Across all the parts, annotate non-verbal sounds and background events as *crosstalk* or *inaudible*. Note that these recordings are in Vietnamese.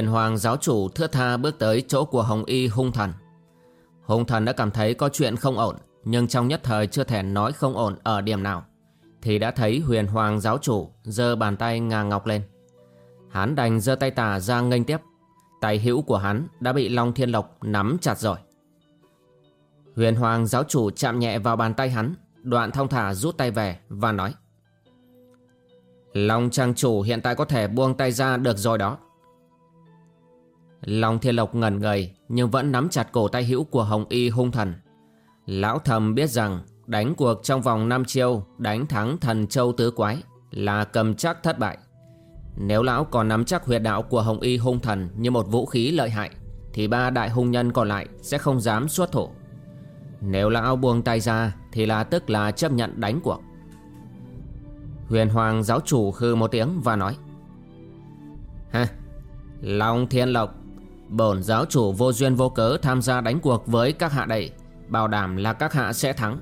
Huyền Hoàng giáo chủ thưa tha bước tới chỗ của Hồng Y hung thần. Hung thần đã cảm thấy có chuyện không ổn, nhưng trong nhất thời chưa thể nói không ổn ở điểm nào. Thì đã thấy huyền hoàng giáo chủ giơ bàn tay ngà ngọc lên. Hắn đành giơ tay tà ra nghênh tiếp. Tay hữu của hắn đã bị Long Thiên Lộc nắm chặt rồi. Huyền hoàng giáo chủ chạm nhẹ vào bàn tay hắn, đoạn thong thả rút tay về và nói. Long trang chủ hiện tại có thể buông tay ra được rồi đó. Long Thiên Lộc ngẩn người nhưng vẫn nắm chặt cổ tay hữu của Hồng Y hung thần. Lão thầm biết rằng đánh cuộc trong vòng 5 chiêu đánh thắng thần châu tứ quái là cầm chắc thất bại. Nếu lão còn nắm chắc huyệt đạo của Hồng Y hung thần như một vũ khí lợi hại thì ba đại hung nhân còn lại sẽ không dám xuất thủ. Nếu lão buông tay ra thì là tức là chấp nhận đánh cuộc. Huyền Hoàng giáo chủ hư một tiếng và nói Ha, Long Thiên Lộc Bổn giáo chủ vô duyên vô cớ tham gia đánh cuộc với các hạ đây Bảo đảm là các hạ sẽ thắng.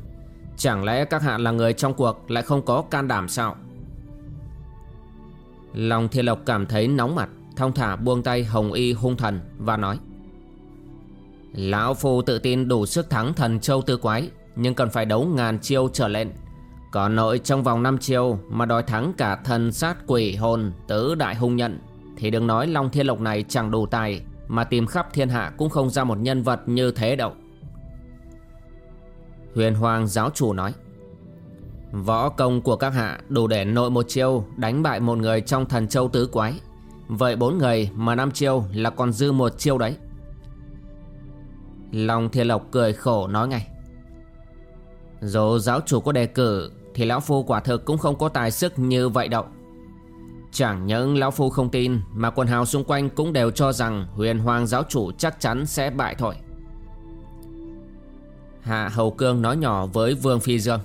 Chẳng lẽ các hạ là người trong cuộc lại không có can đảm sao? Long Thiên Lộc cảm thấy nóng mặt, Thong thả buông tay Hồng Y hung thần và nói, Lão Phu tự tin đủ sức thắng thần châu tư quái, Nhưng cần phải đấu ngàn chiêu trở lên. Còn nội trong vòng năm chiêu Mà đòi thắng cả thần sát quỷ hồn Tứ đại hung nhận, Thì đừng nói Long Thiên Lộc này chẳng đủ tài mà tìm khắp thiên hạ cũng không ra một nhân vật như thế đâu. Huyền Hoàng giáo chủ nói, Võ công của các hạ đủ để nội một chiêu đánh bại một người trong thần châu tứ quái. Vậy bốn người mà năm chiêu là còn dư một chiêu đấy. Long Thiên Lộc cười khổ nói ngay, Dù giáo chủ có đề cử Thì Lão Phu quả thực cũng không có tài sức như vậy đâu. Chẳng những Lão Phu không tin Mà quần hào xung quanh cũng đều cho rằng Huyền Hoàng giáo chủ chắc chắn sẽ bại thôi. Hạ Hầu Cương nói nhỏ với Vương Phi Dương.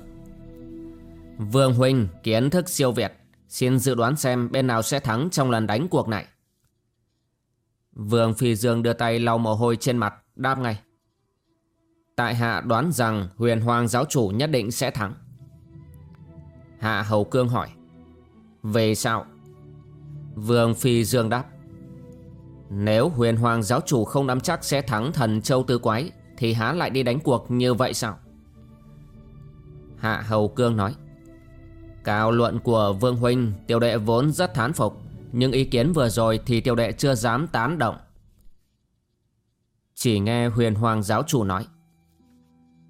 Vương Huynh kiến thức siêu việt, Xin dự đoán xem bên nào sẽ thắng trong lần đánh cuộc này. Vương Phi Dương đưa tay lau mồ hôi trên mặt, Đáp ngay. Tại hạ đoán rằng huyền hoàng giáo chủ nhất định sẽ thắng. Hạ Hầu Cương hỏi, Về sao? Vương Phi Dương đáp. Nếu huyền hoàng giáo chủ không nắm chắc sẽ thắng thần châu tư quái, Thì há lại đi đánh cuộc như vậy sao? Hạ Hầu Cương nói. Cao luận của Vương Huynh, Tiểu đệ vốn rất thán phục, Nhưng ý kiến vừa rồi thì tiểu đệ chưa dám tán động Chỉ nghe huyền hoàng giáo chủ nói.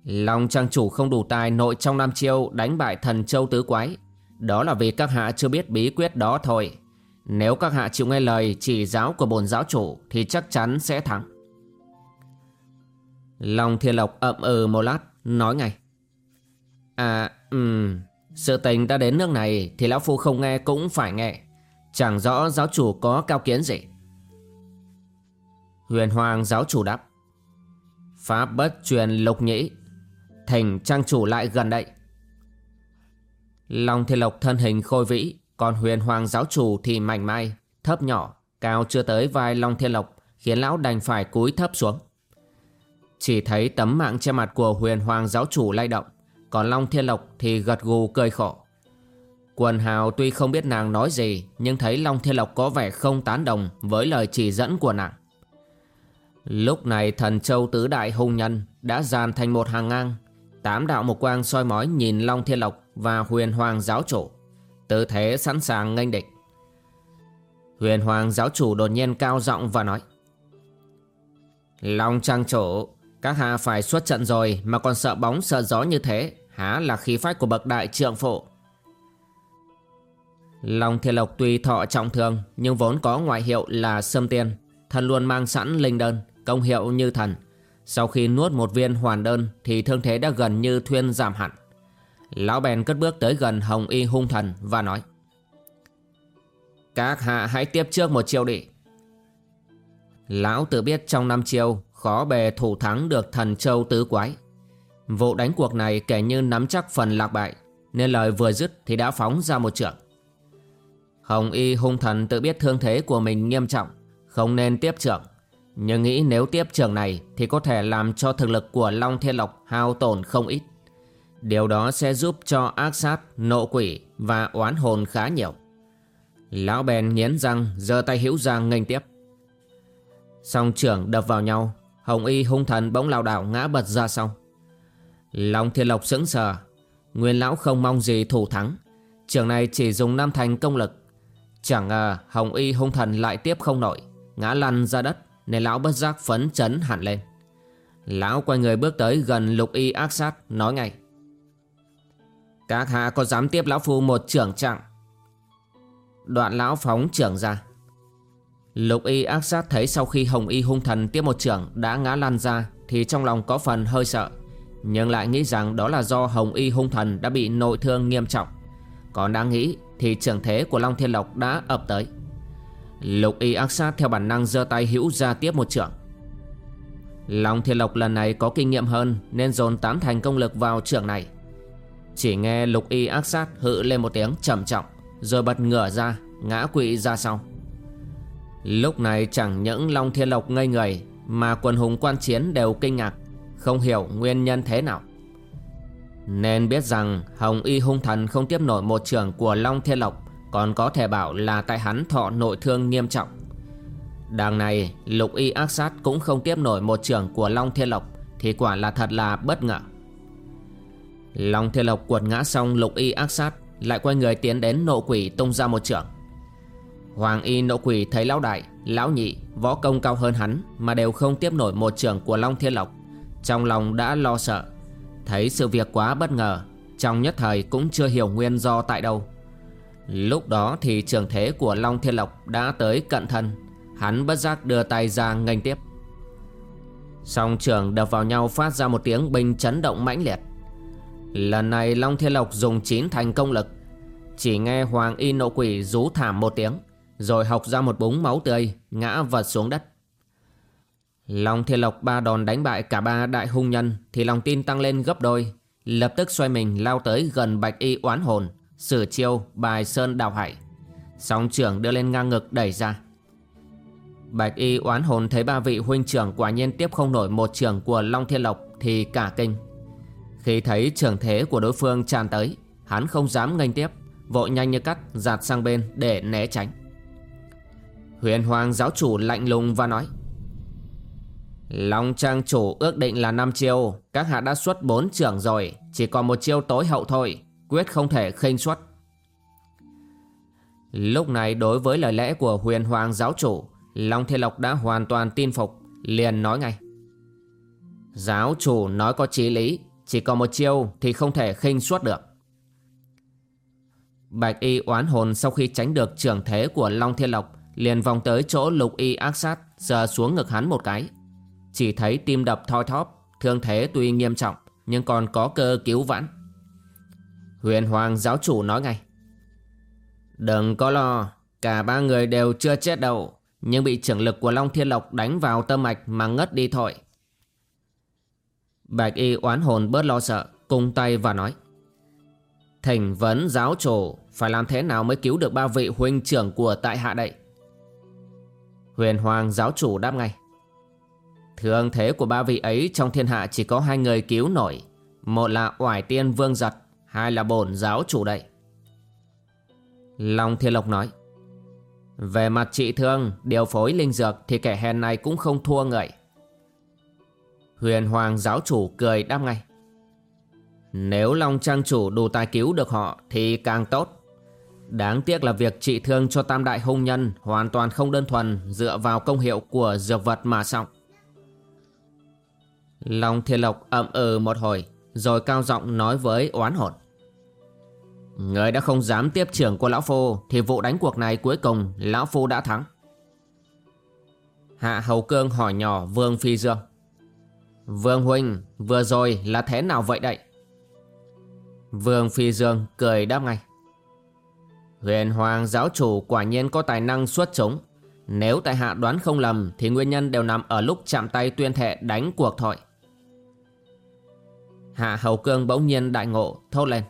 Long trang chủ không đủ tài nội trong năm chiêu đánh bại thần châu tứ quái. Đó là vì các hạ chưa biết bí quyết đó thôi nếu các hạ chịu nghe lời chỉ giáo của bồn giáo chủ, Thì chắc chắn sẽ thắng. Long Thiên Lộc ậm ừ một lát, Nói ngay. À ừm, Sự tình đã đến nước này Thì Lão Phu không nghe cũng phải nghe. Chẳng rõ giáo chủ có cao kiến gì. Huyền Hoàng giáo chủ đáp. Pháp bất truyền lục nhĩ, Thành trang chủ lại gần đây. Long Thiên Lộc thân hình khôi vĩ còn huyền hoàng giáo chủ thì mảnh mai, thấp nhỏ, cao chưa tới vai Long Thiên Lộc, khiến lão đành phải cúi thấp xuống. Chỉ thấy tấm mạng che mặt của huyền hoàng giáo chủ lay động, còn Long Thiên Lộc thì gật gù cười khổ. Quần hào tuy không biết nàng nói gì, nhưng thấy Long Thiên Lộc có vẻ không tán đồng với lời chỉ dẫn của nàng. Lúc này thần châu tứ đại hung nhân đã dàn thành một hàng ngang Tám đạo một quang soi mói nhìn Long Thiên Lộc và huyền hoàng giáo chủ Tư thế sẵn sàng nghênh địch. Huyền hoàng giáo chủ đột nhiên cao giọng và nói, Long trang chủ, Các hạ phải xuất trận rồi Mà còn sợ bóng sợ gió như thế, Há là khí phách của bậc đại trượng phụ. Long Thiên Lộc tuy thọ trọng thương, Nhưng vốn có ngoại hiệu là Sâm Tiên Thần luôn mang sẵn linh đơn, Công hiệu như thần. Sau khi nuốt một viên hoàn đơn Thì thương thế đã gần như thuyên giảm hẳn. Lão bèn cất bước tới gần Hồng Y hung thần Và nói, Các hạ hãy tiếp trước một chiêu đi. Lão tự biết trong năm chiêu, Khó bề thủ thắng được thần châu tứ quái. Vụ đánh cuộc này kể như nắm chắc phần lạc bại, Nên lời vừa dứt thì đã phóng ra một trưởng Hồng Y hung thần tự biết thương thế của mình nghiêm trọng, Không nên tiếp trưởng. Nhưng nghĩ nếu tiếp trưởng này Thì có thể làm cho thực lực của Long Thiên Lộc hao tổn không ít. Điều đó sẽ giúp cho ác sát, nộ quỷ và oán hồn khá nhiều. Lão bèn nghiến răng giơ tay hữu ra nghênh tiếp. Song trưởng đập vào nhau Hồng Y hung thần bỗng lao đảo ngã bật ra sau. Long Thiên Lộc sững sờ Nguyên lão không mong gì thủ thắng. Trường này chỉ dùng năm thành công lực. Chẳng ngờ Hồng Y hung thần lại tiếp không nổi Ngã lăn ra đất Nên lão bất giác phấn chấn hẳn lên. Lão quay người bước tới gần lục y ác sát Nói ngay. Các hạ có dám tiếp lão phu một trưởng chặng Đoạn lão phóng trưởng ra. Lục y ác sát thấy sau khi Hồng Y hung thần tiếp một trưởng đã ngã lăn ra, Thì trong lòng có phần hơi sợ. Nhưng lại nghĩ rằng đó là do Hồng Y hung thần đã bị nội thương nghiêm trọng. Còn đang nghĩ thì trưởng thế của Long Thiên Lộc đã ập tới. Lục y ác sát theo bản năng giơ tay hữu ra tiếp một trưởng. Long Thiên Lộc lần này có kinh nghiệm hơn Nên dồn tám thành công lực vào trưởng này. Chỉ nghe lục y ác sát hự lên một tiếng trầm trọng, Rồi bật ngửa ra, Ngã quỵ ra sau. Lúc này chẳng những Long Thiên Lộc ngây người, Mà quần hùng quan chiến đều kinh ngạc, Không hiểu nguyên nhân thế nào. Nên biết rằng Hồng Y hung thần không tiếp nổi một trường của Long Thiên Lộc, Còn có thể bảo là tại hắn thọ nội thương nghiêm trọng. Đằng này, Lục Y ác sát cũng không tiếp nổi một trường của Long Thiên Lộc, Thì quả là thật là bất ngờ. Long Thiên Lộc quật ngã xong, Lục Y ác sát, Lại quay người tiến đến nộ quỷ tung ra một trưởng. Hoàng Y, nộ quỷ thấy lão đại, Lão nhị, võ công cao hơn hắn Mà đều không tiếp nổi một trưởng của Long Thiên Lộc. Trong lòng đã lo sợ, Thấy sự việc quá bất ngờ, Trong nhất thời cũng chưa hiểu nguyên do tại đâu. Lúc đó thì trường thế của Long Thiên Lộc đã tới cận thân, Hắn bất giác đưa tay ra nghênh tiếp. Song trường đập vào nhau phát ra một tiếng bình chấn động mãnh liệt. Lần này Long Thiên Lộc dùng chín thành công lực Chỉ nghe Hoàng Y nộ quỷ rú thảm một tiếng Rồi học ra một búng máu tươi Ngã vật xuống đất Long Thiên Lộc ba đòn đánh bại cả ba đại hung nhân thì lòng tin tăng lên gấp đôi. Lập tức xoay mình lao tới gần Bạch Y oán hồn, sử chiêu bài sơn đào hải. sóng trưởng đưa lên ngang ngực đẩy ra. Bạch Y oán hồn thấy ba vị huynh trưởng quả nhiên tiếp không nổi một trưởng của Long Thiên Lộc thì cả kinh. Khi thấy trường thế của đối phương tràn tới, hắn không dám nghênh tiếp, vội nhanh như cắt giạt sang bên để né tránh. Huyền Hoàng giáo chủ lạnh lùng và nói Long Trang chủ ước định là 5 chiêu Các hạ đã xuất 4 trưởng rồi Chỉ còn một chiêu tối hậu thôi Quyết không thể khinh xuất Lúc này đối với lời lẽ của huyền hoàng giáo chủ Long Thiên Lộc đã hoàn toàn tin phục Liền nói ngay Giáo chủ nói có chí lý chỉ còn một chiêu thì không thể khinh suất được. Bạch y oán hồn sau khi tránh được trường thế của Long Thiên Lộc, Liền vòng tới chỗ lục y ác sát Giờ xuống ngực hắn một cái. Chỉ thấy tim đập thoi thóp, Thương thế tuy nghiêm trọng, Nhưng còn có cơ cứu vãn. Huyền Hoàng giáo chủ nói ngay, Đừng có lo, Cả ba người đều chưa chết đâu, Nhưng bị trưởng lực của Long Thiên Lộc đánh vào tâm mạch mà ngất đi thôi. Bạch y oán hồn bớt lo sợ Cung tay và nói Thỉnh vấn giáo chủ Phải làm thế nào mới cứu được ba vị huynh trưởng của tại hạ đây? Huyền Hoàng giáo chủ đáp ngay, Thương thế của ba vị ấy trong thiên hạ chỉ có hai người cứu nổi, Một là Oải Tiên Vương Giật, Hai là bổn giáo chủ đậy Long Thiên Lộc nói, Về mặt trị thương, Điều phối linh dược Thì kẻ hèn này cũng không thua người. Huyền Hoàng giáo chủ cười đáp ngay. Nếu Long Trang chủ đủ tài cứu được họ Thì càng tốt. Đáng tiếc là việc trị thương cho tam đại hung nhân Hoàn toàn không đơn thuần Dựa vào công hiệu của dược vật mà xong Long Thiên Lộc ậm ừ một hồi, Rồi cao giọng nói với oán hồn. Người đã không dám tiếp trưởng của Lão Phu Thì vụ đánh cuộc này cuối cùng Lão Phu đã thắng. Hạ Hầu Cương hỏi nhỏ Vương Phi Dương. Vương Huynh vừa rồi là thế nào vậy đấy Vương Phi Dương cười đáp ngay. Huyền Hoàng giáo chủ quả nhiên có tài năng xuất chúng. Nếu tại hạ đoán không lầm Thì nguyên nhân đều nằm ở lúc chạm tay tuyên thệ đánh cuộc thôi. Hạ Hầu Cương bỗng nhiên đại ngộ thốt lên.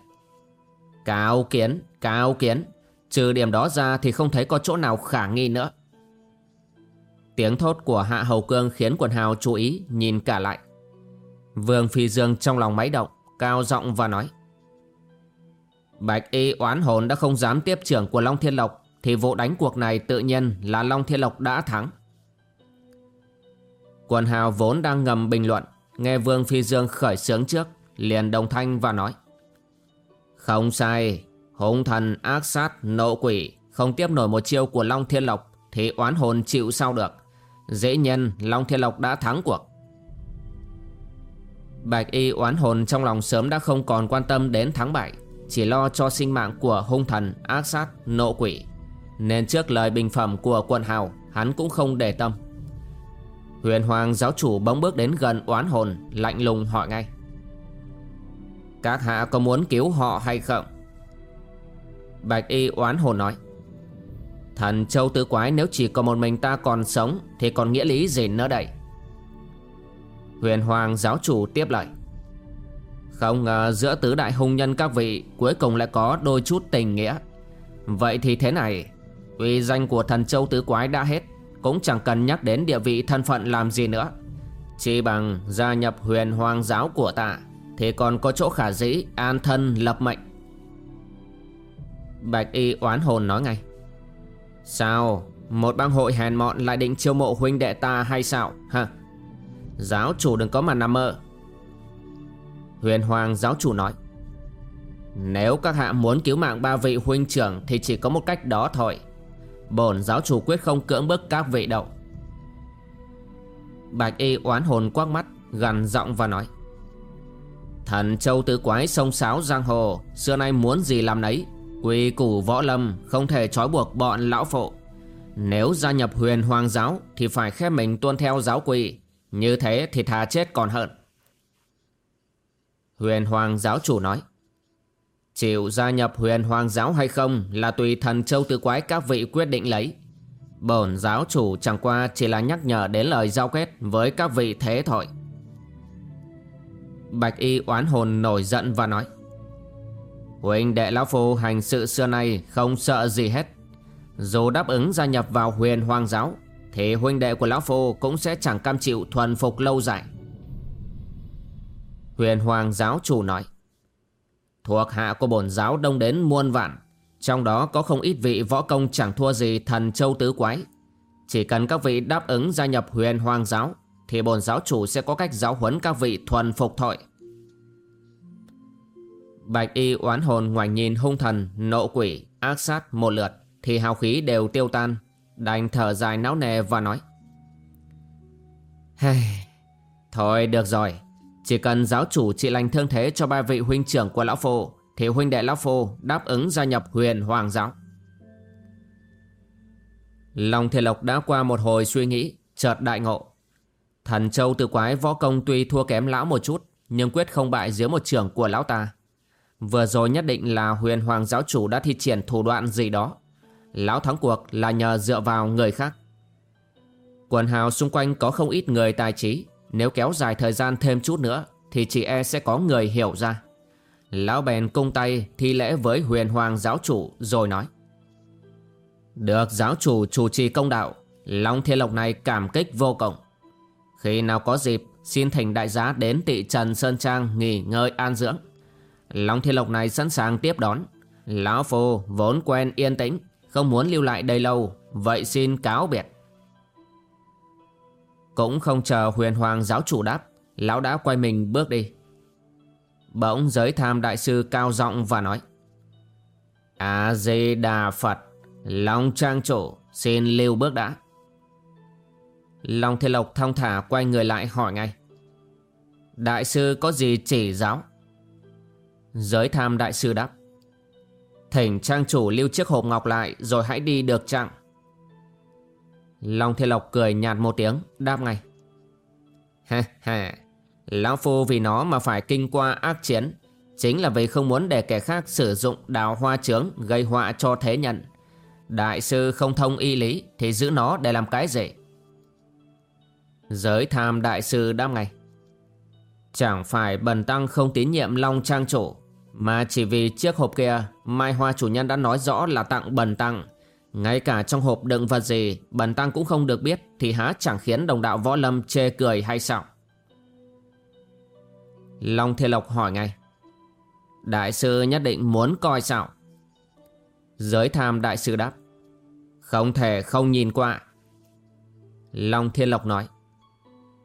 Cao kiến, cao kiến. Trừ điểm đó ra thì không thấy có chỗ nào khả nghi nữa. Tiếng thốt của Hạ Hầu Cương khiến quần hào chú ý, nhìn cả lại. Vương Phi Dương trong lòng máy động, Cao giọng và nói, Bạch y oán hồn đã không dám tiếp trưởng của Long Thiên Lộc, Thì vụ đánh cuộc này tự nhiên là Long Thiên Lộc đã thắng. Quần hào vốn đang ngầm bình luận, Nghe Vương Phi Dương khởi sướng trước, Liền đồng thanh và nói, Không sai, hung thần ác sát, nộ quỷ, Không tiếp nổi một chiêu của Long Thiên Lộc, Thì oán hồn chịu sao được? Dễ nhân, Long Thiên Lộc đã thắng cuộc. Bạch y oán hồn trong lòng sớm đã không còn quan tâm đến thắng bại, Chỉ lo cho sinh mạng của hung thần, ác sát, nộ quỷ. Nên trước lời bình phẩm của quận hào, Hắn cũng không để tâm. Huyền Hoàng giáo chủ bỗng bước đến gần oán hồn, Lạnh lùng hỏi ngay. Các hạ có muốn cứu họ hay không? Bạch y oán hồn nói. Thần châu tứ quái nếu chỉ có một mình ta còn sống, Thì còn nghĩa lý gì nữa đây? Huyền Hoàng giáo chủ tiếp lời. Không ngờ giữa tứ đại hung nhân các vị Cuối cùng lại có đôi chút tình nghĩa. Vậy thì thế này, Uy danh của thần châu tứ quái đã hết, Cũng chẳng cần nhắc đến địa vị thân phận làm gì nữa. Chỉ bằng gia nhập huyền hoàng giáo của ta, Thì còn có chỗ khả dĩ an thân lập mệnh. Bạch y oán hồn nói ngay. Sao? Một bang hội hèn mọn lại định chiêu mộ huynh đệ ta hay sao? Hả? Giáo chủ đừng có mà nằm mơ. Huyền Hoàng giáo chủ nói, Nếu các hạ muốn cứu mạng ba vị huynh trưởng Thì chỉ có một cách đó thôi. Bổn giáo chủ quyết không cưỡng bức các vị đâu. Bạch y oán hồn quắc mắt Gần giọng và nói, Thần châu tứ quái sông sáo giang hồ, Xưa nay muốn gì làm nấy Quy củ võ lâm không thể trói buộc bọn lão phụ. Nếu gia nhập huyền hoàng giáo Thì phải khép mình tuân theo giáo quy, Như thế thì thà chết còn hơn. Huyền hoàng giáo chủ nói, Chịu gia nhập huyền hoàng giáo hay không Là tùy thần châu tứ quái các vị quyết định lấy. Bổn giáo chủ chẳng qua chỉ là nhắc nhở đến lời giao kết với các vị thế thôi. Bạch y oán hồn nổi giận và nói Huynh đệ Lão Phu hành sự xưa nay không sợ gì hết. Dù đáp ứng gia nhập vào huyền hoàng giáo, Thì huynh đệ của Lão Phu cũng sẽ chẳng cam chịu thuần phục lâu dài. Huyền hoàng giáo chủ nói, Thuộc hạ của bổn giáo đông đến muôn vạn, Trong đó có không ít vị võ công chẳng thua gì thần châu tứ quái. Chỉ cần các vị đáp ứng gia nhập huyền hoàng giáo, Thì bổn giáo chủ sẽ có cách giáo huấn các vị thuần phục thội. Bạch y oán hồn ngoảnh nhìn hung thần, nộ quỷ, ác sát một lượt Thì hào khí đều tiêu tan. Đành thở dài não nề và nói hey, Thôi được rồi. Chỉ cần giáo chủ trị lành thương thế cho ba vị huynh trưởng của Lão Phu Thì huynh đệ Lão Phu đáp ứng gia nhập huyền hoàng giáo. Long thiệt Lộc đã qua một hồi suy nghĩ Chợt đại ngộ. Thần châu tự quái võ công tuy thua kém lão một chút Nhưng quyết không bại dưới một trưởng của lão ta. Vừa rồi nhất định là huyền hoàng giáo chủ đã thi triển thủ đoạn gì đó. Lão thắng cuộc là nhờ dựa vào người khác. Quần hào xung quanh có không ít người tài trí. Nếu kéo dài thời gian thêm chút nữa, Thì chị e sẽ có người hiểu ra. Lão bèn cung tay thi lễ với huyền hoàng giáo chủ rồi nói. Được, giáo chủ chủ trì công đạo. Long thiên lộc này cảm kích vô cùng. Khi nào có dịp, Xin thỉnh đại giá đến tị Trần Sơn Trang nghỉ ngơi an dưỡng. Long Thiên Lộc này sẵn sàng tiếp đón. Lão Phu vốn quen yên tĩnh, Không muốn lưu lại đây lâu, Vậy xin cáo biệt. Cũng không chờ huyền hoàng giáo chủ đáp, Lão đã quay mình bước đi. Bỗng giới tham đại sư cao giọng và nói, A-di-đà Phật, Long trang chủ, Xin lưu bước đã. Long Thiên Lộc thong thả quay người lại hỏi ngay, Đại sư có gì chỉ giáo? Giới tham đại sư đáp. Thỉnh trang chủ lưu chiếc hộp ngọc lại, Rồi hãy đi được chặng Long Thiên Lộc cười nhạt một tiếng, Đáp ngay. Ha ha Lão Phu vì nó mà phải kinh qua ác chiến, Chính là vì không muốn để kẻ khác sử dụng đào hoa trướng gây họa cho thế nhân. Đại sư không thông y lý thì giữ nó để làm cái gì? Giới tham đại sư đáp ngay. Chẳng phải bần tăng không tín nhiệm Long Trang chủ mà chỉ vì chiếc hộp kia, Mai Hoa chủ nhân đã nói rõ là tặng bần tăng. Ngay cả trong hộp đựng vật gì, Bần tăng cũng không được biết, Thì há chẳng khiến đồng đạo võ lâm chê cười hay sao? Long Thiên Lộc hỏi ngay. Đại sư nhất định muốn coi sao? Giới tham đại sư đáp. Không thể không nhìn qua. Long Thiên Lộc nói.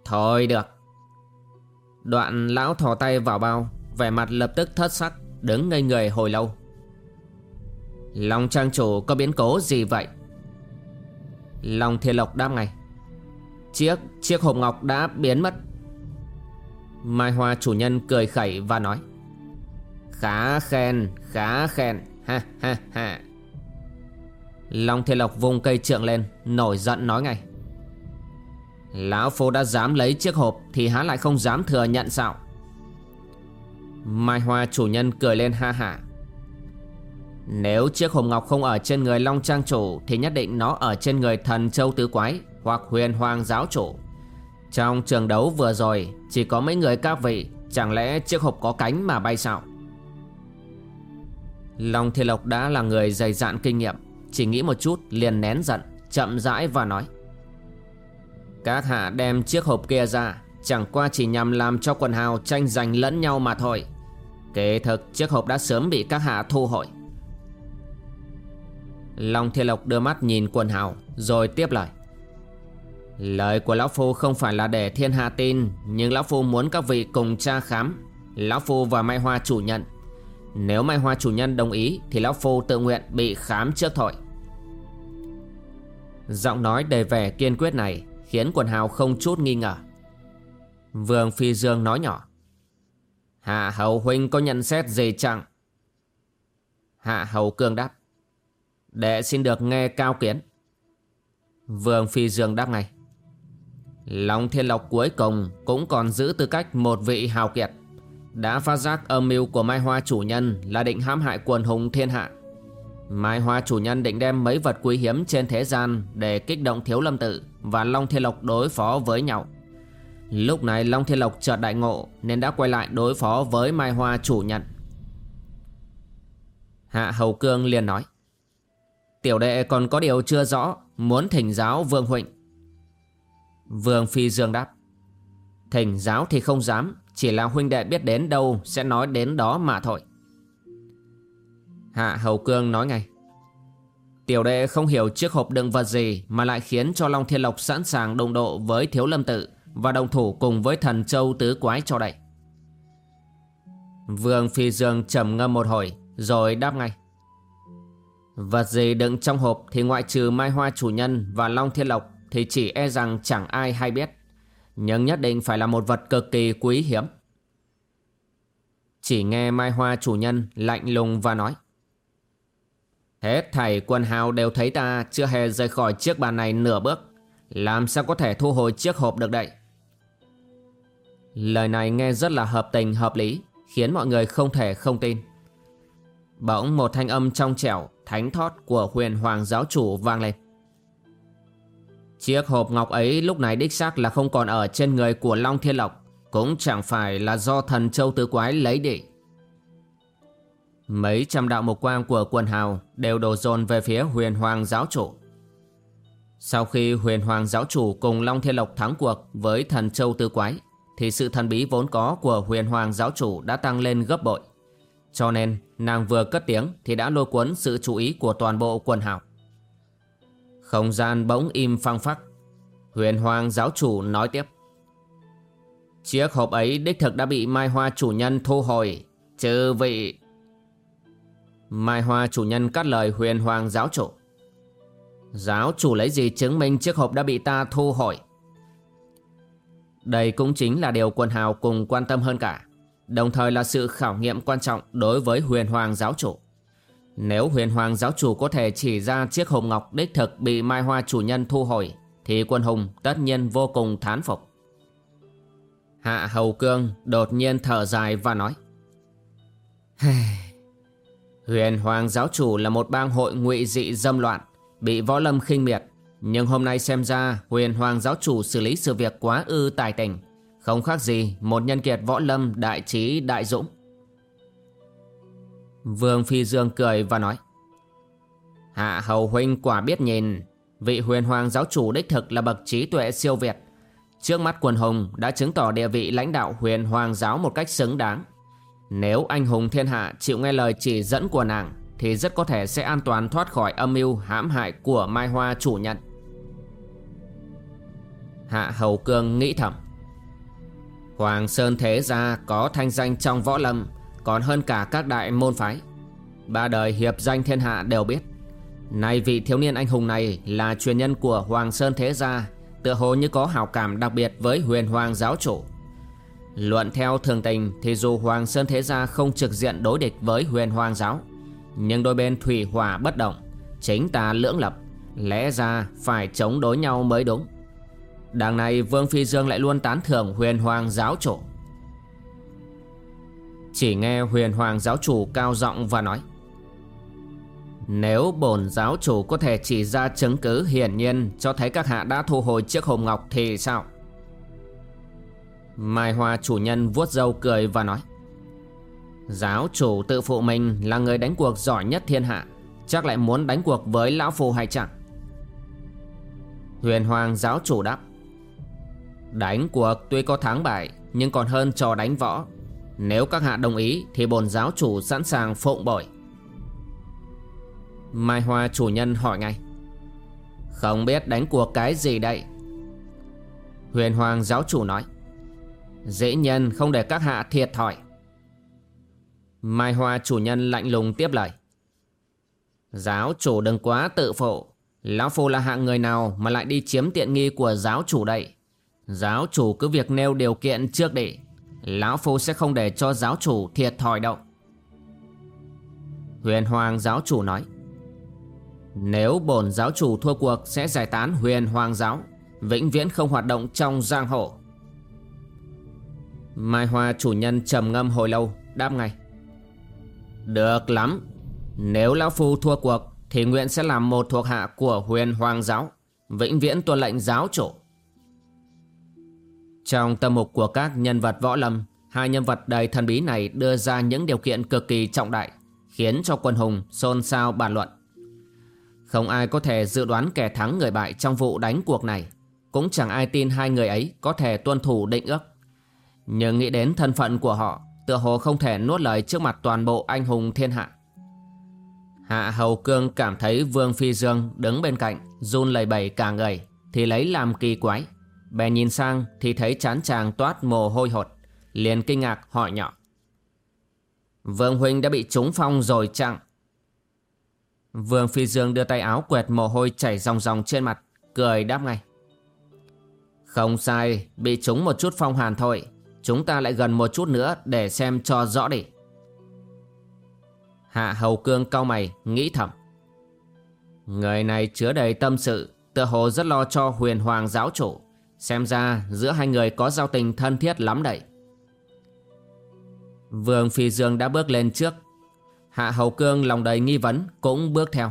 Thôi được. Đoạn lão thò tay vào bao Vẻ mặt lập tức thất sắc Đứng ngây người hồi lâu. Long trang chủ có biến cố gì vậy? Long Thiên Lộc đáp ngay. Chiếc chiếc hộp ngọc đã biến mất. Mai Hoa chủ nhân cười khẩy và nói. Khá khen, khá khen, ha ha ha. Long Thiên Lộc vung cây trượng lên Nổi giận nói ngay. Lão Phu đã dám lấy chiếc hộp Thì há lại không dám thừa nhận sao? Mai Hoa chủ nhân cười lên ha hả. Nếu chiếc hộp ngọc không ở trên người Long Trang chủ, Thì nhất định nó ở trên người thần Châu Tứ Quái Hoặc huyền hoàng giáo chủ. Trong trường đấu vừa rồi, Chỉ có mấy người các vị, Chẳng lẽ chiếc hộp có cánh mà bay sao? Long Thiên Lộc đã là người dày dạn kinh nghiệm, Chỉ nghĩ một chút liền nén giận, Chậm rãi và nói. Các hạ đem chiếc hộp kia ra, Chẳng qua chỉ nhằm làm cho quần hào tranh giành lẫn nhau mà thôi. Kể thực, chiếc hộp đã sớm bị các hạ thu hồi. Long Thiên Lộc đưa mắt nhìn quần hào, Rồi tiếp lời. Lời của Lão Phu không phải là để thiên hạ tin, Nhưng Lão Phu muốn các vị cùng tra khám. Lão Phu và Mai Hoa chủ nhận. Nếu Mai Hoa chủ nhân đồng ý, Thì Lão Phu tự nguyện bị khám trước thôi Giọng nói đầy vẻ kiên quyết này Khiến quần hào không chút nghi ngờ. Vương Phi Dương nói nhỏ. Hạ Hầu Huynh có nhận xét gì chẳng Hạ Hầu Cương đáp, Đệ xin được nghe cao kiến Vương Phi Dương đáp ngay, Long Thiên Lộc cuối cùng cũng còn giữ tư cách một vị hào kiệt đã phát giác âm mưu của Mai Hoa chủ nhân là định hãm hại quần hùng thiên hạ. Mai Hoa chủ nhân định đem mấy vật quý hiếm trên thế gian để kích động Thiếu Lâm Tự và Long Thiên Lộc đối phó với nhau. Lúc này Long Thiên Lộc chợt đại ngộ, nên đã quay lại đối phó với Mai Hoa chủ nhận Hạ Hầu Cương liền nói, Tiểu đệ còn có điều chưa rõ, Muốn thỉnh giáo Vương Huỳnh. Vương Phi Dương đáp, Thỉnh giáo thì không dám, chỉ là huynh đệ biết đến đâu Sẽ nói đến đó mà thôi. Hạ Hầu Cương nói ngay, Tiểu đệ không hiểu chiếc hộp đựng vật gì Mà lại khiến cho Long Thiên Lộc sẵn sàng đồng độ với Thiếu Lâm Tự. Và đồng thủ cùng với thần châu tứ quái cho đậy. Vương Phi Dương trầm ngâm một hồi, Rồi đáp ngay. Vật gì đựng trong hộp thì ngoại trừ Mai Hoa chủ nhân và Long Thiên Lộc Thì chỉ e rằng chẳng ai hay biết. Nhưng nhất định phải là một vật cực kỳ quý hiếm. Chỉ nghe Mai Hoa chủ nhân lạnh lùng và nói. Hết thảy quần hào đều thấy ta chưa hề rời khỏi chiếc bàn này nửa bước. Làm sao có thể thu hồi chiếc hộp được đây Lời này nghe rất là hợp tình, hợp lý, Khiến mọi người không thể không tin. Bỗng một thanh âm trong trẻo, Thánh thót của huyền hoàng giáo chủ vang lên. Chiếc hộp ngọc ấy lúc này đích xác là không còn ở trên người của Long Thiên Lộc, Cũng chẳng phải là do thần châu tứ quái lấy đi. Mấy trăm đạo mục quang của quần hào đều đổ dồn về phía huyền hoàng giáo chủ. Sau khi huyền hoàng giáo chủ cùng Long Thiên Lộc thắng cuộc với thần châu tứ quái thì sự thần bí vốn có của huyền hoàng giáo chủ đã tăng lên gấp bội. Cho nên, nàng vừa cất tiếng thì đã lôi cuốn sự chú ý của toàn bộ quần hào. Không gian bỗng im phăng phắc. Huyền Hoàng giáo chủ nói tiếp. Chiếc hộp ấy đích thực đã bị Mai Hoa chủ nhân thu hồi Chứ vị Mai Hoa chủ nhân cắt lời huyền hoàng giáo chủ. Giáo chủ lấy gì chứng minh chiếc hộp đã bị ta thu hồi? Đây cũng chính là điều quần hào cùng quan tâm hơn cả, Đồng thời là sự khảo nghiệm quan trọng đối với huyền hoàng giáo chủ. Nếu huyền hoàng giáo chủ có thể chỉ ra chiếc hồng ngọc đích thực bị Mai Hoa chủ nhân thu hồi, Thì quân hùng tất nhiên vô cùng thán phục. Hạ Hầu Cương đột nhiên thở dài và nói, *sighs* Huyền Hoàng giáo chủ là một bang hội ngụy dị dâm loạn, Bị võ lâm khinh miệt. Nhưng hôm nay xem ra, huyền Hoàng giáo chủ xử lý sự việc quá ư tài tình. Không khác gì một nhân kiệt võ lâm, đại trí, đại dũng. Vương Phi Dương cười và nói, Hạ Hầu Huynh quả biết nhìn, Vị huyền hoàng giáo chủ đích thực là bậc trí tuệ siêu việt. Trước mắt quần hùng đã chứng tỏ địa vị lãnh đạo huyền hoàng giáo một cách xứng đáng. Nếu anh hùng thiên hạ chịu nghe lời chỉ dẫn của nàng, Thì rất có thể sẽ an toàn thoát khỏi âm mưu hãm hại của Mai Hoa chủ nhận Hạ Hầu Cương nghĩ thầm Hoàng Sơn Thế Gia có thanh danh trong võ lâm Còn hơn cả các đại môn phái Ba đời hiệp danh thiên hạ đều biết Này vị thiếu niên anh hùng này là truyền nhân của Hoàng Sơn Thế Gia tựa hồ như có hào cảm đặc biệt với huyền hoàng giáo chủ. Luận theo thường tình thì dù Hoàng Sơn Thế Gia không trực diện đối địch với huyền hoàng giáo, nhưng đôi bên thủy hỏa bất động, chính ta lưỡng lập, lẽ ra phải chống đối nhau mới đúng. Đằng này, Vương Phi Dương lại luôn tán thưởng huyền hoàng giáo chủ. Chỉ nghe huyền hoàng giáo chủ cao giọng và nói, nếu bổn giáo chủ có thể chỉ ra chứng cứ hiển nhiên cho thấy các hạ đã thu hồi chiếc hồng ngọc thì sao? Mai Hoa chủ nhân vuốt râu cười và nói, Giáo chủ tự phụ mình là người đánh cuộc giỏi nhất thiên hạ, Chắc lại muốn đánh cuộc với lão phu hay chẳng Huyền Hoàng giáo chủ đáp Đánh cuộc tuy có thắng bại, Nhưng còn hơn trò đánh võ. Nếu các hạ đồng ý, Thì bồn giáo chủ sẵn sàng phụng bội. Mai Hoa chủ nhân hỏi ngay. Không biết đánh cuộc cái gì đây? Huyền Hoàng giáo chủ nói. Dễ nhân không để các hạ thiệt thòi. Mai Hoa chủ nhân lạnh lùng tiếp lời. Giáo chủ đừng quá tự phụ. Lão Phu là hạng người nào mà lại đi chiếm tiện nghi của giáo chủ đây? Giáo chủ cứ việc nêu điều kiện trước đi. Lão Phu sẽ không để cho giáo chủ thiệt thòi đâu. Huyền Hoàng giáo chủ nói, nếu bổn giáo chủ thua cuộc sẽ giải tán huyền hoàng giáo, Vĩnh viễn không hoạt động trong giang hồ. Mai Hoa chủ nhân trầm ngâm hồi lâu, Đáp ngay, Được lắm. Nếu Lão Phu thua cuộc, Thì nguyện sẽ làm một thuộc hạ của huyền hoàng giáo, Vĩnh viễn tuân lệnh giáo chủ. Trong tâm mục của các nhân vật võ lâm, Hai nhân vật đầy thần bí này đưa ra những điều kiện cực kỳ trọng đại, Khiến cho quân hùng xôn xao bàn luận. Không ai có thể dự đoán kẻ thắng người bại trong vụ đánh cuộc này, Cũng chẳng ai tin hai người ấy có thể tuân thủ định ước. Nhưng nghĩ đến thân phận của họ, Tựa hồ không thể nuốt lời trước mặt toàn bộ anh hùng thiên hạ. Hạ Hầu Cương cảm thấy Vương Phi Dương đứng bên cạnh, run lầy bẩy cả người, Thì lấy làm kỳ quái. Bè nhìn sang thì thấy chán chàng toát mồ hôi hột Liền kinh ngạc hỏi nhỏ Vương Huynh đã bị trúng phong rồi chăng Vương Phi Dương đưa tay áo quẹt mồ hôi chảy ròng ròng trên mặt, cười đáp ngay. Không sai, bị trúng một chút phong hàn thôi. Chúng ta lại gần một chút nữa để xem cho rõ đi. Hạ Hầu Cương cau mày, nghĩ thầm. Người này chứa đầy tâm sự, tựa hồ rất lo cho huyền hoàng giáo chủ. Xem ra giữa hai người có giao tình thân thiết lắm đấy. Vương Phi Dương đã bước lên trước Hạ Hầu Cương lòng đầy nghi vấn cũng bước theo.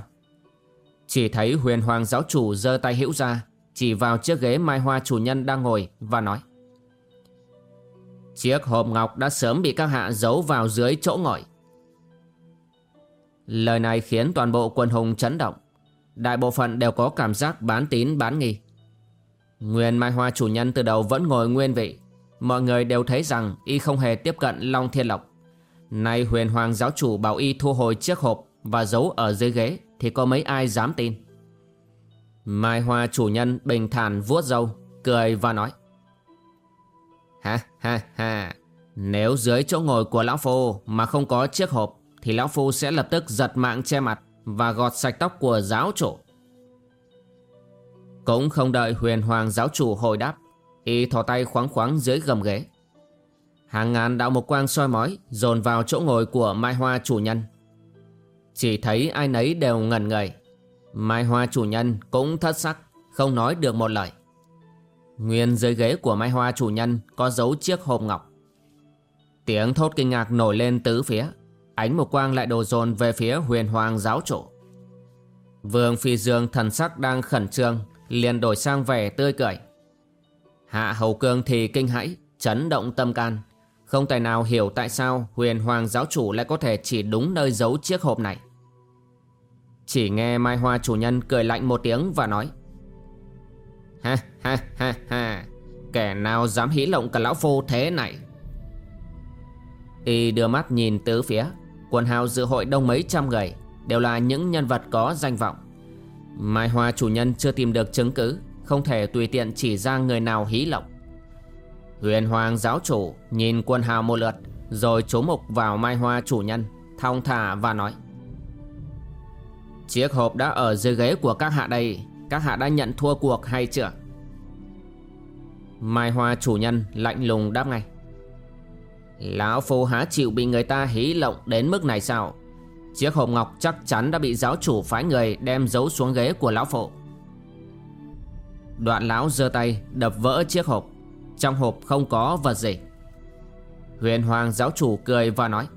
Chỉ thấy huyền hoàng giáo chủ giơ tay hữu ra, chỉ vào chiếc ghế mai hoa chủ nhân đang ngồi và nói. Chiếc hộp ngọc đã sớm bị các hạ giấu vào dưới chỗ ngồi. Lời này khiến toàn bộ quân hùng chấn động. Đại bộ phận đều có cảm giác bán tín bán nghi. Nguyên Mai Hoa chủ nhân từ đầu vẫn ngồi nguyên vị. Mọi người đều thấy rằng y không hề tiếp cận Long Thiên Lộc. Nay huyền hoàng giáo chủ bảo y thu hồi chiếc hộp và giấu ở dưới ghế thì có mấy ai dám tin. Mai Hoa chủ nhân bình thản vuốt râu, cười và nói. Ha ha ha Nếu dưới chỗ ngồi của Lão Phu mà không có chiếc hộp Thì Lão Phu sẽ lập tức giật mạng che mặt Và gọt sạch tóc của giáo chủ cũng không đợi huyền hoàng giáo chủ hồi đáp, Y thò tay khoáng khoáng dưới gầm ghế. Hàng ngàn đạo một quang soi mói Dồn vào chỗ ngồi của Mai Hoa chủ nhân. Chỉ thấy ai nấy đều ngần ngầy Mai Hoa chủ nhân cũng thất sắc, Không nói được một lời. Nguyên dưới ghế của Mai Hoa chủ nhân Có dấu chiếc hộp ngọc. Tiếng thốt kinh ngạc nổi lên tứ phía, Ánh một quang lại đổ dồn về phía huyền hoàng giáo chủ. Vương Phi Dương thần sắc đang khẩn trương liền đổi sang vẻ tươi cười. Hạ Hầu Cương thì kinh hãi, Chấn động tâm can. Không tài nào hiểu tại sao huyền hoàng giáo chủ lại có thể chỉ đúng nơi giấu chiếc hộp này. Chỉ nghe Mai Hoa chủ nhân cười lạnh một tiếng và nói, Ha ha ha ha, Kẻ nào dám hí lộng cả lão phu thế này? Y đưa mắt nhìn tứ phía, Quần hào dự hội đông mấy trăm người Đều là những nhân vật có danh vọng. Mai Hoa chủ nhân chưa tìm được chứng cứ, Không thể tùy tiện chỉ ra người nào hí lộng Huyền Hoàng giáo chủ nhìn quân hào một lượt, Rồi trố mục vào Mai Hoa chủ nhân, Thong thả và nói. Chiếc hộp đã ở dưới ghế của các hạ đây, Các hạ đã nhận thua cuộc hay chưa? Mai Hoa chủ nhân lạnh lùng đáp ngay. Lão Phu há chịu bị người ta hí lộng đến mức này sao? Chiếc hộp ngọc chắc chắn đã bị giáo chủ phái người đem giấu xuống ghế của lão phụ. Đoạn lão giơ tay, đập vỡ chiếc hộp. Trong hộp không có vật gì. Huyền Hoàng giáo chủ cười và nói,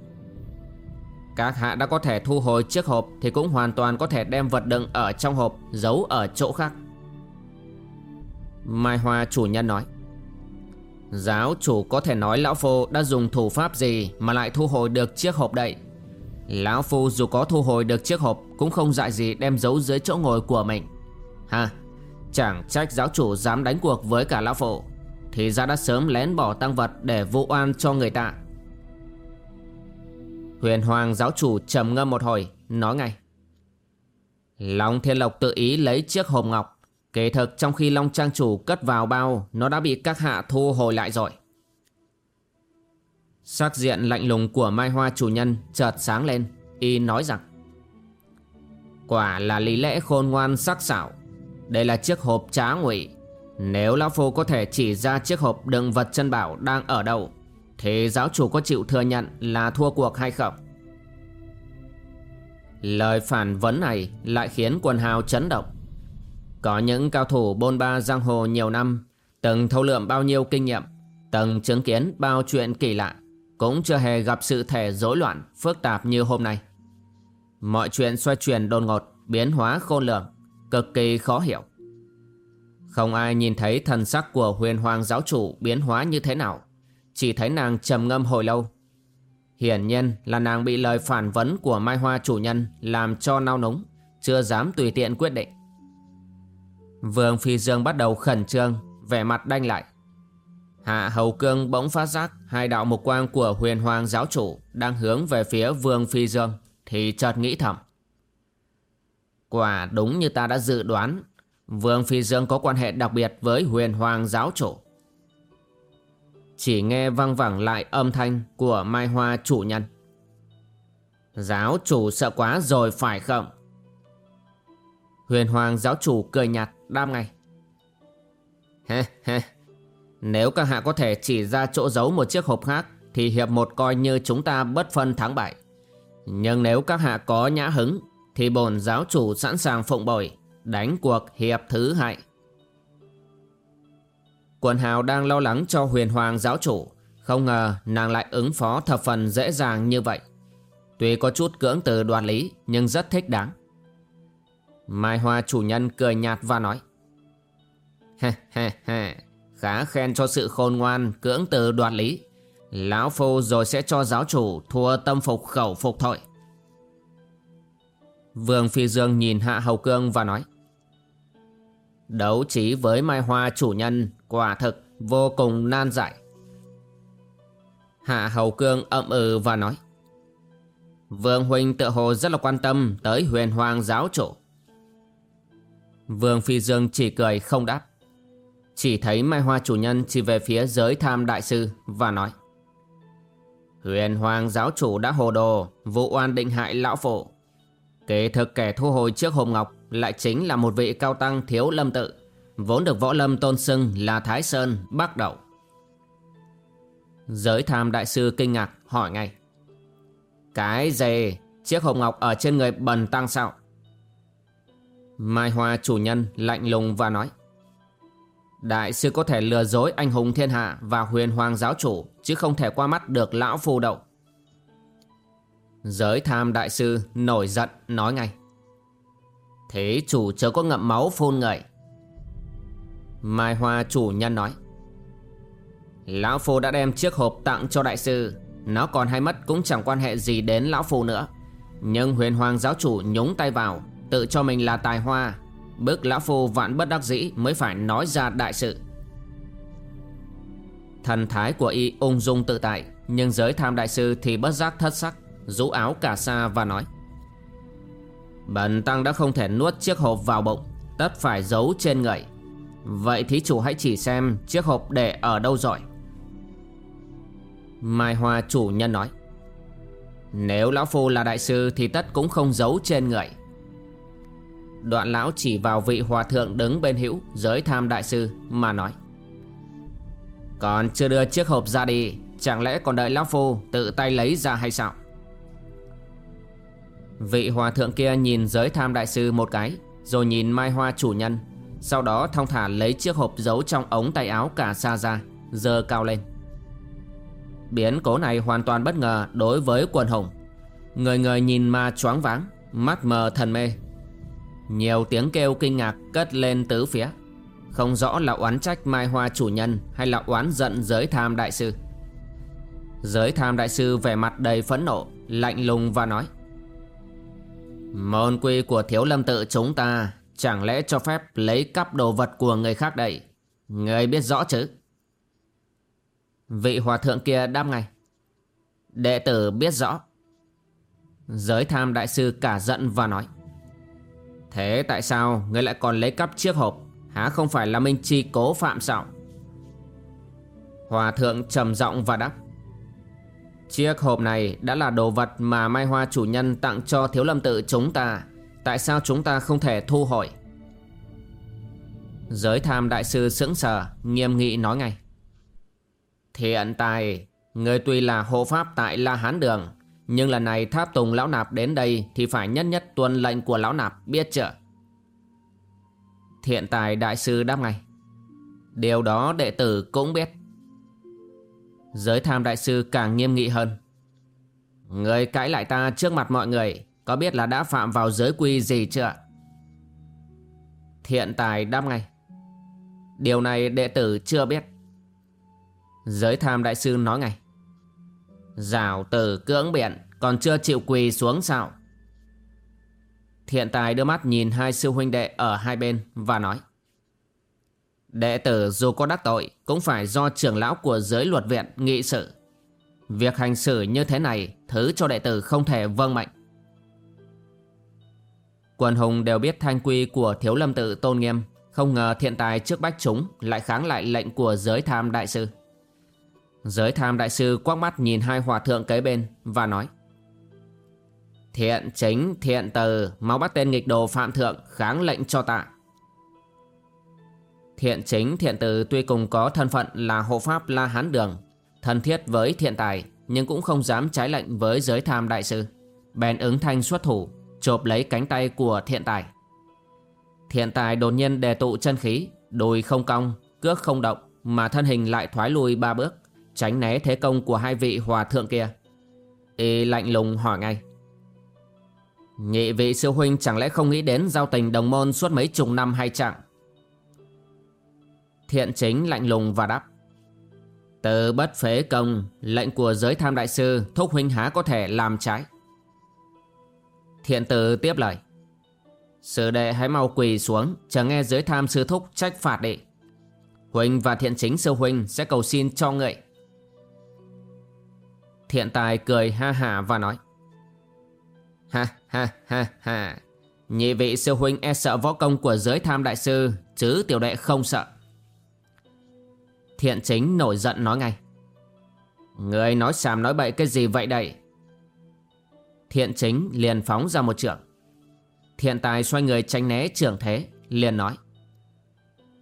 Các hạ đã có thể thu hồi chiếc hộp Thì cũng hoàn toàn có thể đem vật đựng ở trong hộp, Giấu ở chỗ khác. Mai Hoa chủ nhân nói, Giáo chủ có thể nói Lão Phu đã dùng thủ pháp gì Mà lại thu hồi được chiếc hộp đậy Lão Phu dù có thu hồi được chiếc hộp Cũng không dại gì đem giấu dưới chỗ ngồi của mình. Ha, Chẳng trách giáo chủ dám đánh cuộc với cả Lão Phu, Thì ra đã sớm lén bỏ tăng vật Để vụ oan cho người ta. Huyền Hoàng giáo chủ trầm ngâm một hồi, Nói ngay. Long Thiên Lộc tự ý lấy chiếc hộp ngọc Kỳ thực trong khi Long Trang chủ cất vào bao, Nó đã bị các hạ thu hồi lại rồi. Sắc diện lạnh lùng của Mai Hoa chủ nhân chợt sáng lên, Y nói rằng, Quả là lý lẽ khôn ngoan sắc sảo. Đây là chiếc hộp trá ngụy. Nếu Lão Phu có thể chỉ ra chiếc hộp đựng vật chân bảo đang ở đâu, Thì giáo chủ có chịu thừa nhận là thua cuộc hay không? Lời phản vấn này lại khiến quần hào chấn động. Có những cao thủ bôn ba giang hồ nhiều năm, Từng thâu lượm bao nhiêu kinh nghiệm, Từng chứng kiến bao chuyện kỳ lạ cũng chưa hề gặp sự thể rối loạn, phức tạp như hôm nay. Mọi chuyện xoay chuyển đột ngột, biến hóa khôn lường, cực kỳ khó hiểu. Không ai nhìn thấy thần sắc của huyền hoàng giáo chủ biến hóa như thế nào, chỉ thấy nàng trầm ngâm hồi lâu. Hiển nhiên là nàng bị lời phản vấn của Mai Hoa chủ nhân làm cho nao núng, chưa dám tùy tiện quyết định. Vương Phi Dương bắt đầu khẩn trương, vẻ mặt đanh lại. Hạ Hầu Cương bỗng phát giác hai đạo mục quang của huyền hoàng giáo chủ đang hướng về phía Vương Phi Dương thì chợt nghĩ thầm. Quả đúng như ta đã dự đoán, Vương Phi Dương có quan hệ đặc biệt với huyền hoàng giáo chủ. Chỉ nghe văng vẳng lại âm thanh của Mai Hoa chủ nhân. Giáo chủ sợ quá rồi phải không? Huyền hoàng giáo chủ cười nhạt đam ngay. Hê hê nếu các hạ có thể chỉ ra chỗ giấu một chiếc hộp khác, Thì hiệp một coi như chúng ta bất phân thắng bại. Nhưng nếu các hạ có nhã hứng, Thì bổn giáo chủ sẵn sàng phụng bồi Đánh cuộc hiệp thứ hai. Quần hào đang lo lắng cho huyền hoàng giáo chủ. Không ngờ nàng lại ứng phó thập phần dễ dàng như vậy. Tuy có chút cưỡng từ đoạt lý, Nhưng rất thích đáng. Mai Hoa chủ nhân cười nhạt và nói Ha ha ha Khá khen cho sự khôn ngoan, cưỡng từ đoạt lý. Lão Phu rồi sẽ cho giáo chủ thua tâm phục khẩu phục thôi Vương Phi Dương nhìn Hạ Hầu Cương và nói, Đấu trí với Mai Hoa chủ nhân quả thực vô cùng nan giải. Hạ Hầu Cương ậm ừ và nói, Vương Huynh tự hồ rất là quan tâm tới huyền hoàng giáo chủ. Vương Phi Dương chỉ cười không đáp. Chỉ thấy Mai Hoa chủ nhân chỉ về phía giới tham đại sư và nói Huyền Hoàng giáo chủ đã hồ đồ, vụ oan định hại lão phụ. Kế thực kẻ thu hồi trước hồn ngọc lại chính là một vị cao tăng thiếu lâm tự, vốn được võ lâm tôn xưng là Thái Sơn, Bắc Đậu. Giới tham đại sư kinh ngạc hỏi ngay. Cái gì? Chiếc hộp ngọc ở trên người bần tăng sao? Mai Hoa chủ nhân lạnh lùng và nói. Đại sư có thể lừa dối anh hùng thiên hạ và huyền hoàng giáo chủ chứ không thể qua mắt được lão phu đậu. Giới tham đại sư nổi giận nói ngay. Thế chủ chớ có ngậm máu phun người. Mai Hoa chủ nhân nói. Lão phu đã đem chiếc hộp tặng cho đại sư. Nó còn hay mất cũng chẳng quan hệ gì đến lão phu nữa. Nhưng huyền hoàng giáo chủ nhúng tay vào, tự cho mình là tài hoa, Bức lão phu vạn bất đắc dĩ mới phải nói ra đại sự. Thần thái của y ung dung tự tại, Nhưng giới tham đại sư thì bất giác thất sắc, Rũ áo cả xa và nói, Bần tăng đã không thể nuốt chiếc hộp vào bụng, Tất phải giấu trên người. Vậy thí chủ hãy chỉ xem chiếc hộp để ở đâu rồi. Mai Hoa chủ nhân nói, Nếu lão phu là đại sư thì tất cũng không giấu trên người. Đoạn lão chỉ vào vị hòa thượng đứng bên hữu Giới tham đại sư mà nói. Còn chưa đưa chiếc hộp ra đi, Chẳng lẽ còn đợi lão phu tự tay lấy ra hay sao? Vị hòa thượng kia nhìn giới tham đại sư một cái, Rồi nhìn mai hoa chủ nhân, Sau đó thong thả lấy chiếc hộp giấu trong ống tay áo cả xa ra Dơ cao lên. Biến cố này hoàn toàn bất ngờ đối với quần hùng. Người người nhìn mà choáng váng, Mắt mờ thần mê nhiều tiếng kêu kinh ngạc cất lên tứ phía. Không rõ là oán trách Mai Hoa chủ nhân Hay là oán giận giới tham đại sư. Giới tham đại sư vẻ mặt đầy phẫn nộ, Lạnh lùng và nói, Môn quy của thiếu lâm tự chúng ta Chẳng lẽ cho phép lấy cắp đồ vật của người khác đây? Người biết rõ chứ? Vị hòa thượng kia đáp ngay, Đệ tử biết rõ. Giới tham đại sư cả giận và nói Thế tại sao ngươi lại còn lấy cắp chiếc hộp? Há không phải là Minh Chi cố phạm sao Hòa thượng trầm giọng và đáp. Chiếc hộp này đã là đồ vật mà Mai Hoa chủ nhân tặng cho thiếu lâm tự chúng ta. Tại sao chúng ta không thể thu hồi? Giới tham đại sư sững sờ, Nghiêm nghị nói ngay. Thiện tài, Người tuy là hộ pháp tại La Hán Đường nhưng lần này tháp tùng lão nạp đến đây Thì phải nhất nhất tuân lệnh của lão nạp Biết chưa? Thiện tài đại sư đáp ngay. Điều đó đệ tử cũng biết. Giới tham đại sư càng nghiêm nghị hơn. Người cãi lại ta trước mặt mọi người, Có biết là đã phạm vào giới quy gì chưa? Thiện tài đáp ngay. Điều này đệ tử chưa biết. Giới tham đại sư nói ngay. Rào tử cưỡng biện, Còn chưa chịu quỳ xuống sao? Thiện tài đưa mắt nhìn hai sư huynh đệ ở hai bên và nói, Đệ tử dù có đắc tội, Cũng phải do trưởng lão của giới luật viện nghị sự. Việc hành xử như thế này, Thứ cho đệ tử không thể vâng mệnh. Quần hùng đều biết thanh quy của thiếu lâm tự tôn nghiêm, Không ngờ thiện tài trước bách chúng Lại kháng lại lệnh của giới tham đại sư. Giới tham đại sư quắc mắt nhìn hai hòa thượng kế bên và nói Thiện chính thiện từ Mau bắt tên nghịch đồ phạm thượng kháng lệnh cho tạ Thiện chính thiện từ tuy cùng có thân phận là hộ pháp La Hán Đường Thân thiết với thiện tài Nhưng cũng không dám trái lệnh với giới tham đại sư. Bèn ứng thanh xuất thủ Chộp lấy cánh tay của thiện tài. Thiện tài đột nhiên đề tụ chân khí Đùi không cong, cước không động Mà thân hình lại thoái lui ba bước. Tránh né thế công của hai vị hòa thượng kia. Y lạnh lùng hỏi ngay. Nhị vị sư huynh chẳng lẽ không nghĩ đến giao tình đồng môn suốt mấy chục năm hay chẳng Thiện chính lạnh lùng và đáp. Từ bất phế công, Lệnh của giới tham đại sư, Thúc huynh há có thể làm trái. Thiện tử tiếp lời. Sư đệ hãy mau quỳ xuống, Chờ nghe giới tham sư thúc trách phạt đệ Huynh và thiện chính sư huynh Sẽ cầu xin cho ngợi. Thiện tài cười ha hà và nói. Ha ha ha ha. Nhị vị sư huynh e sợ võ công của giới tham đại sư, Chứ tiểu đệ không sợ. Thiện chính nổi giận nói ngay. Người nói xàm nói bậy cái gì vậy đây? Thiện chính liền phóng ra một trường. Thiện tài xoay người tránh né trưởng thế, liền nói.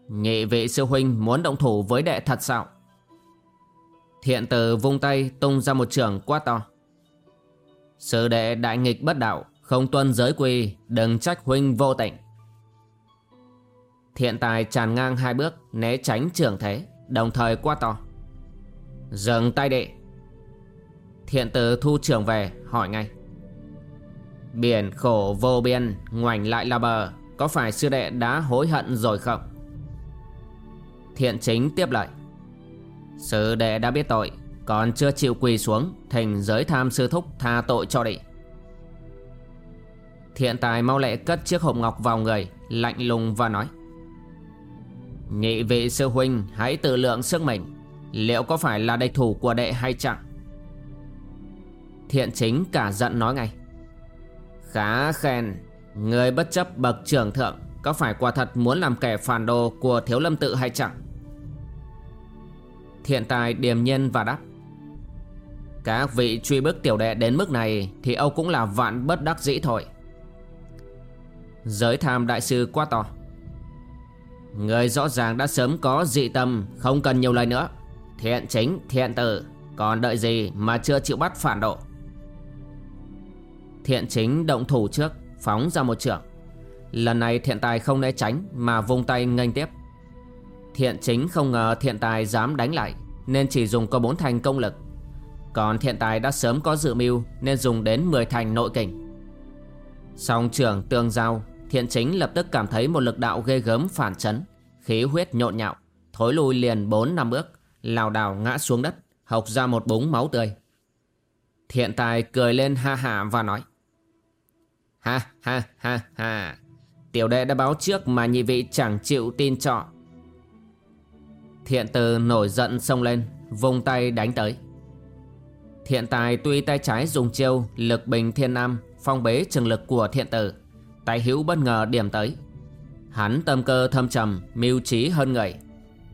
Nhị vị sư huynh muốn động thủ với đệ thật sao? Thiện tử vung tay tung ra một trường quá to. Sư đệ đại nghịch bất đạo, Không tuân giới quy, Đừng trách huynh vô tình. Thiện tài tràn ngang hai bước, Né tránh trường thế, Đồng thời quá to. Dừng tay đệ Thiện tử thu trường về, hỏi ngay. Biển khổ vô biên, Ngoảnh lại là bờ, Có phải sư đệ đã hối hận rồi không? Thiện chính tiếp lại Sư đệ đã biết tội, Còn chưa chịu quỳ xuống thành giới tham sư thúc tha tội cho đệ Thiện tài mau lẹ cất chiếc hộp ngọc vào người, Lạnh lùng và nói, Nhị vị sư huynh, hãy tự lượng sức mình. Liệu có phải là địch thủ của đệ hay chẳng Thiện chính cả giận nói ngay, Khá khen, Người bất chấp bậc trưởng thượng, Có phải quả thật muốn làm kẻ phản đồ Của thiếu lâm tự hay chẳng Thiện tài điềm nhiên và đáp Các vị truy bức tiểu đệ đến mức này Thì Âu cũng là vạn bất đắc dĩ thôi. Giới tham đại sư quá to. Người rõ ràng đã sớm có dị tâm Không cần nhiều lời nữa. Thiện chính, thiện tử Còn đợi gì mà chưa chịu bắt phản độ? Thiện chính động thủ trước Phóng ra một trưởng Lần này thiện tài không né tránh Mà vung tay nghênh tiếp. Thiện chính không ngờ thiện tài dám đánh lại, Nên chỉ dùng có bốn thành công lực. Còn thiện tài đã sớm có dự mưu, Nên dùng đến 10 thành nội kình. Song trưởng tương giao, Thiện chính lập tức cảm thấy một lực đạo ghê gớm phản chấn, Khí huyết nhộn nhạo, Thối lui liền 4 năm bước, lảo đảo ngã xuống đất, Hộc ra một búng máu tươi. Thiện tài cười lên ha ha và nói, Ha ha ha ha. Tiểu đệ đã báo trước mà nhị vị chẳng chịu tin trọ. Thiện từ nổi giận xông lên vùng tay đánh tới. Thiện tài tuy tay trái dùng chiêu Lực bình thiên nam, Phong bế trường lực của thiện tử Tài hữu bất ngờ điểm tới. Hắn tâm cơ thâm trầm, Mưu trí hơn người.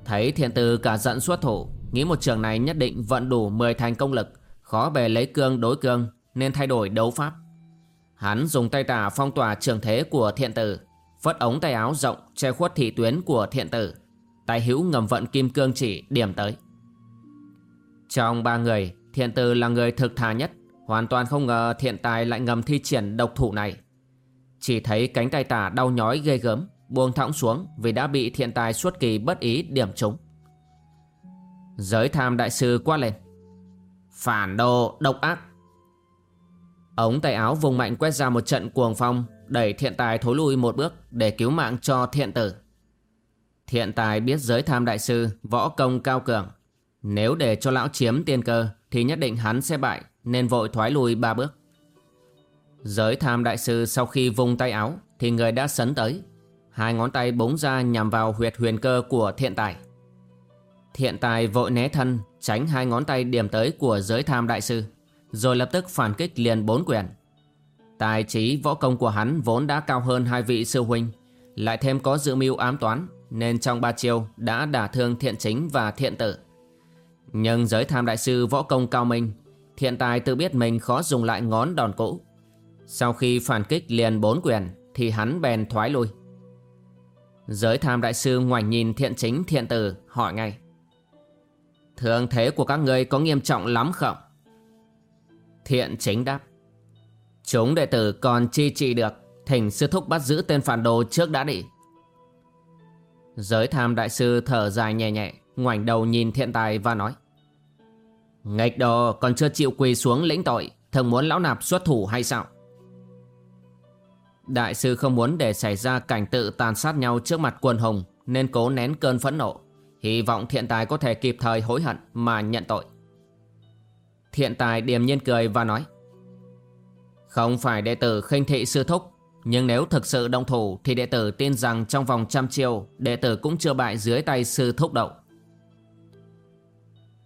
Thấy thiện tử cả giận xuất thủ, Nghĩ một trường này nhất định vận đủ 10 thành công lực, Khó bề lấy cương đối cương, Nên thay đổi đấu pháp. Hắn dùng tay tả phong tỏa trường thế của thiện tử, Phất ống tay áo rộng Che khuất thị tuyến của thiện tử. Tay hữu ngầm vận kim cương chỉ điểm tới. Trong ba người, Thiện tử là người thực thà nhất. Hoàn toàn không ngờ thiện tài lại ngầm thi triển độc thủ này. Chỉ thấy cánh tay tả đau nhói ghê gớm, Buông thõng xuống vì đã bị thiện tài suốt kỳ bất ý điểm trúng. Giới tham đại sư quát lên. Phản đồ, độc ác. Ống tay áo vùng mạnh quét ra một trận cuồng phong, Đẩy thiện tài thối lui một bước Để cứu mạng cho thiện tử. Thiện tài biết giới tham đại sư, Võ công cao cường. Nếu để cho lão chiếm tiên cơ, Thì nhất định hắn sẽ bại, Nên vội thoái lui ba bước. Giới tham đại sư sau khi vung tay áo, Thì người đã sấn tới. Hai ngón tay búng ra nhằm vào huyệt huyền cơ của thiện tài. Thiện tài vội né thân, Tránh hai ngón tay điểm tới của giới tham đại sư, Rồi lập tức phản kích liền bốn quyền. Tài trí võ công của hắn vốn đã cao hơn hai vị sư huynh, Lại thêm có dự mưu ám toán nên trong ba chiêu đã đả thương thiện chính và thiện tử. Nhưng giới tham đại sư võ công cao minh, Thiện tài tự biết mình khó dùng lại ngón đòn cũ. Sau khi phản kích liền bốn quyền Thì hắn bèn thoái lui. Giới tham đại sư ngoảnh nhìn thiện chính, thiện tử, hỏi ngay. Thương thế của các ngươi có nghiêm trọng lắm không? Thiện chính đáp. Chúng đệ tử còn chi trị được, Thỉnh sư thúc bắt giữ tên phản đồ trước đã đi. Giới tham đại sư thở dài nhẹ nhẹ, ngoảnh đầu nhìn thiện tài và nói, Nghịch đồ, còn chưa chịu quỳ xuống lĩnh tội, Thường muốn lão nạp xuất thủ hay sao? Đại sư không muốn để xảy ra cảnh tự tàn sát nhau trước mặt quần hùng, Nên cố nén cơn phẫn nộ. Hy vọng thiện tài có thể kịp thời hối hận mà nhận tội. Thiện tài điềm nhiên cười và nói, Không phải đệ tử khinh thị sư thúc nhưng nếu thực sự động thủ, Thì đệ tử tin rằng trong vòng trăm chiêu, Đệ tử cũng chưa bại dưới tay sư thúc đậu.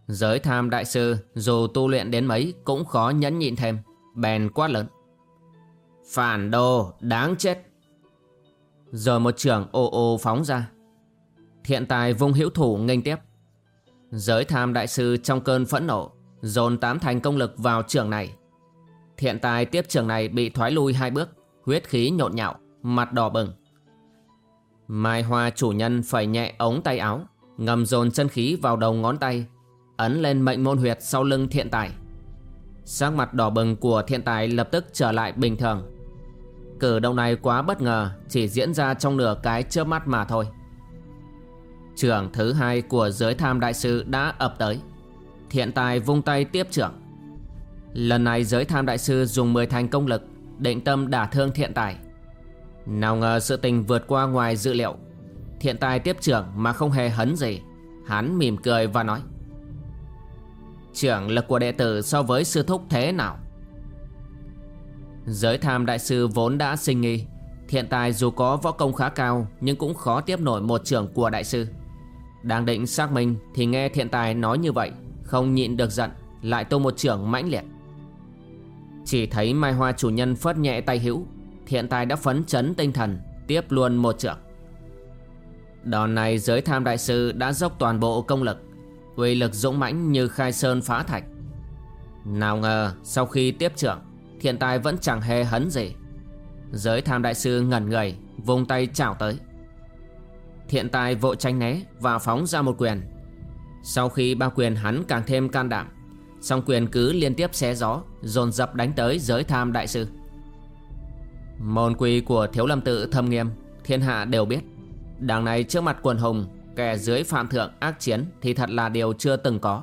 Giới tham đại sư, Dù tu luyện đến mấy, Cũng khó nhẫn nhịn thêm. Bèn quát lớn. Phản đồ, đáng chết. Rồi một trưởng ô ô phóng ra. Thiện tài vung hữu thủ nghênh tiếp. Giới tham đại sư trong cơn phẫn nộ, Dồn tám thành công lực vào trường này. Thiện tài tiếp trường này bị thoái lui hai bước. Huyết khí nhộn nhạo, Mặt đỏ bừng. Mai Hoa chủ nhân phải nhẹ ống tay áo, Ngầm dồn chân khí vào đầu ngón tay, Ấn lên mệnh môn huyệt sau lưng thiện tài. Sắc mặt đỏ bừng của thiện tài lập tức trở lại bình thường. Cử động này quá bất ngờ, Chỉ diễn ra trong nửa cái chớp mắt mà thôi. Trưởng thứ hai của giới tham đại sư đã ập tới. Thiện tài vung tay tiếp trưởng. Lần này giới tham đại sư dùng 10 thành công lực Định tâm đả thương thiện tài. Nào ngờ sự tình vượt qua ngoài dự liệu. Thiện tài tiếp trưởng mà không hề hấn gì. Hắn mỉm cười và nói, Trưởng lực của đệ tử so với sư thúc thế nào? Giới tham đại sư vốn đã sinh nghi. Thiện tài dù có võ công khá cao, Nhưng cũng khó tiếp nổi một trưởng của đại sư. Đang định xác minh Thì nghe thiện tài nói như vậy, Không nhịn được giận, Lại tô một trưởng mãnh liệt. Chỉ thấy Mai Hoa chủ nhân phớt nhẹ tay hữu. Thiện tài đã phấn chấn tinh thần, Tiếp luôn một trưởng. Đòn này giới tham đại sư đã dốc toàn bộ công lực, uy lực dũng mãnh như khai sơn phá thạch. Nào ngờ, sau khi tiếp trưởng, Thiện tài vẫn chẳng hề hấn gì. Giới tham đại sư ngẩn người Vùng tay chảo tới. Thiện tài vội tranh né Và phóng ra một quyền. Sau khi ba quyền hắn càng thêm can đảm Song quyền cứ liên tiếp xé gió Dồn dập đánh tới giới tham đại sư. Môn quy của thiếu lâm tự thâm nghiêm Thiên hạ đều biết. Đằng này trước mặt quần hùng Kẻ dưới phạm thượng ác chiến Thì thật là điều chưa từng có.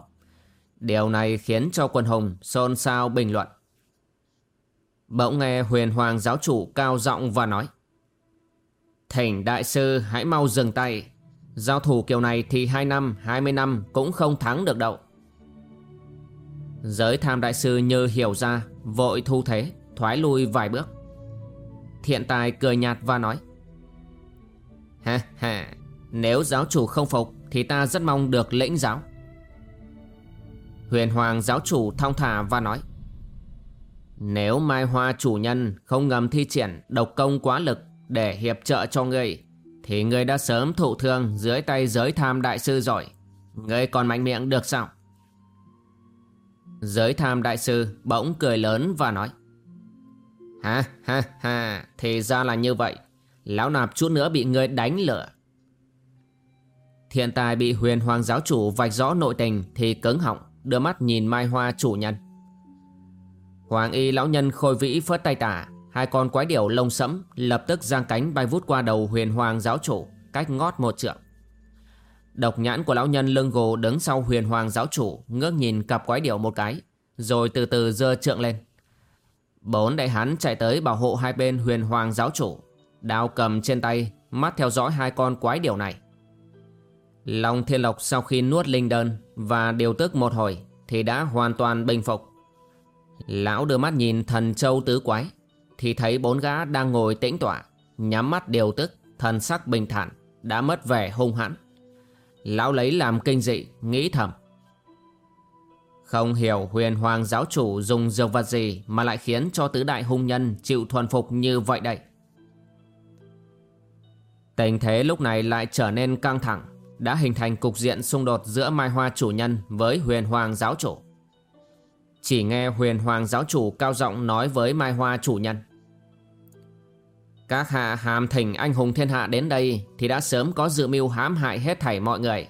Điều này khiến cho quần hùng xôn xao bình luận. Bỗng nghe huyền hoàng giáo chủ cao giọng và nói Thỉnh đại sư hãy mau dừng tay. Giao thủ kiểu này thì 2 năm, 20 năm cũng không thắng được đâu. Giới tham đại sư như hiểu ra Vội thu thế Thoái lui vài bước Thiện tài cười nhạt và nói Ha ha Nếu giáo chủ không phục Thì ta rất mong được lĩnh giáo Huyền hoàng giáo chủ thong thả và nói nếu Mai Hoa chủ nhân không ngầm thi triển độc công quá lực để hiệp trợ cho ngươi, thì ngươi đã sớm thụ thương dưới tay giới tham đại sư rồi. Ngươi còn mạnh miệng được sao? Giới tham đại sư bỗng cười lớn và nói Ha ha ha, thì ra là như vậy. Lão nạp chút nữa bị ngươi đánh lửa. thiên tài bị huyền hoàng giáo chủ vạch rõ nội tình thì cứng họng, đưa mắt nhìn Mai Hoa chủ nhân. Hoàng y lão nhân khôi vĩ phớt tay tả Hai con quái điểu lông sẫm Lập tức giang cánh bay vút qua đầu huyền hoàng giáo chủ Cách ngót một trượng Độc nhãn của lão nhân lưng gồ đứng sau huyền hoàng giáo chủ Ngước nhìn cặp quái điểu một cái Rồi từ từ dơ trượng lên. Bốn đại hán chạy tới bảo hộ hai bên huyền hoàng giáo chủ Đao cầm trên tay Mắt theo dõi hai con quái điểu này. Long thiên lộc sau khi nuốt linh đơn Và điều tức một hồi Thì đã hoàn toàn bình phục. Lão đưa mắt nhìn thần châu tứ quái Thì thấy bốn gã đang ngồi tĩnh tỏa, Nhắm mắt điều tức Thần sắc bình thản Đã mất vẻ hung hãn. Lão lấy làm kinh dị, Nghĩ thầm. Không hiểu huyền hoàng giáo chủ dùng dược vật gì Mà lại khiến cho tứ đại hung nhân Chịu thuần phục như vậy đây? Tình thế lúc này lại trở nên căng thẳng, Đã hình thành cục diện xung đột giữa Mai Hoa chủ nhân với huyền hoàng giáo chủ. Chỉ nghe huyền hoàng giáo chủ cao giọng nói với Mai Hoa chủ nhân. Các hạ hàm thỉnh anh hùng thiên hạ đến đây Thì đã sớm có dự mưu hãm hại hết thảy mọi người.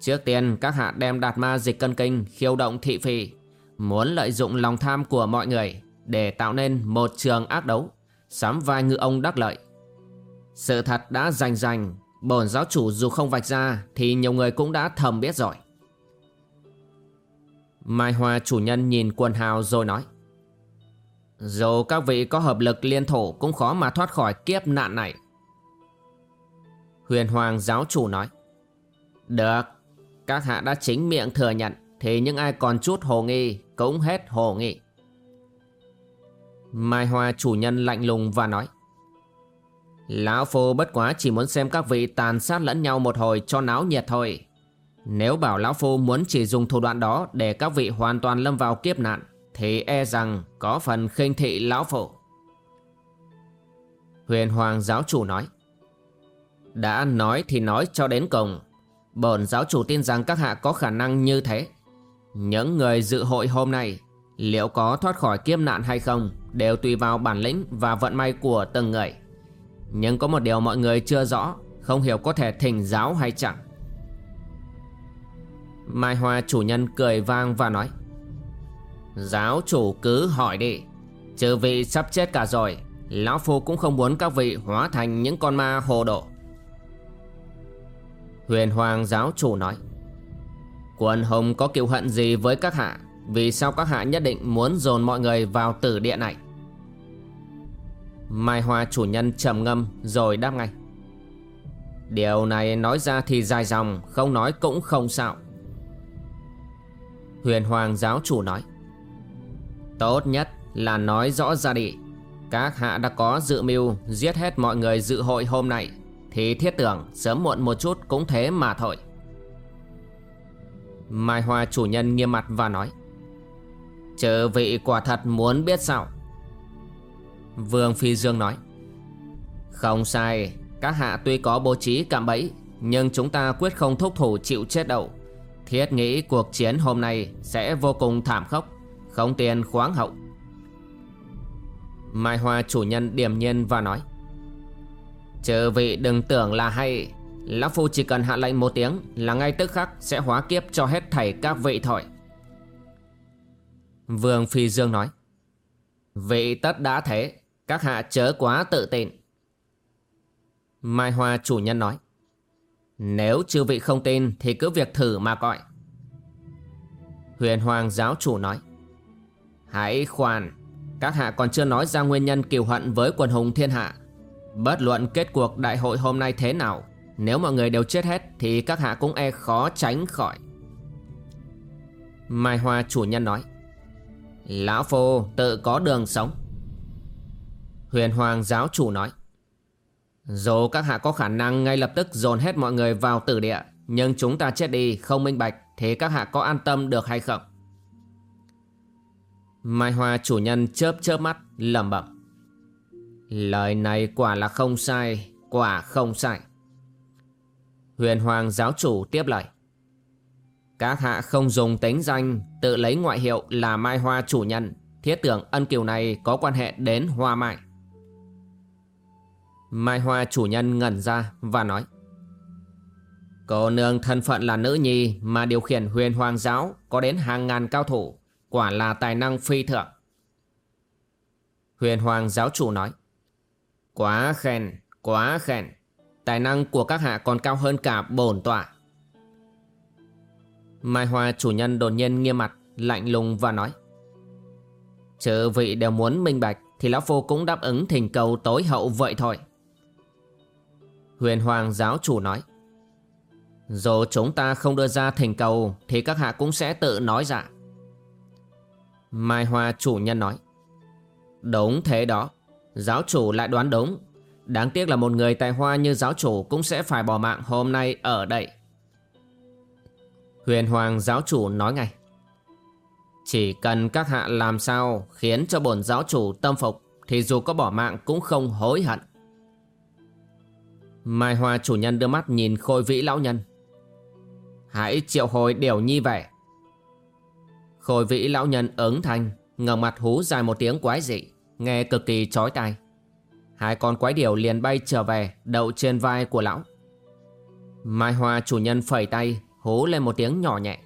Trước tiên, các hạ đem đạt ma dịch cân kinh, khiêu động thị phi. Muốn lợi dụng lòng tham của mọi người Để tạo nên một trường ác đấu, Sắm vai ngư ông đắc lợi. Sự thật đã rành rành, Bổn giáo chủ dù không vạch ra Thì nhiều người cũng đã thầm biết rồi. Mai Hoa chủ nhân nhìn quần hào rồi nói dù các vị có hợp lực liên thủ, Cũng khó mà thoát khỏi kiếp nạn này. Huyền Hoàng giáo chủ nói, Được, Các hạ đã chính miệng thừa nhận, Thì những ai còn chút hồ nghi Cũng hết hồ nghi. Mai Hoa chủ nhân lạnh lùng và nói, Lão Phu bất quá chỉ muốn xem các vị tàn sát lẫn nhau một hồi cho náo nhiệt thôi. Nếu bảo Lão Phu muốn chỉ dùng thủ đoạn đó để các vị hoàn toàn lâm vào kiếp nạn thì e rằng có phần khinh thị Lão Phu Huyền Hoàng giáo chủ nói, Đã nói thì nói cho đến cùng. Bổn giáo chủ tin rằng các hạ có khả năng như thế. Những người dự hội hôm nay Liệu có thoát khỏi kiếp nạn hay không Đều tùy vào bản lĩnh và vận may của từng người. Nhưng có một điều mọi người chưa rõ, Không hiểu có thể thỉnh giáo hay chẳng. Mai Hoa chủ nhân cười vang và nói Giáo chủ cứ hỏi đi. Trừ vị sắp chết cả rồi, Lão Phu cũng không muốn các vị hóa thành những con ma hồ độ Huyền Hoàng giáo chủ nói Quần hùng có kiêu hận gì với các hạ? Vì sao các hạ nhất định muốn dồn mọi người vào tử địa này? Mai Hoa chủ nhân trầm ngâm rồi đáp ngay, Điều này nói ra thì dài dòng, Không nói cũng không sao. Huyền Hoàng giáo chủ nói Tốt nhất là nói rõ ra đi. Các hạ đã có dự mưu giết hết mọi người dự hội hôm nay, Thì thiết tưởng sớm muộn một chút cũng thế mà thôi. Mai Hoa chủ nhân nghiêm mặt và nói Chờ vị quả thật muốn biết sao? Vương Phi Dương nói, Không sai, Các hạ tuy có bố trí cạm bẫy, Nhưng chúng ta quyết không thúc thủ chịu chết đâu. Thiết nghĩ cuộc chiến hôm nay Sẽ vô cùng thảm khốc. Không tiền khoáng hậu. Mai Hoa chủ nhân điềm nhiên và nói Chờ vị đừng tưởng là hay, Lão Phu chỉ cần hạ lệnh một tiếng Là ngay tức khắc sẽ hóa kiếp cho hết thảy các vị thôi Vương Phi Dương nói, Vị tất đã thế, Các hạ chớ quá tự tin. Mai Hoa chủ nhân nói, Nếu chư vị không tin Thì cứ việc thử mà coi Huyền Hoàng giáo chủ nói Hãy khoan. Các hạ còn chưa nói ra nguyên nhân kiều hận với quần hùng thiên hạ. Bất luận kết cuộc đại hội hôm nay thế nào, Nếu mọi người đều chết hết Thì các hạ cũng e khó tránh khỏi. Mai Hoa chủ nhân nói, Lão Phu tự có đường sống. Huyền Hoàng giáo chủ nói, Dù các hạ có khả năng ngay lập tức dồn hết mọi người vào tử địa, Nhưng chúng ta chết đi không minh bạch Thì các hạ có an tâm được hay không? Mai Hoa chủ nhân chớp chớp mắt lẩm bẩm. Lời này quả là không sai Quả không sai. Huyền Hoàng giáo chủ tiếp lời. Các hạ không dùng tính danh Tự lấy ngoại hiệu là Mai Hoa chủ nhân. Thiết tưởng ân kiều này có quan hệ đến Hoa Mai. Mai Hoa chủ nhân ngẩn ra và nói. Cô nương thân phận là nữ nhi mà điều khiển huyền hoàng giáo có đến hàng ngàn cao thủ, quả là tài năng phi thượng. Huyền hoàng giáo chủ nói Quá khen, quá khen. Tài năng của các hạ còn cao hơn cả bổn tọa. Mai Hoa chủ nhân đột nhiên nghiêm mặt, lạnh lùng và nói. Chớ vị đều muốn minh bạch thì Lão Phu cũng đáp ứng thỉnh cầu tối hậu vậy thôi. Huyền Hoàng giáo chủ nói. Dù chúng ta không đưa ra thỉnh cầu thì các hạ cũng sẽ tự nói ra. Mai Hoa chủ nhân nói. Đúng thế đó. Giáo chủ lại đoán đúng. Đáng tiếc là một người tài hoa như giáo chủ Cũng sẽ phải bỏ mạng hôm nay ở đây. Huyền Hoàng giáo chủ nói ngay. Chỉ cần các hạ làm sao Khiến cho bổn giáo chủ tâm phục, Thì dù có bỏ mạng cũng không hối hận. Mai Hoa chủ nhân đưa mắt nhìn khôi vĩ lão nhân. Hãy triệu hồi điều nhi về. Khôi vĩ lão nhân ứng thanh, ngẩng mặt hú dài một tiếng quái dị, Nghe cực kỳ chói tai. Hai con quái điểu liền bay trở về, Đậu trên vai của lão. Mai Hoa chủ nhân phẩy tay, Hú lên một tiếng nhỏ nhẹ.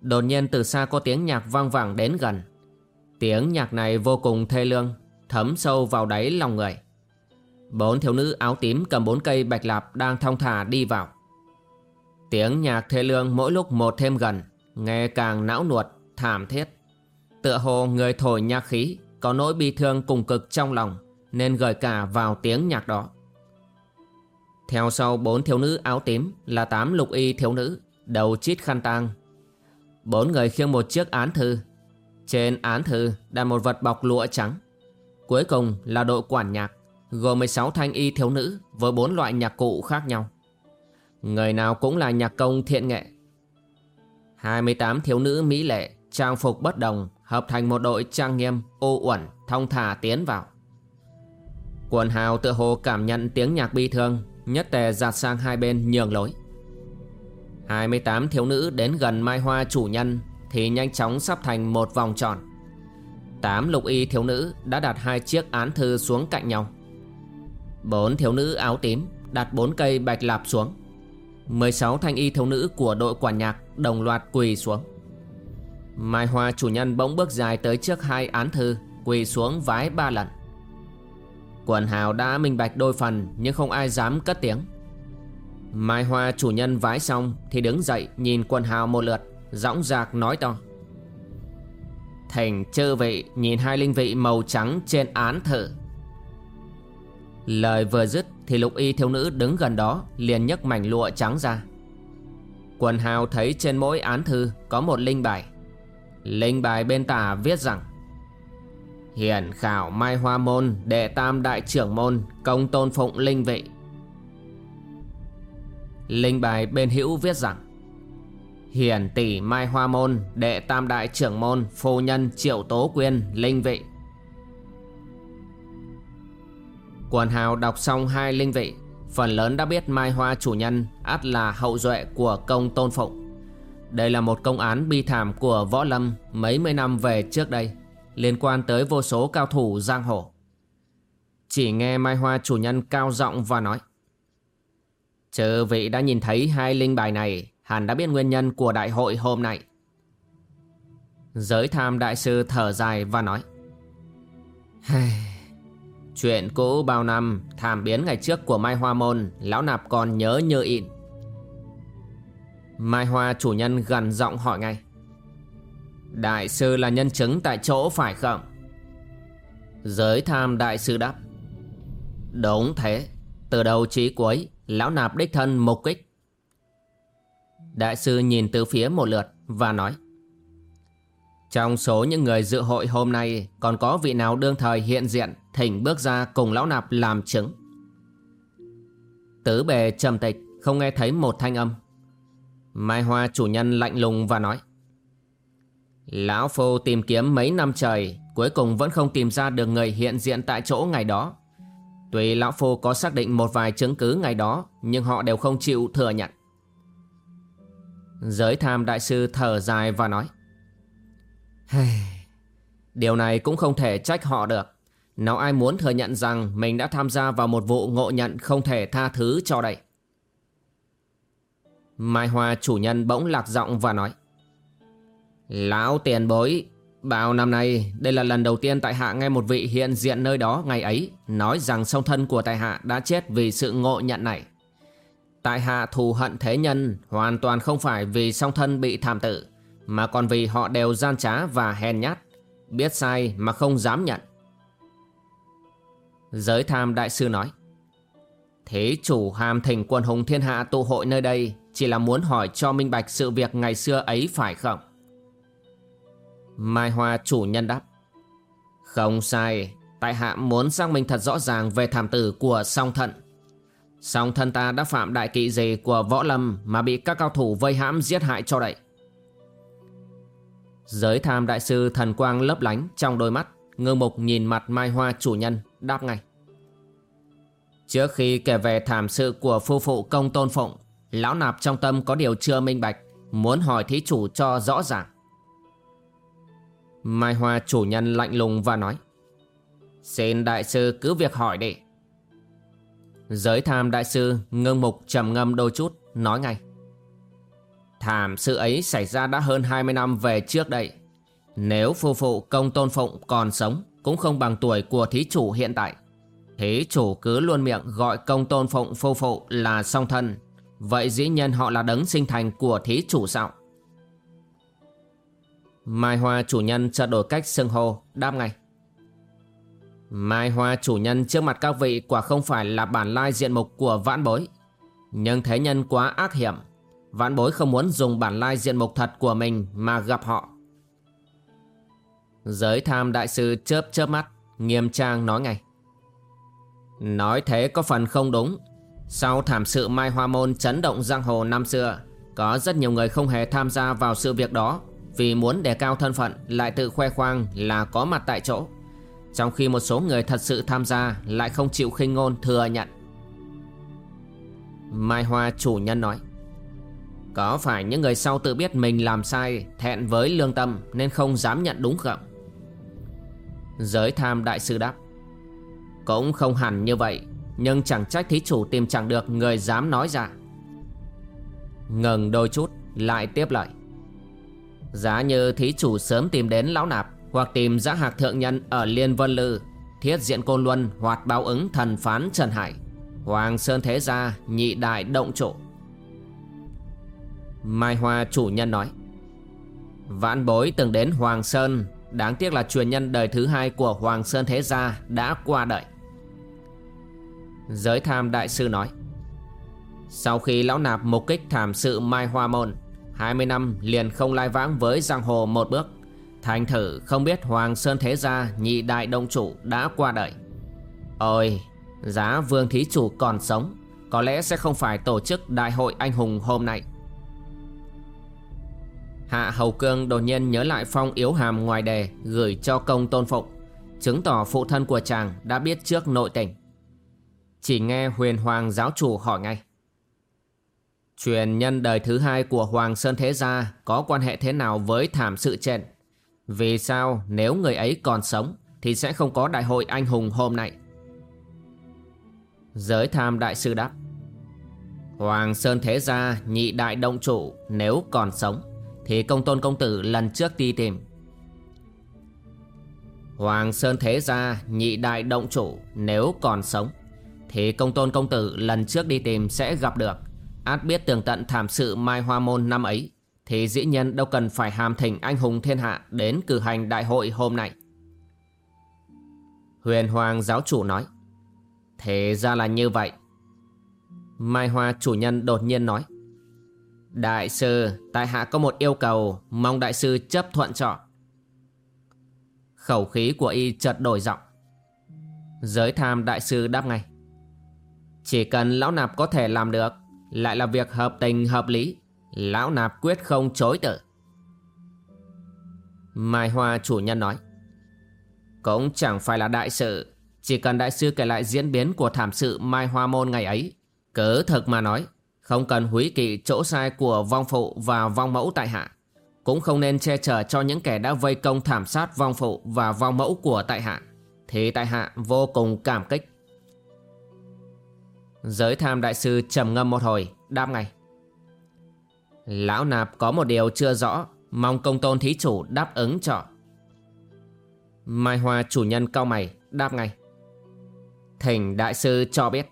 Đột nhiên từ xa có tiếng nhạc vang vẳng đến gần. Tiếng nhạc này vô cùng thê lương, Thấm sâu vào đáy lòng người. Bốn thiếu nữ áo tím cầm bốn cây bạch lạp Đang thong thả đi vào. Tiếng nhạc thê lương mỗi lúc một thêm gần. Nghe càng não nuột, thảm thiết. Tựa hồ người thổi nhạc khí có nỗi bi thương cùng cực trong lòng Nên gợi cả vào tiếng nhạc đó. Theo sau bốn thiếu nữ áo tím Là tám lục y thiếu nữ Đầu chít khăn tang. Bốn người khiêng một chiếc án thư. Trên án thư đặt một vật bọc lụa trắng. Cuối cùng là đội quản nhạc Gồm 16 thanh y thiếu nữ Với bốn loại nhạc cụ khác nhau. Người nào cũng là nhạc công thiện nghệ 28 thiếu nữ mỹ lệ Trang phục bất đồng hợp thành một đội trang nghiêm, ô uẩn, thong thả tiến vào. Quần hào tự hồ cảm nhận tiếng nhạc bi thương, nhất tề giạt sang hai bên nhường lối. 28 thiếu nữ đến gần Mai Hoa chủ nhân Thì nhanh chóng sắp thành một vòng tròn Tám lục y thiếu nữ đã đặt hai chiếc án thư xuống cạnh nhau Bốn thiếu nữ áo tím đặt bốn cây bạch lạp xuống 16 thanh y thiếu nữ của đội quản nhạc đồng loạt quỳ xuống. Mai Hoa chủ nhân bỗng bước dài tới trước hai án thư, Quỳ xuống vái ba lần. Quần hào đã minh bạch đôi phần, Nhưng không ai dám cất tiếng. Mai Hoa chủ nhân vái xong Thì đứng dậy nhìn quần hào một lượt Dõng dạc nói to. Thành chư vị, nhìn hai linh vị màu trắng trên án thử Lời vừa dứt thì lục y thiếu nữ đứng gần đó, liền nhấc mảnh lụa trắng ra. Quần hào thấy trên mỗi án thư có một linh bài. Linh bài bên tả viết rằng, Hiển khảo Mai Hoa Môn, Đệ tam đại trưởng môn, Công tôn phụng linh vị. Linh bài bên hữu viết rằng, Hiển tỷ Mai Hoa Môn, Đệ tam đại trưởng môn, Phu nhân Triệu Tố Quyên, linh vị. Quần hào đọc xong hai linh vị, Phần lớn đã biết Mai Hoa chủ nhân ắt là hậu duệ của công tôn phụng. Đây là một công án bi thảm của võ lâm mấy mươi năm về trước đây, Liên quan tới vô số cao thủ giang hồ. Chỉ nghe Mai Hoa chủ nhân cao giọng và nói "Chờ vị đã nhìn thấy hai linh bài này, Hẳn đã biết nguyên nhân của đại hội hôm nay. Giới tham đại sư thở dài và nói Chuyện cũ bao năm, Thảm biến ngày trước của Mai Hoa Môn, Lão Nạp còn nhớ như in Mai Hoa chủ nhân gần giọng hỏi ngay. Đại sư là nhân chứng tại chỗ phải không? Giới tham đại sư đáp. Đúng thế, Từ đầu chí cuối, Lão nạp đích thân mục kích. Đại sư nhìn từ phía một lượt Và nói. Trong số những người dự hội hôm nay, Còn có vị nào đương thời hiện diện, Thỉnh bước ra cùng lão nạp làm chứng? Tứ bề trầm tịch, Không nghe thấy một thanh âm. Mai Hoa chủ nhân lạnh lùng và nói, Lão Phu tìm kiếm mấy năm trời, Cuối cùng vẫn không tìm ra được người hiện diện tại chỗ ngày đó. Tuy Lão Phu có xác định một vài chứng cứ ngày đó, Nhưng họ đều không chịu thừa nhận. Giới tham đại sư thở dài và nói Điều này cũng không thể trách họ được. Nào ai muốn thừa nhận rằng Mình đã tham gia vào một vụ ngộ nhận Không thể tha thứ cho đây? Mai Hoa chủ nhân bỗng lạc giọng và nói, Lão tiền bối, Bao năm nay, đây là lần đầu tiên tại hạ nghe một vị hiện diện nơi đó ngày ấy, Nói rằng song thân của tại hạ đã chết vì sự ngộ nhận này. Tại hạ thù hận thế nhân, hoàn toàn không phải vì song thân bị thảm tử. Mà còn vì họ đều gian trá và hèn nhát. Biết sai mà không dám nhận. Giới tham đại sư nói, Thế chủ hàm thỉnh quân hùng thiên hạ tụ hội nơi đây Chỉ là muốn hỏi cho minh bạch sự việc ngày xưa ấy phải không? Mai Hoa chủ nhân đáp, Không sai, Tại hạ muốn xác minh thật rõ ràng về thảm tử của song thận Song thân ta đã phạm đại kỵ gì của võ lâm Mà bị các cao thủ vây hãm giết hại cho đậy? Giới tham đại sư thần quang lấp lánh trong đôi mắt Ngư mục nhìn mặt Mai Hoa chủ nhân, đáp ngay. Trước khi kể về thảm sự của phu phụ công tôn phụng, Lão nạp trong tâm có điều chưa minh bạch, Muốn hỏi thí chủ cho rõ ràng. Mai Hoa chủ nhân lạnh lùng và nói, Xin đại sư cứ việc hỏi đi. Giới tham đại sư ngưng mục trầm ngâm đôi chút, Nói ngay Thảm, sự ấy xảy ra đã hơn 20 năm về trước đây. Nếu phu phụ công tôn phụng còn sống, Cũng không bằng tuổi của thí chủ hiện tại. Thí chủ cứ luôn miệng gọi công tôn phụng phu phụ là song thân. Vậy dĩ nhiên họ là đấng sinh thành của thí chủ sao? Mai Hoa chủ nhân chợt đổi cách xưng hô, Đáp ngay. Mai Hoa chủ nhân trước mặt các vị Quả không phải là bản lai diện mục của vãn bối, Nhưng thế nhân quá ác hiểm. Vãn bối không muốn dùng bản lai diện mục thật của mình Mà gặp họ. Giới tham đại sư chớp chớp mắt, Nghiêm trang nói ngay. Nói thế có phần không đúng. Sau thảm sự Mai Hoa Môn chấn động giang hồ năm xưa, Có rất nhiều người không hề tham gia vào sự việc đó, vì muốn đề cao thân phận lại tự khoe khoang là có mặt tại chỗ. Trong khi một số người thật sự tham gia lại không chịu khinh ngôn thừa nhận. Mai Hoa chủ nhân nói. Có phải những người sau tự biết mình làm sai, Thẹn với lương tâm Nên không dám nhận đúng không? Giới tham đại sư đáp, Cũng không hẳn như vậy, Nhưng chẳng trách thí chủ tìm chẳng được Người dám nói ra. Ngừng đôi chút, Lại tiếp lời, Giá như thí chủ sớm tìm đến lão nạp Hoặc tìm giã hạc thượng nhân ở Liên Vân Lư, Thiết diện côn luân Hoạt báo ứng thần phán Trần Hải, Hoàng Sơn Thế Gia Nhị Đại Động trộn Mai Hoa chủ nhân nói. Vãn bối từng đến Hoàng Sơn Đáng tiếc là truyền nhân đời thứ hai của Hoàng Sơn Thế Gia đã qua đời. Giới tham đại sư nói Sau khi lão nạp mục kích thảm sự Mai Hoa Môn 20 năm liền không lai vãng với giang hồ một bước. Thành thử không biết Hoàng Sơn Thế Gia nhị đại đông chủ đã qua đời. Ôi, giá vương thí chủ còn sống Có lẽ sẽ không phải tổ chức đại hội anh hùng hôm nay. Hạ Hầu Cương đột nhiên nhớ lại phong yếu hàm ngoài đề gửi cho công tôn phụng, Chứng tỏ phụ thân của chàng đã biết trước nội tình Chỉ nghe huyền hoàng giáo chủ hỏi ngay Truyền nhân đời thứ hai của Hoàng Sơn Thế Gia có quan hệ thế nào với thảm sự trên? Vì sao nếu người ấy còn sống thì sẽ không có đại hội anh hùng hôm nay? Giới tham đại sư đáp Hoàng Sơn Thế Gia, nhị đại động chủ, nếu còn sống thì công tôn công tử lần trước đi tìm. Hoàng Sơn Thế Gia, nhị đại động chủ, nếu còn sống Thì công tôn công tử lần trước đi tìm sẽ gặp được. Át biết tường tận thảm sự Mai Hoa Môn năm ấy Thì dĩ nhân đâu cần phải hàm thỉnh anh hùng thiên hạ Đến cử hành đại hội hôm nay. Huyền Hoàng giáo chủ nói, Thế ra là như vậy. Mai Hoa chủ nhân đột nhiên nói Đại sư, tại hạ có một yêu cầu, mong đại sư chấp thuận cho. Khẩu khí của y chợt đổi giọng. Giới tham đại sư đáp ngay. Chỉ cần lão nạp có thể làm được, lại là việc hợp tình hợp lý, lão nạp quyết không chối từ. Mai Hoa chủ nhân nói. Cũng chẳng phải là đại sự, chỉ cần đại sư kể lại diễn biến của thảm sự Mai Hoa Môn ngày ấy. Cớ thực mà nói, không cần húy kỵ chỗ sai của vong phụ và vong mẫu tại hạ. Cũng không nên che chở cho những kẻ đã vây công thảm sát vong phụ và vong mẫu của tại hạ, Thì tại hạ vô cùng cảm kích. Giới tham đại sư trầm ngâm một hồi, Đáp ngay. Lão nạp có một điều chưa rõ, Mong công tôn thí chủ đáp ứng cho. Mai Hoa chủ nhân cao mày, Đáp ngay. Thỉnh đại sư cho biết.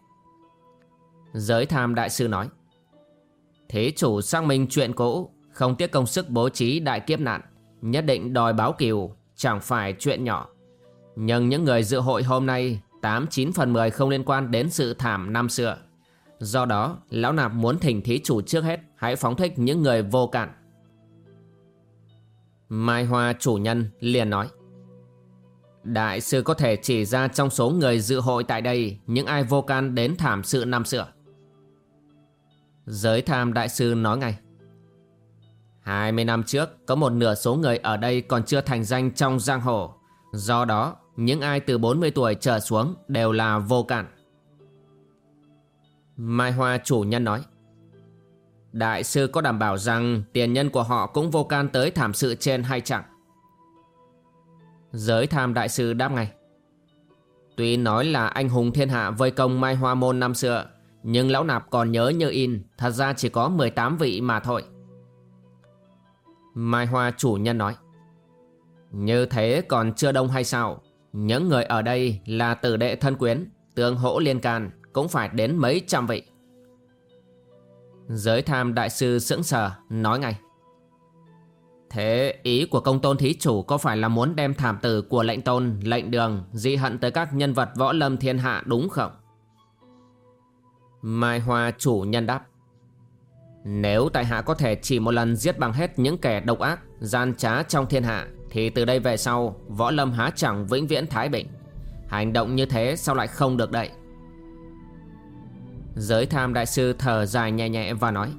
Giới tham đại sư nói. Thế chủ xác minh chuyện cũ, Không tiếc công sức bố trí đại kiếp nạn, Nhất định đòi báo kiều, Chẳng phải chuyện nhỏ. Nhưng những người dự hội hôm nay 8-9 phần 10 không liên quan đến sự thảm năm xưa. Do đó, Lão Nạp muốn thỉnh thí chủ trước hết, Hãy phóng thích những người vô cạn Mai Hoa chủ nhân liền nói, Đại sư có thể chỉ ra trong số người dự hội tại đây, Những ai vô can đến thảm sự năm xưa. Giới tham đại sư nói ngay. 20 năm trước, có một nửa số người ở đây còn chưa thành danh trong giang hồ. Do đó, những ai từ 40 tuổi trở xuống đều là vô cản. Mai Hoa chủ nhân nói, Đại sư có đảm bảo rằng tiền nhân của họ cũng vô can tới thảm sự trên hay chẳng? Giới tham đại sư đáp ngay, Tuy nói là anh hùng thiên hạ vây công Mai Hoa Môn năm xưa nhưng lão nạp còn nhớ như in Thật ra chỉ có 18 vị mà thôi. Mai Hoa chủ nhân nói Như thế còn chưa đông hay sao? Những người ở đây là tử đệ thân quyến Tương hỗ liên can Cũng phải đến mấy trăm vị. Giới tham đại sư sững sờ Nói ngay Thế ý của công tôn thí chủ có phải là muốn đem thảm tử của lệnh tôn, lệnh đường, dị hận tới các nhân vật võ lâm thiên hạ đúng không? Mai Hoa chủ nhân đáp. Nếu tại hạ có thể chỉ một lần giết bằng hết những kẻ độc ác, gian trá trong thiên hạ Thì từ đây về sau, võ lâm há chẳng vĩnh viễn thái bình. Hành động như thế sao lại không được đậy Giới tham đại sư thở dài nhẹ nhẹ và nói.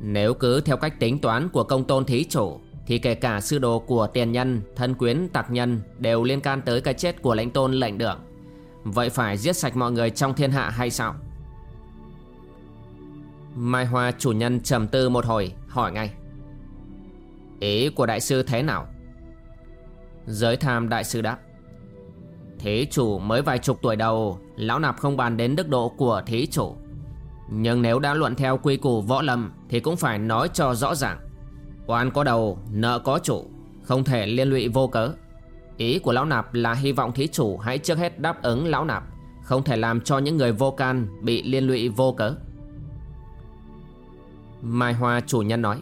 Nếu cứ theo cách tính toán của công tôn thí chủ Thì kể cả sư đồ của tiền nhân, thân quyến, tặc nhân Đều liên can tới cái chết của lãnh tôn lệnh đường. Vậy phải giết sạch mọi người trong thiên hạ hay sao? Mai Hoa chủ nhân trầm tư một hồi hỏi ngay. Ý của đại sư thế nào? Giới tham đại sư đáp. Thế chủ mới vài chục tuổi đầu Lão nạp không bàn đến đức độ của thế chủ. Nhưng nếu đã luận theo quy củ võ lâm Thì cũng phải nói cho rõ ràng. Oan có đầu, nợ có chủ Không thể liên lụy vô cớ. Ý của lão nạp là hy vọng thí chủ hãy trước hết đáp ứng lão nạp, Không thể làm cho những người vô can bị liên lụy vô cớ. Mai Hoa chủ nhân nói,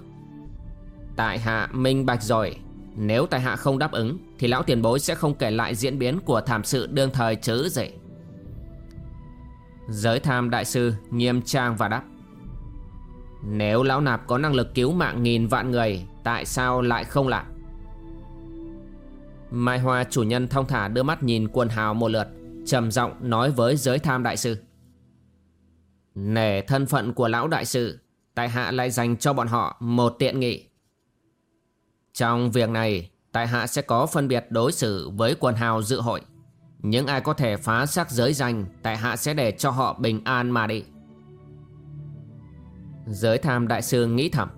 Tại hạ minh bạch rồi. Nếu tại hạ không đáp ứng, Thì lão tiền bối sẽ không kể lại diễn biến Của thảm sự đương thời chứ gì Giới tham đại sư nghiêm trang và đáp, Nếu lão nạp có năng lực cứu mạng nghìn vạn người, Tại sao lại không làm? Mai Hoa chủ nhân thông thả đưa mắt nhìn quần hào một lượt, trầm giọng nói với giới tham đại sư. Nể thân phận của lão đại sư, Tại hạ lại dành cho bọn họ một tiện nghị. Trong việc này, Tại hạ sẽ có phân biệt đối xử với quần hào dự hội. Những ai có thể phá xác giới danh, Tại hạ sẽ để cho họ bình an mà đi. Giới tham đại sư nghĩ thầm.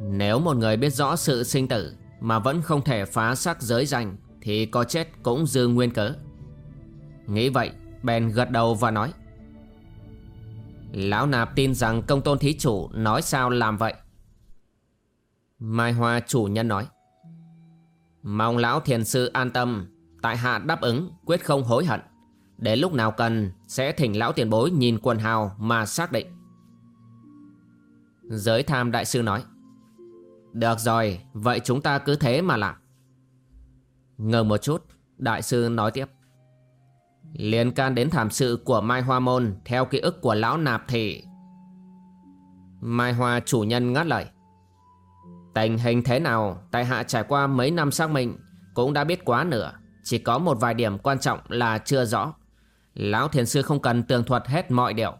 Nếu một người biết rõ sự sinh tử mà vẫn không thể phá xác giới rành Thì có chết cũng dư nguyên cớ. Nghĩ vậy, bèn gật đầu và nói, Lão nạp tin rằng công tôn thí chủ nói sao làm vậy? Mai Hoa chủ nhân nói, Mong lão thiền sư an tâm, Tại hạ đáp ứng, quyết không hối hận. Đến lúc nào cần, Sẽ thỉnh lão tiền bối nhìn quần hào Mà xác định. Giới tham đại sư nói được rồi, Vậy chúng ta cứ thế mà làm. Ngờ một chút, Đại sư nói tiếp. Liên can đến thảm sự của Mai Hoa Môn Theo ký ức của lão nạp thì Mai Hoa chủ nhân ngắt lời. Tình hình thế nào, Tại hạ trải qua mấy năm xác minh, Cũng đã biết quá nửa. Chỉ có một vài điểm quan trọng là chưa rõ. Lão thiền sư không cần tường thuật hết mọi điều.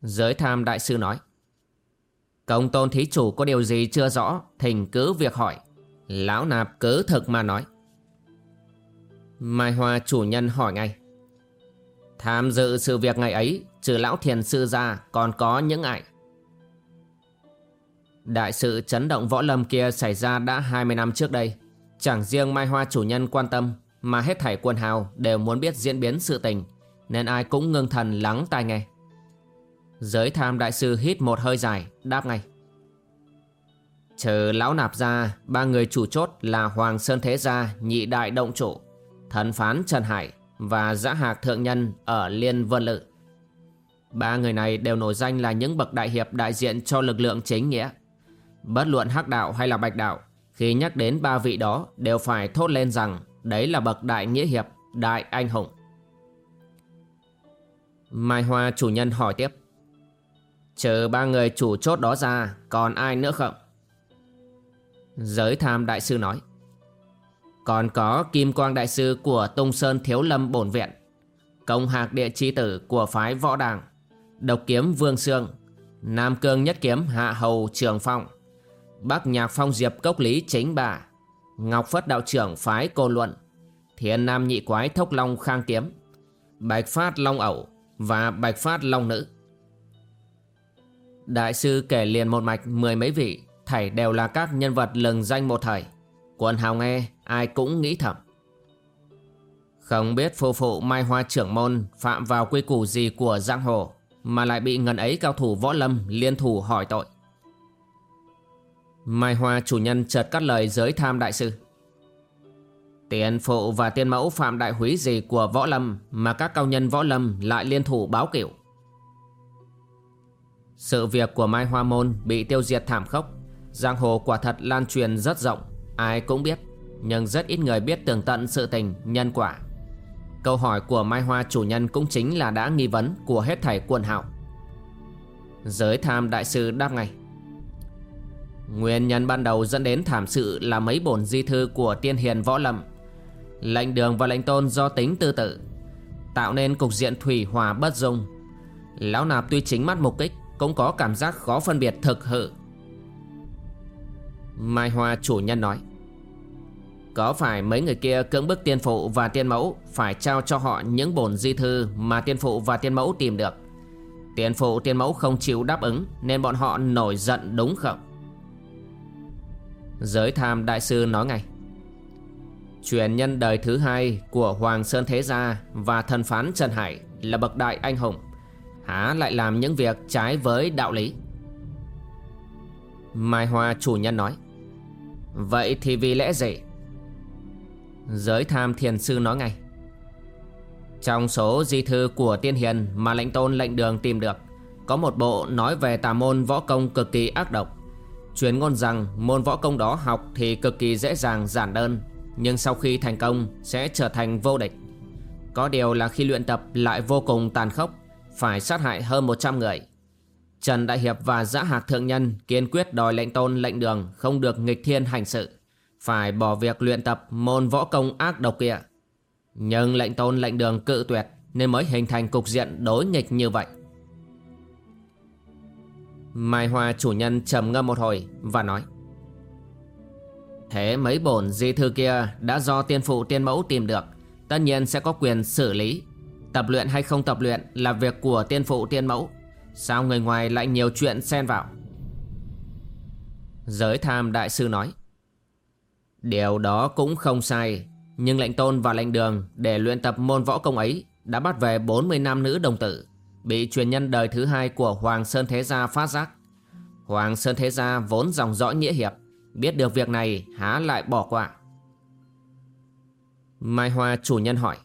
Giới tham đại sư nói. Công tôn thí chủ có điều gì chưa rõ, Thỉnh cứ việc hỏi. Lão nạp cứ thực mà nói. Mai Hoa chủ nhân hỏi ngay. Tham dự sự việc ngày ấy, Trừ lão thiền sư ra Còn có những ai? Đại sự chấn động võ lâm kia Xảy ra đã 20 năm trước đây. Chẳng riêng Mai Hoa chủ nhân quan tâm, Mà hết thảy quân hào đều muốn biết diễn biến sự tình, Nên ai cũng ngưng thần lắng tai nghe. Giới tham đại sư hít một hơi dài Đáp ngay Trừ lão nạp ra Ba người chủ chốt là Hoàng Sơn Thế Gia Nhị Đại Động Chủ thần phán Trần Hải và giã hạc thượng nhân ở Liên Vân Lự. Ba người này đều nổi danh là những bậc đại hiệp đại diện cho lực lượng chính nghĩa. Bất luận hắc đạo hay là bạch đạo, khi nhắc đến ba vị đó đều phải thốt lên rằng đấy là bậc đại nghĩa hiệp, đại anh hùng. Mai Hoa chủ nhân hỏi tiếp. Trừ ba người chủ chốt đó ra, còn ai nữa không? Giới tham đại sư nói. Còn có Kim Quang Đại Sư của Tung Sơn Thiếu Lâm Bổn Viện Công Hạc Địa Chi Tử của phái Võ Đàng Độc Kiếm Vương Sương Nam Cương Nhất Kiếm Hạ Hầu Trường Phong Bắc Nhạc Phong Diệp Cốc Lý Chính Bà Ngọc Phất Đạo Trưởng Phái Cô Luận Thiên Nam Nhị Quái Thốc Long Khang Kiếm Bạch Phát Long Ẩu Và Bạch Phát Long Nữ Đại sư kể liền một mạch mười mấy vị, Thảy đều là các nhân vật lừng danh một thời. Quần hào nghe, ai cũng nghĩ thầm. Không biết phu phụ Mai Hoa trưởng môn phạm vào quy củ gì của giang hồ, Mà lại bị ngần ấy cao thủ võ lâm liên thủ hỏi tội. Mai Hoa chủ nhân chợt cắt lời giới tham đại sư. Tiền phụ và tiên mẫu phạm đại húy gì của võ lâm Mà các cao nhân võ lâm lại liên thủ báo kiểu sự việc của Mai Hoa Môn bị tiêu diệt thảm khốc. Giang hồ quả thật lan truyền rất rộng, Ai cũng biết, Nhưng rất ít người biết tường tận sự tình, nhân quả. Câu hỏi của Mai Hoa chủ nhân cũng chính là đã nghi vấn của hết thảy quần hảo Giới tham đại sư đáp ngay. Nguyên nhân ban đầu dẫn đến thảm sự là mấy bổn di thư của tiên hiền võ lâm. Lệnh đường và lệnh tôn do tính tư tự, Tạo nên cục diện thủy hòa bất dung. Lão nạp tuy chính mắt mục kích cũng có cảm giác khó phân biệt thực hự. Mai Hoa chủ nhân nói, có phải mấy người kia cưỡng bức tiên phụ và tiên mẫu Phải trao cho họ những bổn di thư Mà tiên phụ và tiên mẫu tìm được? Tiên phụ, tiên mẫu không chịu đáp ứng Nên bọn họ nổi giận đúng không? Giới tham đại sư nói ngay, Truyền nhân đời thứ hai của Hoàng Sơn Thế Gia Và thần phán Trần Hải là bậc đại anh hùng. Há lại làm những việc trái với đạo lý. Mai Hoa chủ nhân nói, Vậy thì vì lẽ gì? Giới tham thiền sư nói ngay, Trong số di thư của tiên hiền Mà lãnh tôn lệnh đường tìm được, Có một bộ nói về tà môn võ công cực kỳ ác độc. Truyền ngôn rằng môn võ công đó học thì cực kỳ dễ dàng giản đơn, Nhưng sau khi thành công sẽ trở thành vô địch. Có điều là khi luyện tập lại vô cùng tàn khốc phải sát hại hơn 100 người. Trần Đại Hiệp và Giã Hạc Thượng Nhân kiên quyết đòi lệnh tôn, lệnh đường không được nghịch thiên hành sự, Phải bỏ việc luyện tập môn võ công ác độc kia. Nhưng lệnh tôn, lệnh đường cự tuyệt nên mới hình thành cục diện đối nghịch như vậy. Mai Hoa chủ nhân trầm ngâm một hồi và nói, Thế mấy bổn di thư kia đã do tiên phụ, tiên mẫu tìm được, Tất nhiên sẽ có quyền xử lý. Tập luyện hay không tập luyện là việc của tiên phụ, tiên mẫu. Sao người ngoài lại nhiều chuyện xen vào? Giới tham đại sư nói, Điều đó cũng không sai, Nhưng lệnh tôn và lệnh đường Để luyện tập môn võ công ấy Đã bắt về 40 nam nữ đồng tử, Bị truyền nhân đời thứ hai của Hoàng Sơn Thế Gia phát giác. Hoàng Sơn Thế Gia vốn dòng dõi nghĩa hiệp, Biết được việc này há lại bỏ qua. Mai Hoa chủ nhân hỏi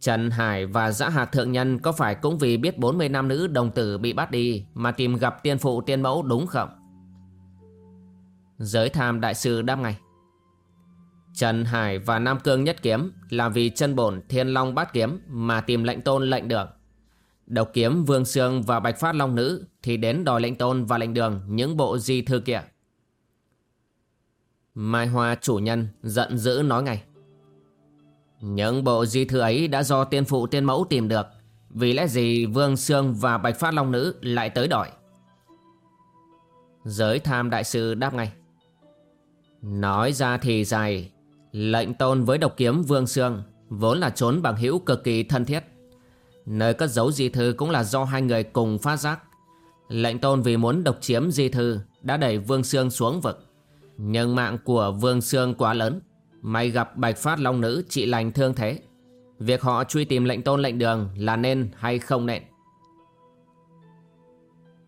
Trần Hải và Giã Hạc Thượng Nhân có phải cũng vì biết 40 nam nữ đồng tử bị bắt đi mà tìm gặp tiên phụ tiên mẫu đúng không? Giới tham đại sư đáp ngay. Trần Hải và Nam Cương Nhất Kiếm là vì chân bổn Thiên Long Bát Kiếm mà tìm lệnh tôn lệnh đường. Độc Kiếm Vương Sương và Bạch Phát Long Nữ thì đến đòi lệnh tôn và lệnh đường những bộ di thư kia. Mai Hoa chủ nhân giận dữ nói ngay. Những bộ di thư ấy đã do tiên phụ tiên mẫu tìm được. Vì lẽ gì Vương Sương và Bạch Phát Long Nữ lại tới đòi? Giới tham đại sư đáp ngay. Nói ra thì dài. Lệnh tôn với độc kiếm Vương Sương Vốn là trốn bằng hữu cực kỳ thân thiết. Nơi cất giấu di thư cũng là do hai người cùng phát giác. Lệnh tôn vì muốn độc chiếm di thư Đã đẩy Vương Sương xuống vực. Nhưng mạng của Vương Sương quá lớn. May gặp Bạch Phát Long Nữ trị lành thương thế. Việc họ truy tìm lệnh tôn lệnh đường là nên hay không nên?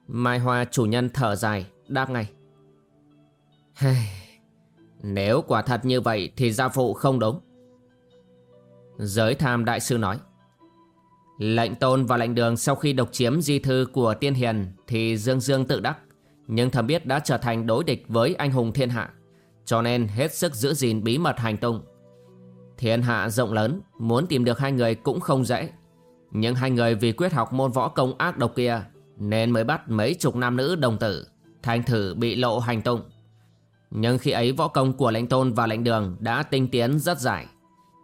Mai Hoa chủ nhân thở dài, Đáp ngay. Nếu quả thật như vậy Thì gia phụ không đúng. Giới tham đại sư nói, Lệnh tôn và lệnh đường Sau khi độc chiếm di thư của tiên hiền Thì dương dương tự đắc, Nhưng thầm biết đã trở thành đối địch với anh hùng thiên hạ cho nên hết sức giữ gìn bí mật hành tung. Thiên hạ rộng lớn, Muốn tìm được hai người cũng không dễ. Nhưng hai người vì quyết học môn võ công ác độc kia, Nên mới bắt mấy chục nam nữ đồng tử, Thành thử bị lộ hành tung. Nhưng khi ấy võ công của lãnh tôn và lãnh đường Đã tinh tiến rất dài.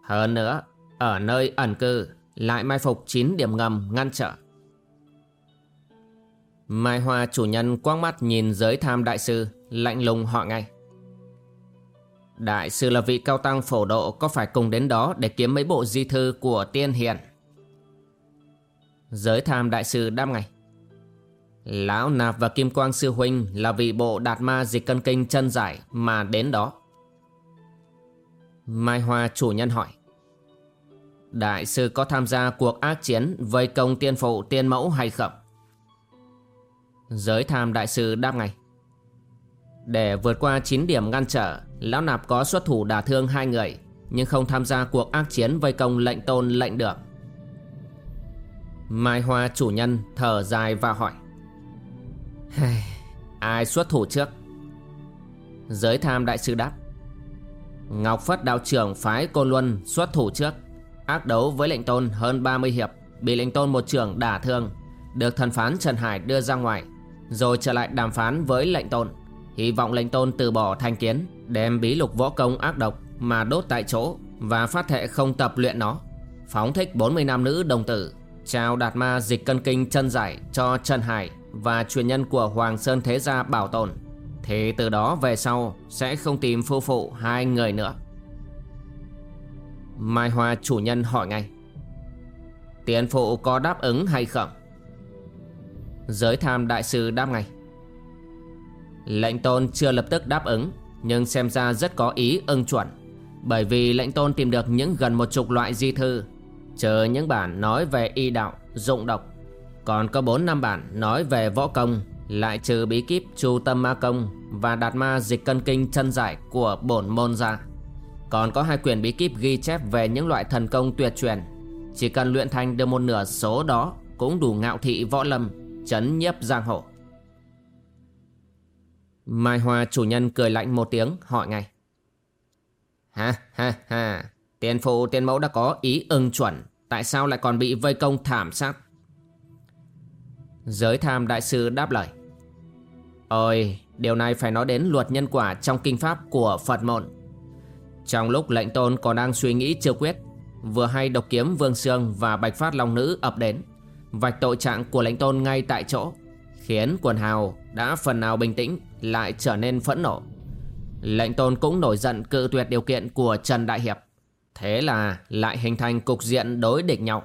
Hơn nữa, Ở nơi ẩn cư, Lại mai phục 9 điểm ngầm ngăn trở. Mai Hoa chủ nhân quang mắt nhìn giới tham đại sư, Lạnh lùng họ ngay. Đại sư là vị cao tăng phổ độ có phải cùng đến đó để kiếm mấy bộ di thư của tiên hiền? Giới tham đại sư đáp ngay. Lão Nạp và Kim Quang Sư Huynh là vị bộ đạt ma dịch cân kinh chân giải mà đến đó. Mai Hoa chủ nhân hỏi. Đại sư có tham gia cuộc ác chiến vây công tiên phụ, tiên mẫu hay không? Giới tham đại sư đáp ngay. Để vượt qua 9 điểm ngăn trở, Lão Nạp có xuất thủ đả thương hai người, Nhưng không tham gia cuộc ác chiến vây công lệnh tôn lệnh được. Mai Hoa chủ nhân thở dài và hỏi Ai xuất thủ trước? Giới tham đại sư đáp, Ngọc Phất đạo trưởng phái Côn Luân xuất thủ trước, Ác đấu với lệnh tôn hơn 30 hiệp, Bị lệnh tôn một trưởng đả thương, Được thần phán Trần Hải đưa ra ngoài, Rồi trở lại đàm phán với lệnh tôn. Hy vọng lệnh tôn từ bỏ thanh kiến, Đem bí lục võ công ác độc Mà đốt tại chỗ Và phát thệ không tập luyện nó. Phóng thích 40 nam nữ đồng tử, Trao đạt ma dịch cân kinh chân giải Cho Trần Hải Và truyền nhân của Hoàng Sơn Thế Gia bảo tồn. Thì từ đó về sau Sẽ không tìm phu phụ hai người nữa. Mai Hoa chủ nhân hỏi ngay. Tiền phụ có đáp ứng hay không? Giới tham đại sư đáp ngay. Lệnh tôn chưa lập tức đáp ứng Nhưng xem ra rất có ý ưng chuẩn Bởi vì lệnh tôn tìm được những gần một chục loại di thư Chờ những bản nói về y đạo, dụng độc. Còn có bốn năm bản nói về võ công Lại trừ bí kíp chu tâm ma công Và đạt ma dịch cân kinh chân giải của bổn môn ra. Còn có hai quyển bí kíp ghi chép về những loại thần công tuyệt truyền. Chỉ cần luyện thành được một nửa số đó Cũng đủ ngạo thị võ lâm Chấn nhiếp giang hồ. Mai Hoa chủ nhân cười lạnh một tiếng, hỏi ngay. Ha ha ha, Tiền phụ, tiền mẫu đã có ý ưng chuẩn, Tại sao lại còn bị vây công thảm sát? Giới tham đại sư đáp lời. Ôi, Điều này phải nói đến luật nhân quả Trong kinh pháp của Phật môn. Trong lúc lệnh tôn còn đang suy nghĩ chưa quyết, Vừa hay độc kiếm Vương Sương Và Bạch Phát Long Nữ ập đến, Vạch tội trạng của lệnh tôn ngay tại chỗ, Khiến quần hào đã phần nào bình tĩnh, Lại trở nên phẫn nộ. Lệnh tôn cũng nổi giận cự tuyệt điều kiện của Trần Đại Hiệp. Thế là lại hình thành cục diện đối địch nhau.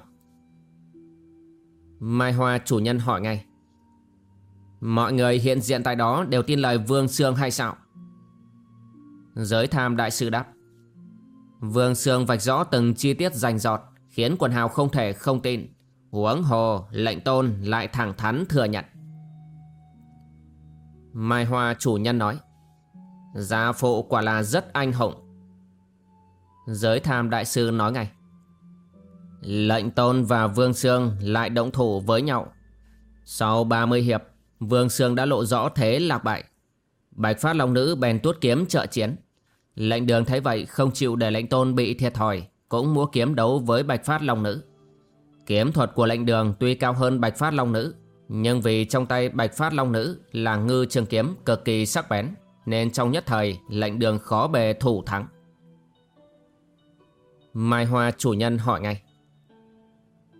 Mai Hoa chủ nhân hỏi ngay, Mọi người hiện diện tại đó đều tin lời Vương Sương hay sao? Giới tham đại sư đáp, Vương Sương vạch rõ từng chi tiết rành rọt Khiến quần hào không thể không tin. Huống hồ lệnh tôn lại thẳng thắn thừa nhận. Mai Hoa chủ nhân nói. Gia phụ quả là rất anh hùng. Giới tham đại sư nói ngay. Lệnh tôn và Vương Sương lại động thủ với nhau. Sau 30 hiệp, Vương Sương đã lộ rõ thế lạc bại. Bạch Phát Long Nữ bèn tuốt kiếm trợ chiến. Lệnh đường thấy vậy không chịu để lệnh tôn bị thiệt thòi, Cũng múa kiếm đấu với Bạch Phát Long Nữ. Kiếm thuật của lệnh đường tuy cao hơn Bạch Phát Long Nữ nhưng vì trong tay Bạch Phát Long Nữ là ngư trường kiếm cực kỳ sắc bén Nên trong nhất thời lệnh đường khó bề thủ thắng Mai Hoa chủ nhân hỏi ngay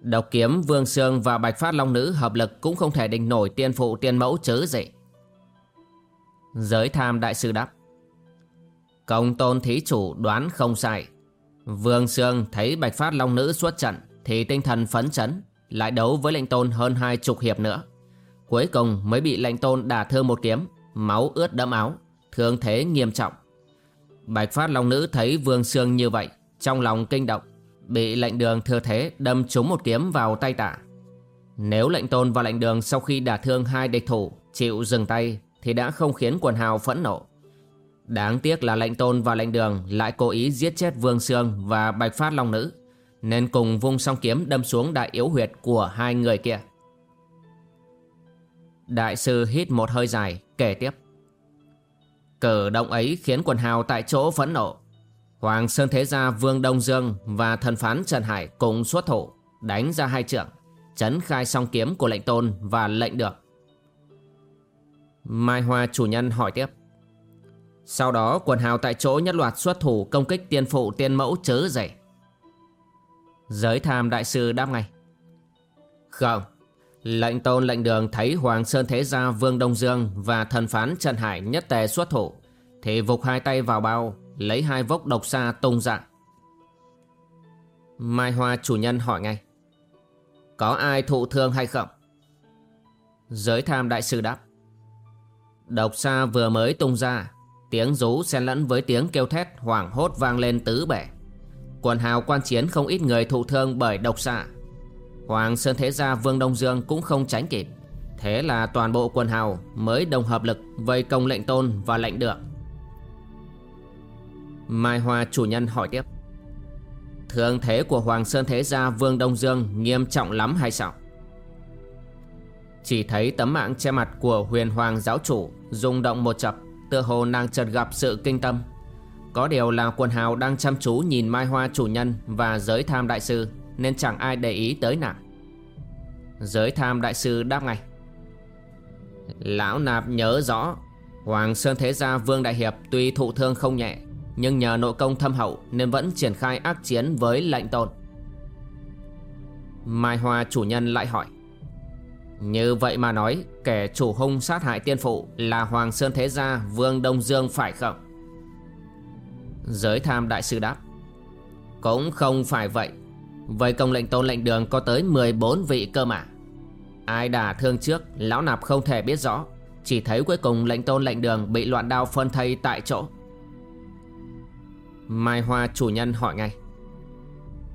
Độc kiếm Vương Sương và Bạch Phát Long Nữ hợp lực cũng không thể định nổi tiên phụ tiên mẫu chớ gì. Giới tham đại sư đáp. Công tôn thí chủ đoán không sai. Vương Sương thấy Bạch Phát Long Nữ xuất trận thì tinh thần phấn chấn, lại đấu với lệnh tôn hơn hai chục hiệp nữa. Cuối cùng mới bị lệnh tôn đả thương một kiếm, máu ướt đẫm áo, thương thế nghiêm trọng. Bạch Phát Long Nữ thấy Vương Sương như vậy, trong lòng kinh động, bị lệnh đường thừa thế đâm trúng một kiếm vào tay tả. Nếu lệnh tôn và lệnh đường sau khi đả thương hai địch thủ chịu dừng tay thì đã không khiến quần hào phẫn nộ. Đáng tiếc là lệnh tôn và lệnh đường lại cố ý giết chết Vương Sương và Bạch Phát Long Nữ nên cùng vung song kiếm đâm xuống đại yếu huyệt của hai người kia. Đại sư hít một hơi dài, kể tiếp. Cử động ấy khiến quần hào tại chỗ phẫn nộ. Hoàng Sơn Thế Gia, Vương Đông Dương và thần phán Trần Hải cùng xuất thủ, Đánh ra hai trưởng, Chấn khai song kiếm của lệnh tôn và lệnh được. Mai Hoa chủ nhân hỏi tiếp. Sau đó, quần hào tại chỗ nhất loạt xuất thủ công kích tiên phụ tiên mẫu chớ dậy. Giới tham đại sư đáp ngay. Không. Lệnh tôn lệnh đường thấy Hoàng Sơn Thế Gia, Vương Đông Dương Và thần phán Trần Hải nhất tề xuất thủ, Thì vục hai tay vào bao, Lấy hai vốc độc xa tung ra. Mai Hoa chủ nhân hỏi ngay. Có ai thụ thương hay không? Giới tham đại sư đáp. Độc xa vừa mới tung ra, Tiếng rú xen lẫn với tiếng kêu thét hoảng hốt vang lên tứ bể. Quần hào quan chiến không ít người thụ thương bởi độc xạ. Hoàng Sơn Thế Gia Vương Đông Dương cũng không tránh kịp. Thế là toàn bộ quần hào mới đồng hợp lực vây công lệnh tôn và lệnh được. Mai Hoa chủ nhân hỏi tiếp. Thương thế của Hoàng Sơn Thế Gia Vương Đông Dương nghiêm trọng lắm hay sao? Chỉ thấy tấm mạng che mặt của huyền hoàng giáo chủ rung động một chập, Tựa hồ nàng chợt gặp sự kinh tâm có điều là quần hào đang chăm chú nhìn Mai Hoa chủ nhân và giới tham đại sư, Nên chẳng ai để ý tới nàng. Giới tham đại sư đáp ngay. Lão nạp nhớ rõ, Hoàng Sơn Thế Gia Vương Đại Hiệp tuy thụ thương không nhẹ, Nhưng nhờ nội công thâm hậu nên vẫn triển khai ác chiến với lệnh tôn. Mai Hoa chủ nhân lại hỏi, Như vậy mà nói, kẻ chủ hung sát hại tiên phụ là Hoàng Sơn Thế Gia Vương Đông Dương phải không? Giới tham đại sư đáp. Cũng không phải vậy. Vậy công lệnh tôn lệnh đường có tới 14 vị cơ mà. Ai đả thương trước, Lão nạp không thể biết rõ. Chỉ thấy cuối cùng lệnh tôn lệnh đường Bị loạn đao phân thây tại chỗ. Mai Hoa chủ nhân hỏi ngay.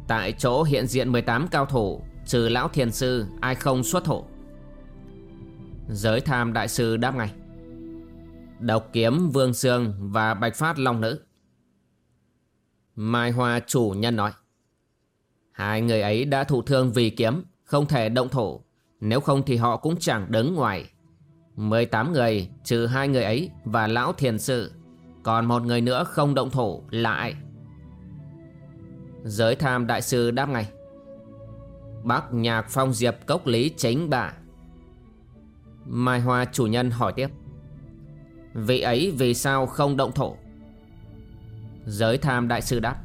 Tại chỗ hiện diện 18 cao thủ, Trừ lão thiền sư, Ai không xuất thủ? Giới tham đại sư đáp ngay. Độc kiếm, Vương Sương Và Bạch Phát Long Nữ. Mai Hoa chủ nhân nói. Hai người ấy đã thụ thương vì kiếm, Không thể động thủ. Nếu không thì họ cũng chẳng đứng ngoài. 18 người, trừ hai người ấy Và lão thiền sự. Còn một người nữa không động thủ là ai? Giới tham đại sư đáp ngay. Bác nhạc phong diệp cốc lý chính bà. Mai Hoa chủ nhân hỏi tiếp. Vị ấy vì sao không động thổ Giới tham đại sư đáp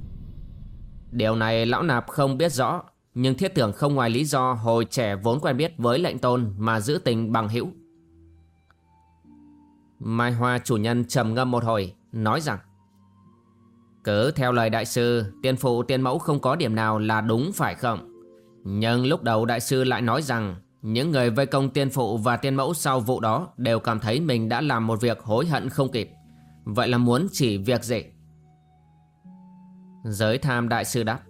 Điều này lão nạp không biết rõ, Nhưng thiết tưởng không ngoài lý do Hồi trẻ vốn quen biết với lệnh tôn Mà giữ tình bằng hữu Mai Hoa chủ nhân trầm ngâm một hồi, Nói rằng, Cứ theo lời đại sư, Tiên phụ tiên mẫu không có điểm nào là đúng phải không Nhưng lúc đầu đại sư lại nói rằng, những người vây công tiên phụ và tiên mẫu sau vụ đó đều cảm thấy mình đã làm một việc hối hận không kịp. Vậy là muốn chỉ việc gì? Giới tham đại sư đáp.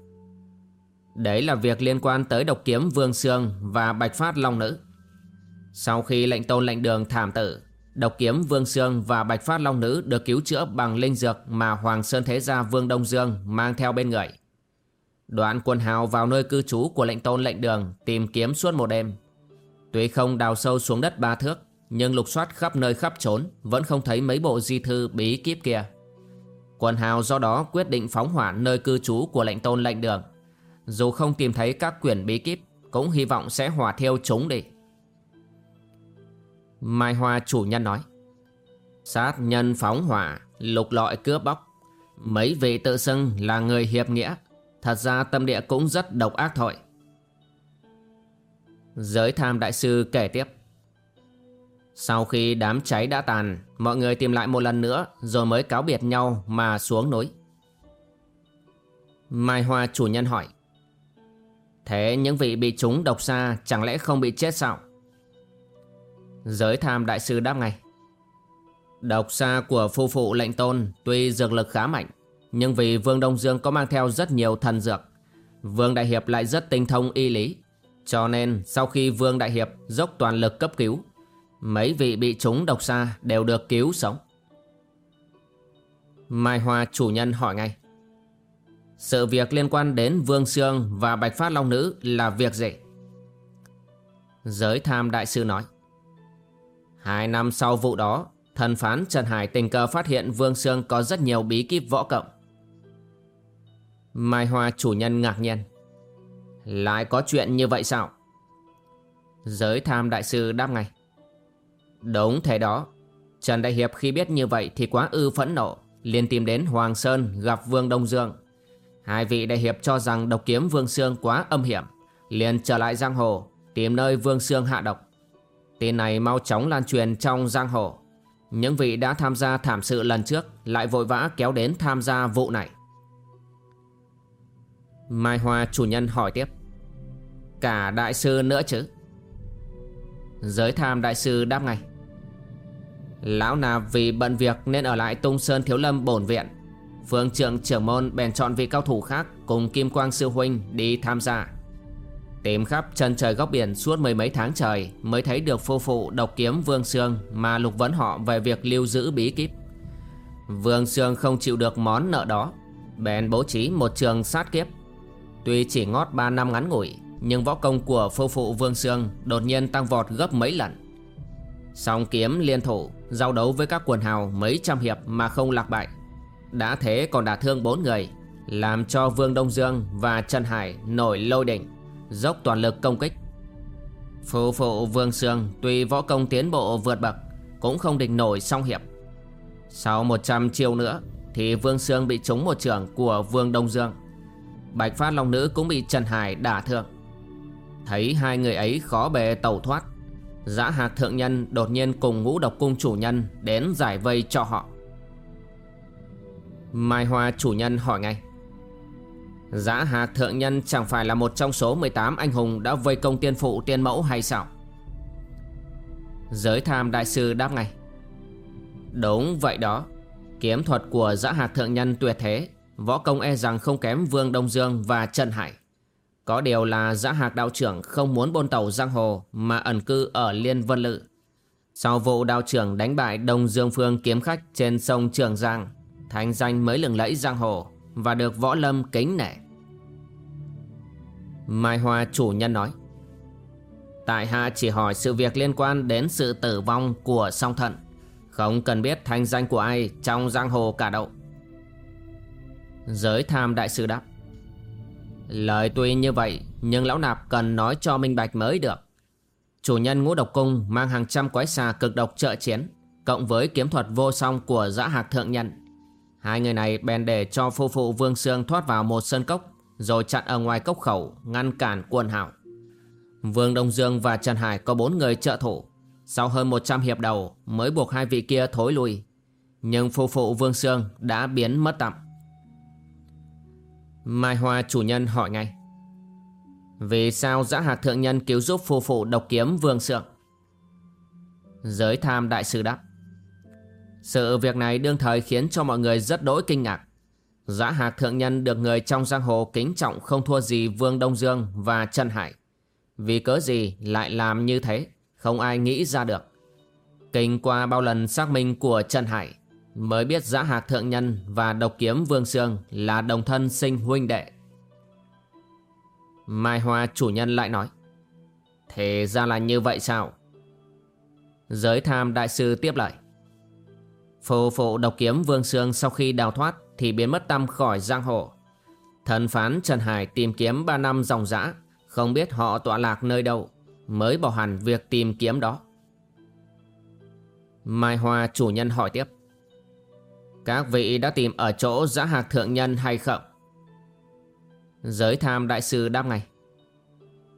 Đấy là việc liên quan tới độc kiếm Vương Sương và Bạch Phát Long Nữ. Sau khi lệnh tôn lệnh đường thảm tử, độc kiếm Vương Sương và Bạch Phát Long Nữ được cứu chữa bằng linh dược mà Hoàng Sơn Thế Gia Vương Đông Dương mang theo bên người. Đoạn quần hào vào nơi cư trú của lệnh tôn lệnh đường tìm kiếm suốt một đêm Tuy không đào sâu xuống đất ba thước Nhưng lục soát khắp nơi khắp trốn Vẫn không thấy mấy bộ di thư bí kíp kia Quần hào do đó quyết định phóng hỏa nơi cư trú của lệnh tôn lệnh đường. Dù không tìm thấy các quyển bí kíp, Cũng hy vọng sẽ hỏa thiêu chúng đi. Mai Hoa chủ nhân nói, Sát nhân phóng hỏa, Lục lọi cướp bóc. Mấy vị tự xưng là người hiệp nghĩa, Thật ra tâm địa cũng rất độc ác thôi. Giới tham đại sư kể tiếp sau khi đám cháy đã tàn, Mọi người tìm lại một lần nữa, Rồi mới cáo biệt nhau mà xuống núi. Mai Hoa chủ nhân hỏi, Thế những vị bị chúng độc xa Chẳng lẽ không bị chết sao? Giới tham đại sư đáp ngay, Độc xa của phu phụ lệnh tôn Tuy dược lực khá mạnh, Nhưng vì Vương Đông Dương có mang theo rất nhiều thần dược, Vương Đại Hiệp lại rất tinh thông y lý, cho nên sau khi Vương Đại Hiệp dốc toàn lực cấp cứu Mấy vị bị trúng độc xa đều được cứu sống Mai Hoa chủ nhân hỏi ngay Sự việc liên quan đến Vương Sương và Bạch Phát Long Nữ là việc gì? Giới tham đại sư nói Hai năm sau vụ đó, Thần phán Trần Hải tình cờ phát hiện Vương Sương có rất nhiều bí kíp võ cộng Mai Hoa chủ nhân ngạc nhiên lại có chuyện như vậy sao? Giới tham đại sư đáp ngay. Đúng thế đó. Trần Đại Hiệp khi biết như vậy thì quá ư phẫn nộ. liền tìm đến Hoàng Sơn gặp Vương Đông Dương. Hai vị đại hiệp cho rằng độc kiếm Vương Sương quá âm hiểm. liền trở lại giang hồ, tìm nơi Vương Sương hạ độc. Tin này mau chóng lan truyền trong giang hồ. Những vị đã tham gia thảm sự lần trước lại vội vã kéo đến tham gia vụ này. Mai Hoa chủ nhân hỏi tiếp Cả đại sư nữa chứ Giới tham đại sư đáp ngay Lão nạp vì bận việc nên ở lại tung sơn thiếu lâm bổn viện. Phương trưởng trưởng môn bèn chọn vị cao thủ khác Cùng Kim Quang Sư Huynh đi tham gia. Tìm khắp chân trời góc biển suốt mười mấy tháng trời Mới thấy được phu phụ độc kiếm Vương Sương Mà lục vấn họ về việc lưu giữ bí kíp. Vương Sương không chịu được món nợ đó, Bèn bố trí một trường sát kiếp. Tuy chỉ ngót 3 năm ngắn ngủi, Nhưng võ công của phu phụ Vương Sương Đột nhiên tăng vọt gấp mấy lần. Song kiếm liên thủ, Giao đấu với các quần hào mấy trăm hiệp Mà không lạc bại. Đã thế còn đả thương bốn người, Làm cho Vương Đông Dương và Trần Hải Nổi lôi đỉnh, Dốc toàn lực công kích. Phụ phụ Vương Sương Tuy võ công tiến bộ vượt bậc, Cũng không địch nổi song hiệp. Sau 100 chiêu nữa, Thì Vương Sương bị trúng một trưởng của Vương Đông Dương. Bạch Phát Long Nữ cũng bị Trần Hải đả thương. Thấy hai người ấy khó bề tẩu thoát Giã hạc thượng nhân đột nhiên cùng ngũ độc cung chủ nhân Đến giải vây cho họ. Mai Hoa chủ nhân hỏi ngay. Giã hạc thượng nhân chẳng phải là một trong số 18 anh hùng đã vây công tiên phụ tiên mẫu hay sao? Giới tham đại sư đáp ngay. Đúng vậy đó. Kiếm thuật của giã hạc thượng nhân tuyệt thế. Võ công e rằng không kém Vương Đông Dương và Trần Hải. Có điều là giã hạc đạo trưởng không muốn bôn tàu giang hồ Mà ẩn cư ở Liên Vân Lự. Sau vụ đạo trưởng đánh bại Đông Dương Phương kiếm khách trên sông Trường Giang Thành danh mới lừng lẫy giang hồ Và được võ lâm kính nể. Mai Hoa chủ nhân nói, Tại hạ chỉ hỏi sự việc liên quan đến sự tử vong của song thận Không cần biết thanh danh của ai trong giang hồ cả đậu Giới tham đại sư đáp Lời tuy như vậy, Nhưng lão nạp cần nói cho minh bạch mới được. Chủ nhân ngũ độc cung mang hàng trăm quái xà cực độc trợ chiến, Cộng với kiếm thuật vô song của giã hạc thượng nhân. Hai người này bèn để cho phu phụ Vương Sương thoát vào một sơn cốc, Rồi chặn ở ngoài cốc khẩu, ngăn cản quân hảo Vương Đông Dương và Trần Hải có bốn người trợ thủ. Sau hơn 100 hiệp đầu, mới buộc hai vị kia thối lui. Nhưng phu phụ Vương Sương đã biến mất tạm Mai Hoa chủ nhân hỏi ngay. Vì sao giã hạc thượng nhân cứu giúp phu phụ độc kiếm Vương sượng? Giới tham đại sư đáp. Sự việc này đương thời khiến cho mọi người rất đỗi kinh ngạc. Giã hạc thượng nhân được người trong giang hồ kính trọng không thua gì Vương Đông Dương và Trần Hải. Vì cớ gì lại làm như thế? Không ai nghĩ ra được. Kinh qua bao lần xác minh của Trần Hải Mới biết giã hạc thượng nhân Và độc kiếm Vương Sương Là đồng thân sinh huynh đệ. Mai Hoa chủ nhân lại nói, Thế ra là như vậy sao? Giới tham đại sư tiếp lại Phù phụ độc kiếm Vương Sương Sau khi đào thoát Thì biến mất tâm khỏi giang hồ. Thần phán Trần Hải tìm kiếm 3 năm dòng dã không biết họ tọa lạc nơi đâu, Mới bỏ hẳn việc tìm kiếm đó. Mai Hoa chủ nhân hỏi tiếp các vị đã tìm ở chỗ giã hạc thượng nhân hay không? Giới tham đại sư đáp ngay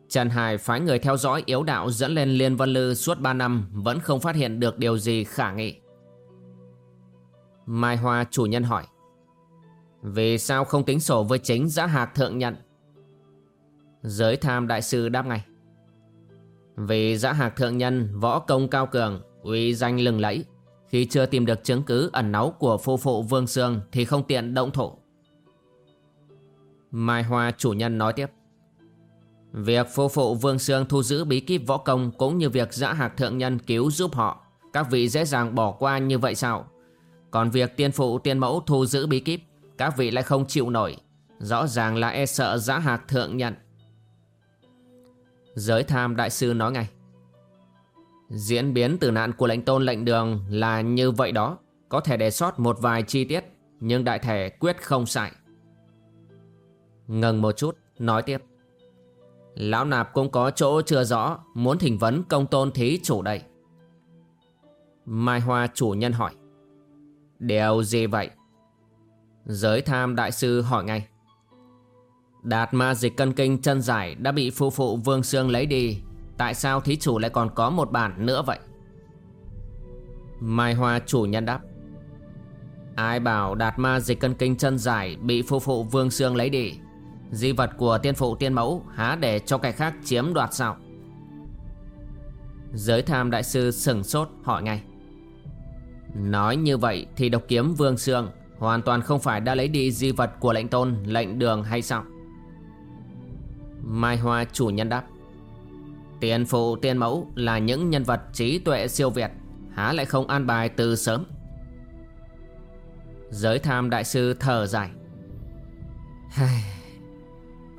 Trần Hải phái người theo dõi yếu đạo dẫn lên Liên Vân Lư suốt 3 năm, Vẫn không phát hiện được điều gì khả nghị Mai Hoa chủ nhân hỏi, Vì sao không tính sổ với chính giã hạc thượng nhân? Giới tham đại sư đáp ngay, Vì giã hạc thượng nhân võ công cao cường, uy danh lừng lẫy khi chưa tìm được chứng cứ ẩn náu của phu phụ Vương Sương Thì không tiện động thủ. Mai Hoa chủ nhân nói tiếp. Việc phu phụ Vương Sương thu giữ bí kíp võ công Cũng như việc giã hạc thượng nhân cứu giúp họ. Các vị dễ dàng bỏ qua như vậy sao? Còn việc tiên phụ tiên mẫu thu giữ bí kíp, Các vị lại không chịu nổi. Rõ ràng là e sợ giã hạc thượng nhân. Giới tham đại sư nói ngay. Diễn biến tử nạn của lệnh tôn lệnh đường là như vậy đó. Có thể đề sót một vài chi tiết, Nhưng đại thể quyết không sai. Ngừng một chút, nói tiếp. Lão nạp cũng có chỗ chưa rõ, Muốn thỉnh vấn công tôn thí chủ đây. Mai Hoa chủ nhân hỏi. Điều gì vậy? Giới tham đại sư hỏi ngay. Đạt ma dịch cân kinh chân giải đã bị phu phụ Vương Sương lấy đi Tại sao thí chủ lại còn có một bản nữa vậy? Mai Hoa chủ nhân đáp. Ai bảo đạt ma dịch cân kinh chân giải bị phu phụ Vương xương lấy đi? Di vật của tiên phụ tiên mẫu há để cho kẻ khác chiếm đoạt sao? Giới tham đại sư sừng sốt hỏi ngay. Nói như vậy thì độc kiếm Vương xương Hoàn toàn không phải đã lấy đi di vật của lệnh tôn, lệnh đường hay sao? Mai Hoa chủ nhân đáp. Tiền phụ tiên mẫu là những nhân vật trí tuệ siêu việt. Há lại không an bài từ sớm. Giới tham đại sư thở dài.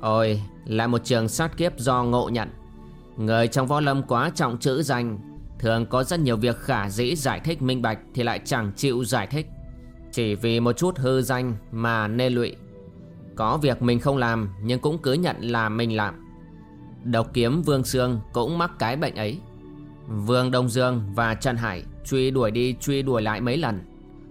Ôi là một trường sát kiếp do ngộ nhận. Người trong võ lâm quá trọng chữ danh, Thường có rất nhiều việc khả dĩ giải thích minh bạch Thì lại chẳng chịu giải thích. Chỉ vì một chút hư danh mà nê lụy. Có việc mình không làm nhưng cũng cứ nhận là mình làm. Độc kiếm Vương Sương cũng mắc cái bệnh ấy. Vương Đông Dương và Trần Hải truy đuổi đi, truy đuổi lại mấy lần.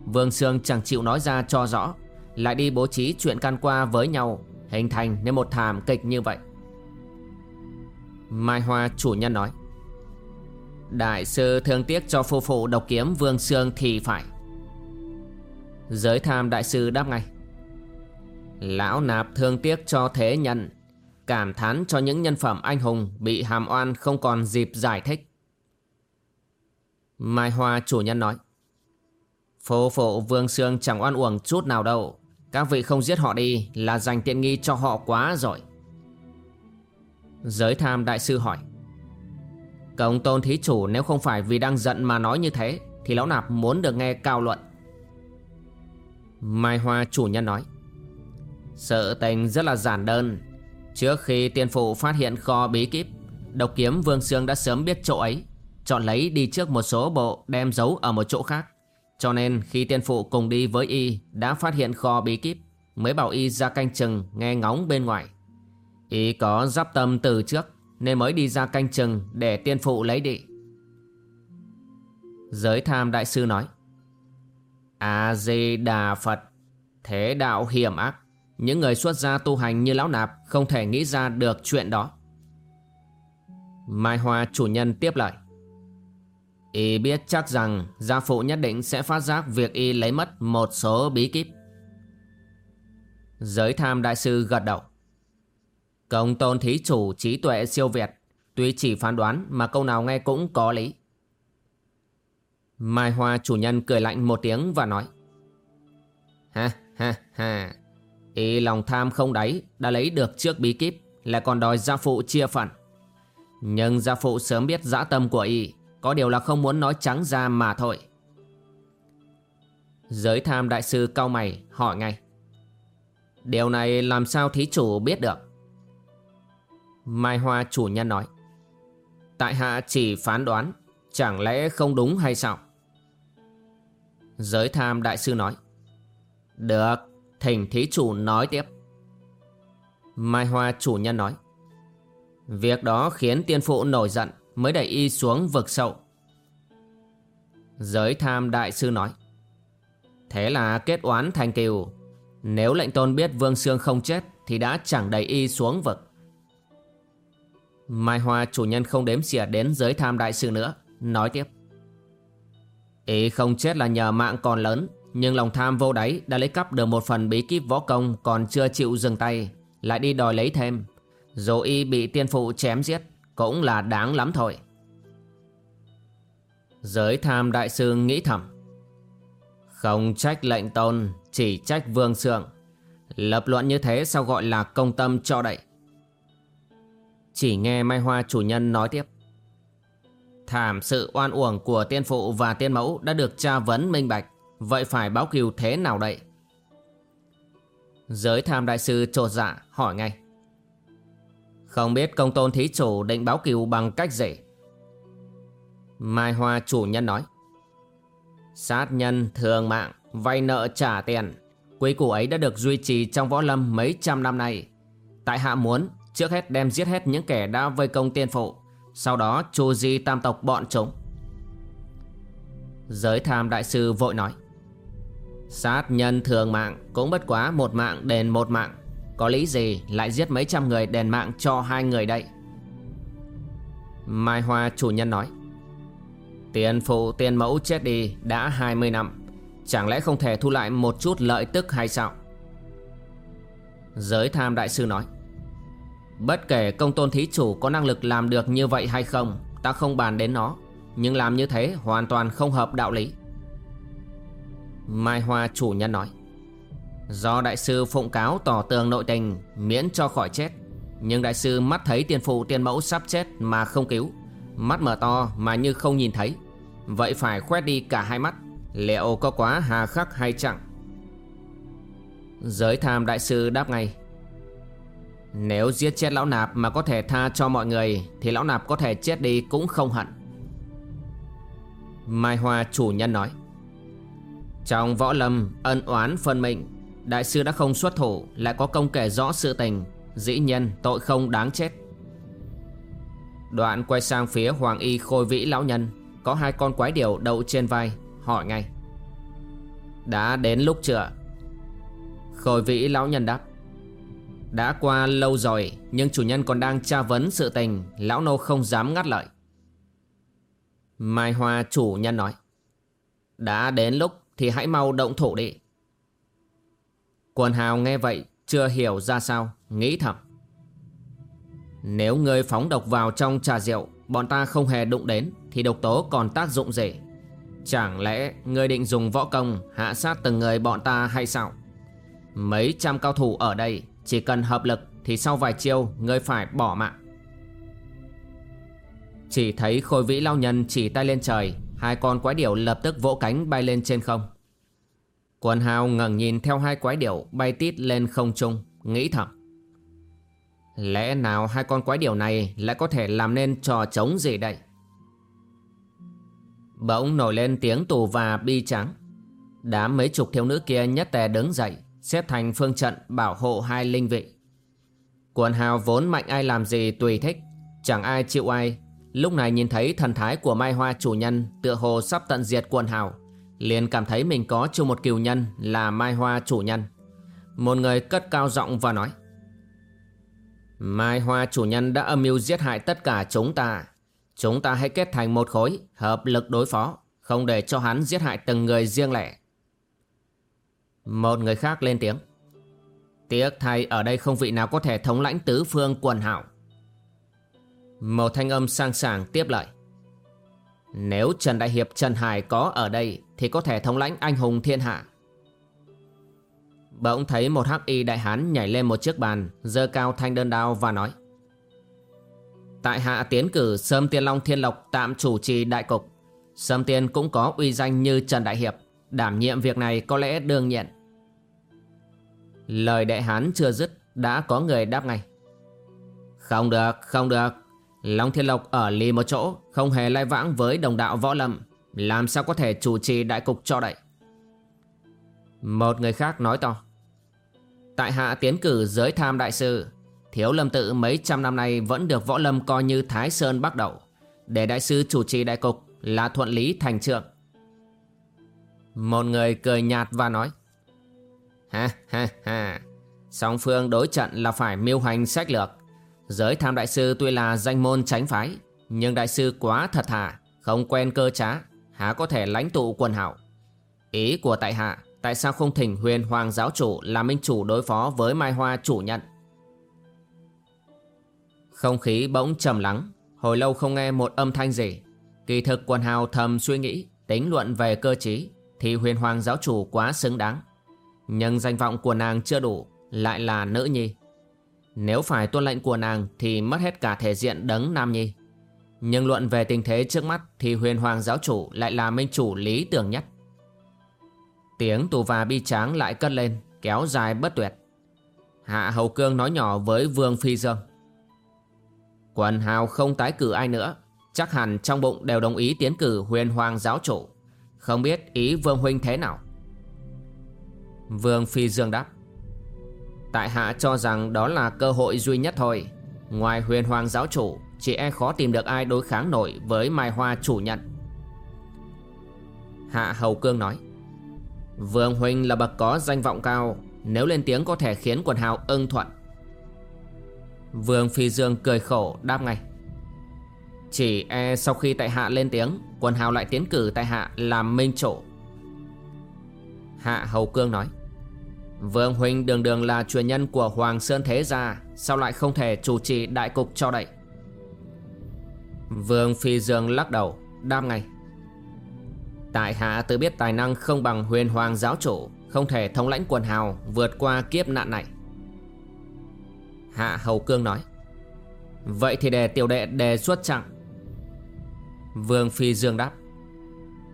Vương Sương chẳng chịu nói ra cho rõ, Lại đi bố trí chuyện can qua với nhau, Hình thành nên một thảm kịch như vậy. Mai Hoa chủ nhân nói, Đại sư thương tiếc cho phu phụ độc kiếm Vương Sương thì phải. Giới tham đại sư đáp ngay, Lão nạp thương tiếc cho thế nhân Cảm thán cho những nhân phẩm anh hùng Bị hàm oan không còn dịp giải thích Mai Hoa chủ nhân nói. Phố Phổ Vương Sương chẳng oan uổng chút nào đâu. Các vị không giết họ đi là dành tiện nghi cho họ quá rồi. Giới tham đại sư hỏi. Công tôn thí chủ nếu không phải vì đang giận mà nói như thế, Thì lão nạp muốn được nghe cao luận Mai Hoa chủ nhân nói, Sự tình rất là giản đơn Trước khi tiên phụ phát hiện kho bí kíp, Độc kiếm Vương Sương đã sớm biết chỗ ấy. Chọn lấy đi trước một số bộ, đem giấu ở một chỗ khác. Cho nên khi tiên phụ cùng đi với y, Đã phát hiện kho bí kíp, Mới bảo y ra canh chừng, nghe ngóng bên ngoài. Y có giáp tâm từ trước, Nên mới đi ra canh chừng để tiên phụ lấy đi. Giới tham đại sư nói A-di-đà Phật, Thế đạo hiểm ác. Những người xuất gia tu hành như lão nạp Không thể nghĩ ra được chuyện đó Mai Hoa chủ nhân tiếp lời Y biết chắc rằng gia phụ nhất định sẽ phát giác việc y lấy mất một số bí kíp. Giới tham đại sư gật đầu. Công tôn thí chủ trí tuệ siêu việt, tuy chỉ phán đoán mà câu nào nghe cũng có lý. Mai Hoa chủ nhân cười lạnh một tiếng và nói. Ha ha ha, y lòng tham không đáy, đã lấy được trước bí kíp, lại còn đòi gia phụ chia phần. Nhưng gia phụ sớm biết dã tâm của y, Có điều là không muốn nói trắng ra mà thôi. Giới tham đại sư cao mày, hỏi ngay. Điều này làm sao thí chủ biết được? Mai Hoa chủ nhân nói. Tại hạ chỉ phán đoán, Chẳng lẽ không đúng hay sao? Giới tham đại sư nói. Được Thỉnh thí chủ nói tiếp. Mai Hoa chủ nhân nói, Việc đó khiến tiên phụ nổi giận, Mới đẩy y xuống vực sâu. Giới tham đại sư nói, Thế là kết oán thành kiều Nếu lệnh tôn biết Vương Sương không chết, Thì đã chẳng đẩy y xuống vực. Mai Hoa chủ nhân không đếm xỉa đến giới tham đại sư nữa, Nói tiếp Y không chết là nhờ mạng còn lớn nhưng lòng tham vô đáy đã lấy cắp được một phần bí kíp võ công Còn chưa chịu dừng tay, Lại đi đòi lấy thêm. Dù y bị tiên phụ chém giết Cũng là đáng lắm thôi. Giới tham đại sư nghĩ thầm. Không trách lệnh tôn, Chỉ trách vương sượng Lập luận như thế sao gọi là công tâm cho đậy? Chỉ nghe Mai Hoa chủ nhân nói tiếp. Thảm sự oan uổng của tiên phụ và tiên mẫu Đã được tra vấn minh bạch. Vậy phải báo kiều thế nào đây? Giới tham đại sư trột dạ hỏi ngay. Không biết công tôn thí chủ định báo cừu bằng cách gì? Mai Hoa chủ nhân nói. Sát nhân thường mạng, Vay nợ trả tiền. Quý củ ấy đã được duy trì trong võ lâm mấy trăm năm nay. Tại hạ muốn, Trước hết đem giết hết những kẻ đã vây công tiên phụ, Sau đó chu di tam tộc bọn chúng. Giới tham đại sư vội nói. Sát nhân thường mạng Cũng bất quá một mạng đền một mạng. Có lý gì lại giết mấy trăm người đền mạng cho hai người đây? Mai Hoa chủ nhân nói, Tiền phụ, tiền mẫu chết đi đã 20 năm. Chẳng lẽ không thể thu lại một chút lợi tức hay sao? Giới tham đại sư nói, Bất kể công tôn thí chủ có năng lực làm được như vậy hay không, Ta không bàn đến nó. Nhưng làm như thế hoàn toàn không hợp đạo lý. Mai Hoa chủ nhân nói. Do đại sư phụng cáo tỏ tường nội tình, Miễn cho khỏi chết. Nhưng đại sư mắt thấy tiền phụ tiền mẫu sắp chết Mà không cứu. Mắt mở to mà như không nhìn thấy. Vậy phải khoét đi cả hai mắt. Liệu có quá hà khắc hay chẳng? Giới tham đại sư đáp ngay. Nếu giết chết lão nạp mà có thể tha cho mọi người, Thì lão nạp có thể chết đi cũng không hận Mai Hoa chủ nhân nói. Trong võ lâm, ân oán, phân mệnh, Đại sư đã không xuất thủ, Lại có công kể rõ sự tình. Dĩ nhân tội không đáng chết. Đoạn quay sang phía Hoàng Y Khôi Vĩ Lão Nhân, Có hai con quái điều đậu trên vai, Hỏi ngay. Đã đến lúc chưa? Khôi Vĩ Lão Nhân đáp. Đã qua lâu rồi, Nhưng chủ nhân còn đang tra vấn sự tình, Lão Nô không dám ngắt lời. Mai Hoa chủ nhân nói. Đã đến lúc thì hãy mau động thủ đi Quần hào nghe vậy, chưa hiểu ra sao, Nghĩ thầm Nếu ngươi phóng độc vào trong trà rượu, Bọn ta không hề đụng đến, Thì độc tố còn tác dụng gì Chẳng lẽ ngươi định dùng võ công, hạ sát từng người bọn ta hay sao? Mấy trăm cao thủ ở đây, chỉ cần hợp lực thì sau vài chiêu ngươi phải bỏ mạng. Chỉ thấy khôi vĩ lao nhân chỉ tay lên trời Hai con quái điểu lập tức vỗ cánh bay lên trên không. Quần hào ngẩng nhìn theo hai quái điểu bay tít lên không trung, Nghĩ thầm. Lẽ nào hai con quái điểu này lại có thể làm nên trò trống gì đây? Bỗng nổi lên tiếng tù và bi trắng Đám mấy chục thiếu nữ kia nhất tề đứng dậy, Xếp thành phương trận bảo hộ hai linh vị. Quần hào vốn mạnh ai làm gì tùy thích, Chẳng ai chịu ai Lúc này nhìn thấy thần thái của Mai Hoa chủ nhân tựa hồ sắp tận diệt quần hào, liền cảm thấy mình có chung một kiều nhân là Mai Hoa chủ nhân. Một người cất cao giọng và nói, Mai Hoa chủ nhân đã âm mưu giết hại tất cả chúng ta. Chúng ta hãy kết thành một khối, Hợp lực đối phó, Không để cho hắn giết hại từng người riêng lẻ. Một người khác lên tiếng, Tiếc thay ở đây không vị nào có thể thống lãnh tứ phương quần hảo một thanh âm sang sảng tiếp lại. Nếu Trần Đại Hiệp Trần Hải có ở đây Thì có thể thống lãnh anh hùng thiên hạ. Bỗng thấy một hắc y đại hán nhảy lên một chiếc bàn giơ cao thanh đơn đao và nói Tại hạ tiến cử Sâm Tiên Long Thiên Lộc tạm chủ trì đại cục. Sâm Tiên cũng có uy danh như Trần Đại Hiệp Đảm nhiệm việc này có lẽ đương nhiên. Lời đại hán chưa dứt Đã có người đáp ngay Không được, không được Long Thiên Lộc ở lì một chỗ, Không hề lai vãng với đồng đạo võ lâm. Làm sao có thể chủ trì đại cục cho đậy? Một người khác nói to. Tại hạ tiến cử giới tham đại sư, Thiếu lâm tự mấy trăm năm nay Vẫn được võ lâm coi như Thái Sơn bắt đầu. Để đại sư chủ trì đại cục Là thuận lý thành trượng. Một người cười nhạt và nói. Ha ha ha. Song phương đối trận là phải mưu hành sách lược. Giới tham đại sư tuy là danh môn tránh phái, Nhưng đại sư quá thật thà Không quen cơ trá, Há có thể lãnh tụ quần hảo. Ý của tại hạ, Tại sao không thỉnh huyền hoàng giáo chủ Làm minh chủ đối phó với mai hoa chủ nhận? Không khí bỗng trầm lắng, Hồi lâu không nghe một âm thanh gì. Kỳ thực quần hào thầm suy nghĩ, Tính luận về cơ trí, Thì huyền hoàng giáo chủ quá xứng đáng. Nhưng danh vọng của nàng chưa đủ, Lại là nữ nhi nếu phải tuân lệnh của nàng thì mất hết cả thể diện đấng Nam Nhi. Nhưng luận về tình thế trước mắt thì huyền hoàng giáo chủ lại là minh chủ lý tưởng nhất. Tiếng tù và bi tráng lại cất lên, kéo dài bất tuyệt. Hạ Hầu Cương nói nhỏ với Vương Phi Dương. Quần hào không tái cử ai nữa, chắc hẳn trong bụng đều đồng ý tiến cử huyền hoàng giáo chủ. Không biết ý Vương Huynh thế nào? Vương Phi Dương đáp. Tại hạ cho rằng đó là cơ hội duy nhất thôi. Ngoài huyền hoàng giáo chủ, Chỉ e khó tìm được ai đối kháng nổi Với Mai Hoa chủ nhận Hạ Hầu Cương nói, Vương Huynh là bậc có danh vọng cao, Nếu lên tiếng có thể khiến quần hào ưng thuận. Vương Phi Dương cười khổ đáp ngay, Chỉ e sau khi tại hạ lên tiếng, Quần hào lại tiến cử tại hạ làm minh chủ. Hạ Hầu Cương nói Vương Huynh, đường đường là truyền nhân của Hoàng Sơn Thế Gia, Sao lại không thể chủ trì đại cục cho đậy? Vương Phi Dương lắc đầu, Đáp ngay. Tại hạ tự biết tài năng không bằng huyền hoàng giáo chủ, Không thể thống lãnh quần hào Vượt qua kiếp nạn này. Hạ Hầu Cương nói. Vậy thì để tiểu đệ đề xuất chẳng Vương Phi Dương đáp.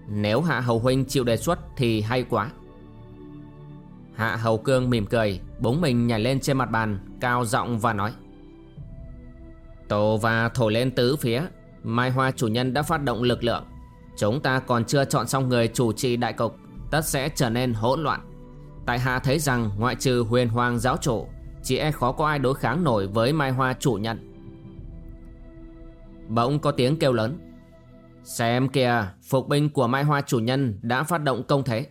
Nếu Hạ Hầu Huynh chịu đề xuất thì hay quá. Hạ Hầu Cương mỉm cười, Búng mình nhảy lên trên mặt bàn, Cao giọng và nói. Tổ và thổi lên tứ phía, Mai Hoa chủ nhân đã phát động lực lượng. Chúng ta còn chưa chọn xong người chủ trì đại cục, Tất sẽ trở nên hỗn loạn. Tại hạ thấy rằng ngoại trừ huyền hoàng giáo chủ, Chỉ e khó có ai đối kháng nổi với Mai Hoa chủ nhân. Bỗng có tiếng kêu lớn. Xem kìa, Phục binh của Mai Hoa chủ nhân đã phát động công thế.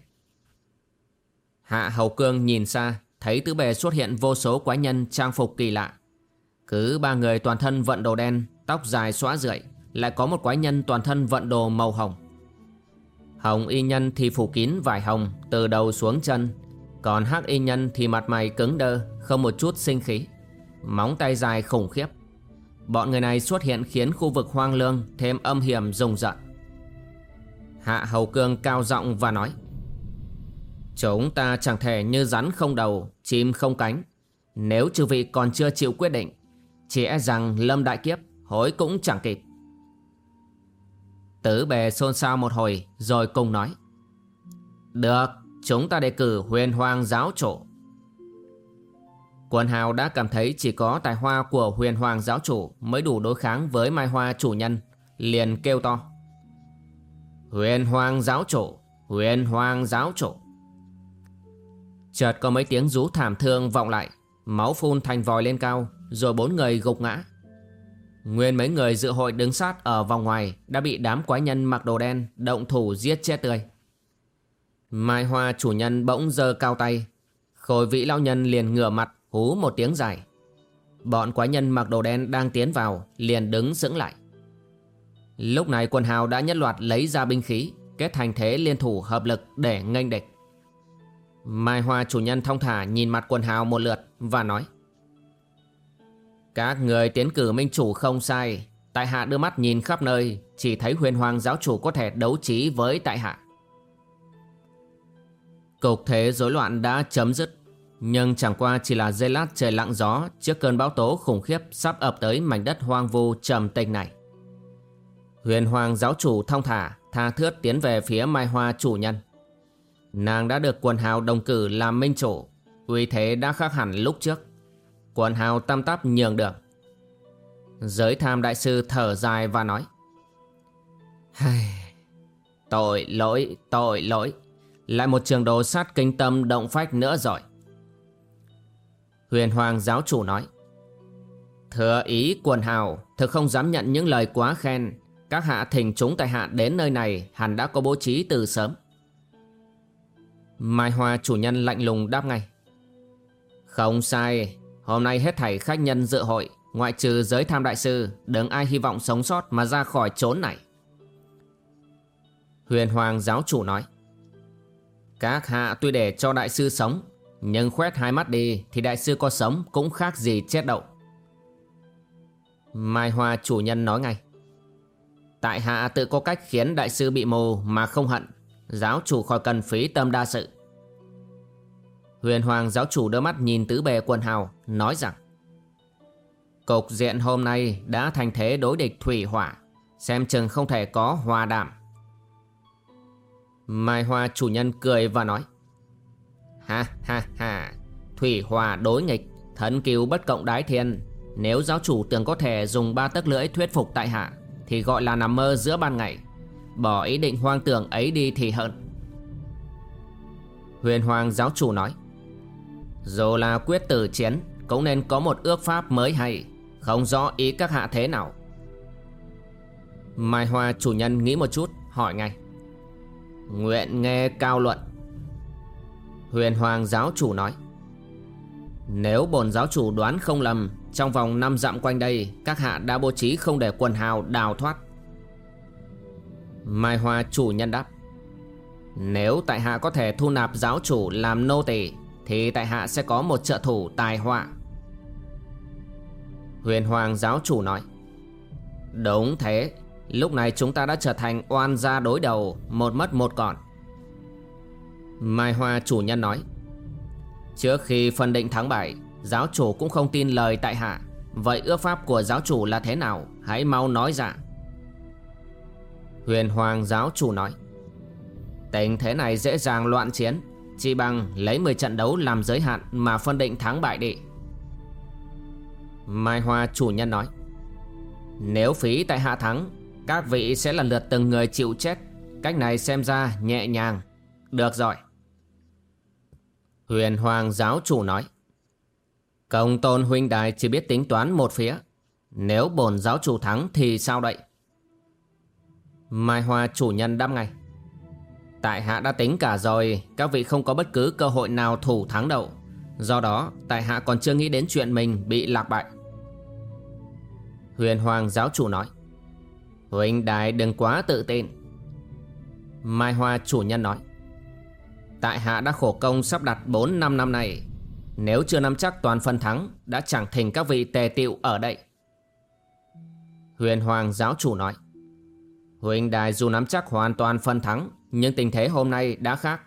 Hạ Hầu Cương nhìn xa, Thấy tứ bề xuất hiện vô số quái nhân trang phục kỳ lạ. Cứ ba người toàn thân vận đồ đen, Tóc dài xóa rượi, Lại có một quái nhân toàn thân vận đồ màu hồng. Hồng y nhân thì phủ kín vải hồng Từ đầu xuống chân, Còn hắc y nhân thì mặt mày cứng đơ, Không một chút sinh khí, Móng tay dài khủng khiếp. Bọn người này xuất hiện khiến khu vực hoang lương Thêm âm hiểm rùng rợn. Hạ Hầu Cương cao giọng và nói Chúng ta chẳng thể như rắn không đầu, chim không cánh Nếu chư vị còn chưa chịu quyết định Chỉ e rằng lâm đại kiếp hối cũng chẳng kịp Tứ bề xôn xao một hồi rồi cùng nói Được, chúng ta đề cử huyền hoàng giáo chủ Quần hào đã cảm thấy chỉ có tài hoa của huyền hoàng giáo chủ mới đủ đối kháng với mai hoa chủ nhân, liền kêu to. Huyền hoàng giáo chủ, huyền hoàng giáo chủ. Chợt có mấy tiếng rú thảm thương vọng lại, máu phun thành vòi lên cao, rồi bốn người gục ngã. Nguyên mấy người dự hội đứng sát ở vòng ngoài đã bị đám quái nhân mặc đồ đen động thủ giết chết tươi. Mai Hoa chủ nhân bỗng giơ cao tay, khôi vị lão nhân liền ngửa mặt hú một tiếng dài. Bọn quái nhân mặc đồ đen đang tiến vào liền đứng sững lại. Lúc này quần hào đã nhất loạt lấy ra binh khí, kết thành thế liên thủ hợp lực để nghênh địch. Mai Hoa chủ nhân thông thả nhìn mặt quần hào một lượt và nói, Các người tiến cử minh chủ không sai. Tại hạ đưa mắt nhìn khắp nơi, Chỉ thấy huyền hoàng giáo chủ có thể đấu trí với tại hạ. Cục thế rối loạn đã chấm dứt, Nhưng chẳng qua chỉ là dây lát trời lặng gió Trước cơn bão tố khủng khiếp sắp ập tới mảnh đất hoang vu trầm tịch này. Huyền hoàng giáo chủ thông thả, Tha thướt tiến về phía mai hoa chủ nhân. Nàng đã được quần hào đồng cử làm minh chủ. Uy thế đã khác hẳn lúc trước. Quần hào tam tắp nhường được Giới tham đại sư thở dài và nói Tội lỗi, tội lỗi. Lại một trường đồ sát kinh tâm động phách nữa rồi. Huyền Hoàng giáo chủ nói thừa ý quần hào Thực không dám nhận những lời quá khen. Các hạ thỉnh chúng tại hạ đến nơi này Hẳn đã có bố trí từ sớm. Mai Hoa chủ nhân lạnh lùng đáp ngay. Không sai, Hôm nay hết thảy khách nhân dự hội, Ngoại trừ giới tham đại sư, Đừng ai hy vọng sống sót mà ra khỏi chốn này. Huyền Hoàng giáo chủ nói, Các hạ tuy để cho đại sư sống, Nhưng khoét hai mắt đi Thì đại sư có sống cũng khác gì chết đậu. Mai Hoa chủ nhân nói ngay, Tại hạ tự có cách khiến đại sư bị mù mà không hận. Giáo chủ khỏi cần phí tâm đa sự. Huyền Hoàng giáo chủ đưa mắt nhìn tứ bề quần hào, Nói rằng, Cục diện hôm nay đã thành thế đối địch thủy hỏa, Xem chừng không thể có hòa đảm Mai Hoa chủ nhân cười và nói, Ha ha ha, Thủy hòa đối nghịch, Thần cứu bất cộng đái thiên. Nếu giáo chủ tưởng có thể dùng ba tấc lưỡi thuyết phục tại hạ, Thì gọi là nằm mơ giữa ban ngày. Bỏ ý định hoang tưởng ấy đi thì hơn. Huyền Hoàng giáo chủ nói, Dù là quyết tử chiến, Cũng nên có một ước pháp mới hay, Không rõ ý các hạ thế nào. Mai Hoa chủ nhân nghĩ một chút, Hỏi ngay, Nguyện nghe cao luận. Huyền Hoàng giáo chủ nói, Nếu bổn giáo chủ đoán không lầm, Trong vòng 5 dặm quanh đây, Các hạ đã bố trí không để quần hào đào thoát. Mai Hoa chủ nhân đáp. Nếu tại hạ có thể thu nạp giáo chủ làm nô tỳ, Thì tại hạ sẽ có một trợ thủ tài họa Huyền Hoàng giáo chủ nói. Đúng thế, Lúc này chúng ta đã trở thành oan gia đối đầu, Một mất một còn. Mai Hoa chủ nhân nói. Trước khi phân định thắng bại, Giáo chủ cũng không tin lời tại hạ. Vậy ước pháp của giáo chủ là thế nào? Hãy mau nói ra. Huyền Hoàng giáo chủ nói. Tình thế này dễ dàng loạn chiến, Chỉ bằng lấy 10 trận đấu làm giới hạn Mà phân định thắng bại đi. Mai Hoa chủ nhân nói. Nếu phí tại hạ thắng, Các vị sẽ lần lượt từng người chịu chết. Cách này xem ra nhẹ nhàng. Được rồi. Huyền Hoàng giáo chủ nói. Công tôn huynh đài chỉ biết tính toán một phía. Nếu bổn giáo chủ thắng thì sao đậy Mai Hoa chủ nhân đáp ngay. Tại hạ đã tính cả rồi, Các vị không có bất cứ cơ hội nào thủ thắng đậu Do đó, tại hạ còn chưa nghĩ đến chuyện mình bị lạc bại. Huyền Hoàng giáo chủ nói. Huỳnh đài đừng quá tự tin. Mai Hoa chủ nhân nói. Tại hạ đã khổ công sắp đặt 4 năm năm này. Nếu chưa nắm chắc toàn phần thắng, Đã chẳng thành các vị tề tiệu ở đây. Huyền Hoàng giáo chủ nói. Huỳnh đài dù nắm chắc hoàn toàn phân thắng, Nhưng tình thế hôm nay đã khác.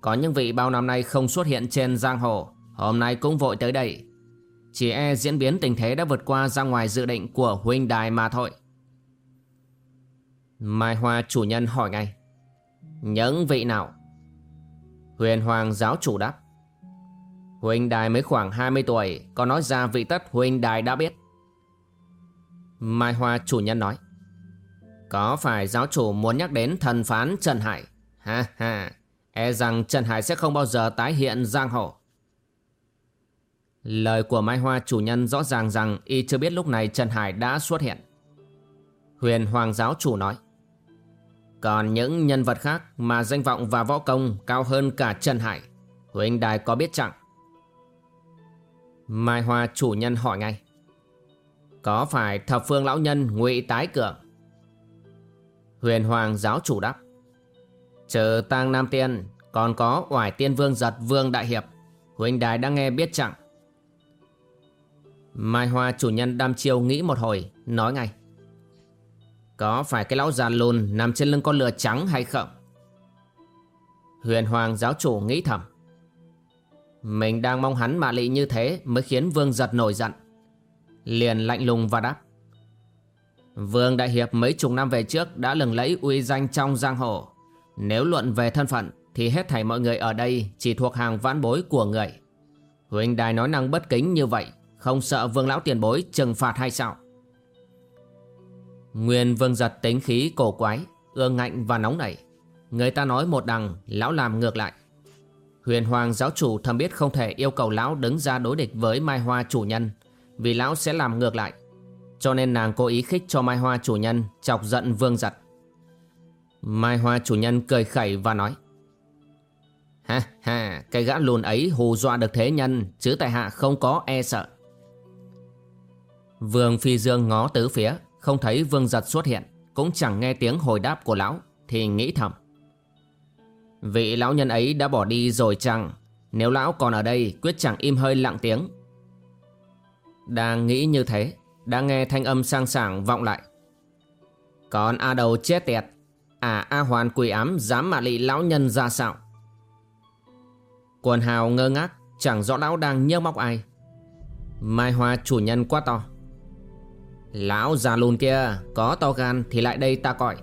Có những vị bao năm nay không xuất hiện trên giang hồ, Hôm nay cũng vội tới đây. Chỉ e diễn biến tình thế đã vượt qua ra ngoài dự định của Huỳnh đài mà thôi. Mai Hoa chủ nhân hỏi ngay, Những vị nào? Huyền Hoàng giáo chủ đáp, Huỳnh đài mới khoảng 20 tuổi, Có nói ra vị tất Huỳnh đài đã biết. Mai Hoa chủ nhân nói có phải giáo chủ muốn nhắc đến thần phán Trần Hải? Ha ha. E rằng Trần Hải sẽ không bao giờ tái hiện giang hồ. Lời của Mai Hoa chủ nhân rõ ràng rằng Y chưa biết lúc này Trần Hải đã xuất hiện. Huyền Hoàng giáo chủ nói, Còn những nhân vật khác mà danh vọng và võ công cao hơn cả Trần Hải Huỳnh Đài có biết chẳng Mai Hoa chủ nhân hỏi ngay, có phải thập phương lão nhân ngụy tái cường? Huyền Hoàng giáo chủ đáp. Trừ tang Nam Tiên, Còn có oải tiên vương giật vương đại hiệp. Huỳnh đài đang nghe biết chẳng Mai Hoa chủ nhân đam chiêu nghĩ một hồi, Nói ngay. Có phải cái lão già lùn Nằm trên lưng con lừa trắng hay không? Huyền Hoàng giáo chủ nghĩ thầm. Mình đang mong hắn mạ lị như thế Mới khiến vương giật nổi giận. Liền lạnh lùng và đáp. Vương Đại Hiệp mấy chục năm về trước đã lừng lẫy uy danh trong giang hồ. Nếu luận về thân phận, thì hết thảy mọi người ở đây chỉ thuộc hàng vãn bối của người. Huynh Đài nói năng bất kính như vậy, Không sợ vương lão tiền bối trừng phạt hay sao? Nguyên vương giật tính khí cổ quái, Ương ngạnh và nóng nảy. Người ta nói một đằng, Lão làm ngược lại. Huyền Hoàng giáo chủ thầm biết không thể yêu cầu lão đứng ra đối địch với Mai Hoa chủ nhân, vì lão sẽ làm ngược lại. Cho nên nàng cố ý khích cho Mai Hoa chủ nhân Chọc giận vương giật. Mai Hoa chủ nhân cười khẩy và nói, Ha ha, Cái gã lùn ấy hù dọa được thế nhân, Chứ tại hạ không có e sợ. Vương Phi Dương ngó tứ phía, Không thấy vương giật xuất hiện, Cũng chẳng nghe tiếng hồi đáp của lão, Thì nghĩ thầm, Vị lão nhân ấy đã bỏ đi rồi chăng? Nếu lão còn ở đây, Quyết chẳng im hơi lặng tiếng. Đang nghĩ như thế đã nghe thanh âm sang sảng vọng lại. Còn A đầu chết tiệt. À A hoàn quỷ ám dám mạ lị lão nhân ra sao? Quần hào ngơ ngác Chẳng rõ lão đang nhớ móc ai. Mai Hoa chủ nhân quá to. Lão già lùn kia Có to gan thì lại đây ta cõi,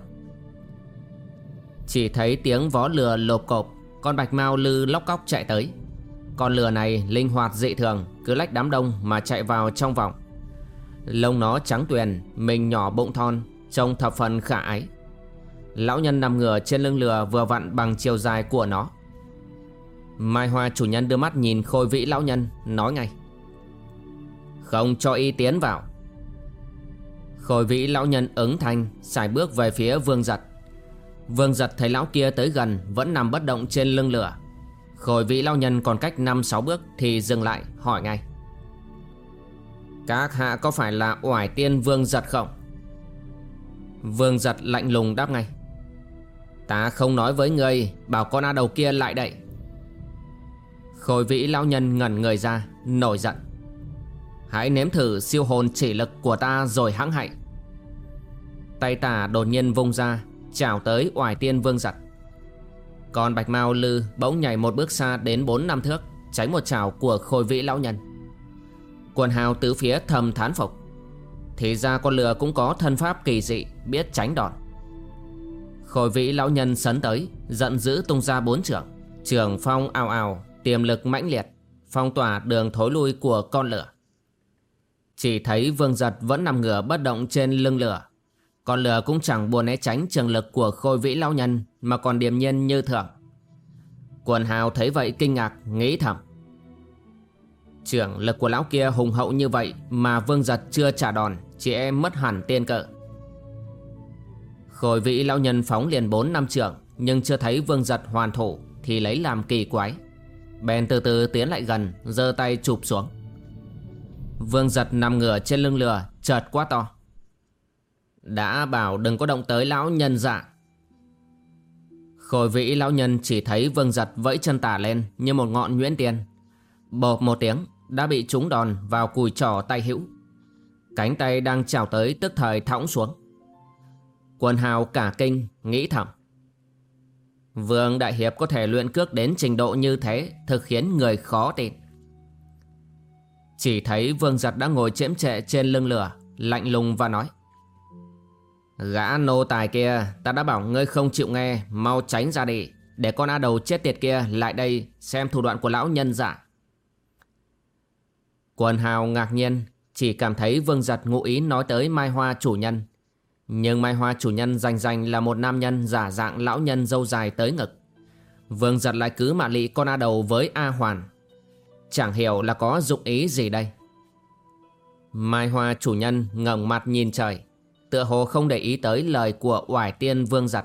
Chỉ thấy tiếng vó lừa lộp cộp Con bạch mau lư lóc cóc chạy tới. Con lừa này linh hoạt dị thường Cứ lách đám đông mà chạy vào trong vòng. Lông nó trắng tuyền, Mình nhỏ bụng thon, Trông thập phần khả ái. Lão nhân nằm ngửa trên lưng lừa vừa vặn bằng chiều dài của nó. Mai Hoa chủ nhân đưa mắt nhìn khôi vĩ lão nhân, Nói ngay. Không cho y tiến vào. Khôi vĩ lão nhân ứng thanh xài bước về phía vương giật. Vương giật thấy lão kia tới gần, Vẫn nằm bất động trên lưng lửa Khôi vị lão nhân còn cách 5-6 bước Thì dừng lại, hỏi ngay. Các hạ có phải là oải tiên vương giật không? Vương giật lạnh lùng đáp ngay. Ta không nói với ngươi, Bảo con A đầu kia lại đậy Khôi vĩ lão nhân ngẩn người ra, Nổi giận. Hãy nếm thử siêu hồn chỉ lực của ta rồi hãng hại. Tay tả đột nhiên vung ra Chào tới oải tiên vương giật. Còn Bạch mau Lư bỗng nhảy một bước xa đến 4 năm thước, Tránh một chảo của khôi vĩ lão nhân. Quần hào tứ phía thầm thán phục. Thì ra con lừa cũng có thân pháp kỳ dị, Biết tránh đòn. Khôi vĩ lão nhân sấn tới, Giận dữ tung ra bốn trưởng Trường phong ào ào, Tiềm lực mãnh liệt, Phong tỏa đường thối lui của con lửa Chỉ thấy vương giật vẫn nằm ngửa bất động trên lưng lửa con lửa cũng chẳng buồn né tránh trường lực của khôi vĩ lão nhân Mà còn điềm nhiên như thường. Quần hào thấy vậy kinh ngạc, nghĩ thầm. Trưởng lực của lão kia hùng hậu như vậy Mà vương giật chưa trả đòn Chị em mất hẳn tiên cỡ Khôi vĩ lão nhân phóng liền 4 năm trưởng, Nhưng chưa thấy vương giật hoàn thủ Thì lấy làm kỳ quái. Bèn từ từ tiến lại gần, giơ tay chụp xuống. Vương giật nằm ngửa trên lưng lừa, Chợt quá to. Đã bảo đừng có động tới lão nhân dạ. Khôi vĩ lão nhân chỉ thấy vương giật vẫy chân tả lên như một ngọn nhuyễn tiền Bộp một tiếng đã bị trúng đòn vào cùi trỏ tay hữu. Cánh tay đang trào tới tức thời thõng xuống. Quần hào cả kinh nghĩ thầm. Vương Đại Hiệp có thể luyện cước đến trình độ như thế Thực khiến người khó tin. Chỉ thấy Vương Giật đã ngồi chễm trệ trên lưng lửa, Lạnh lùng và nói, Gã nô tài kia, Ta đã bảo ngươi không chịu nghe, Mau tránh ra đi, Để con A đầu chết tiệt kia lại đây Xem thủ đoạn của lão nhân giả. Quần hào ngạc nhiên, Chỉ cảm thấy Vương Giật ngụ ý nói tới Mai Hoa chủ nhân. Nhưng Mai Hoa chủ nhân danh danh là một nam nhân giả dạng lão nhân dâu dài tới ngực. Vương Giật lại cứ mạ lị con A đầu với A Hoàn. Chẳng hiểu là có dụng ý gì đây. Mai Hoa chủ nhân ngẩng mặt nhìn trời, Tựa hồ không để ý tới lời của oải tiên vương giật.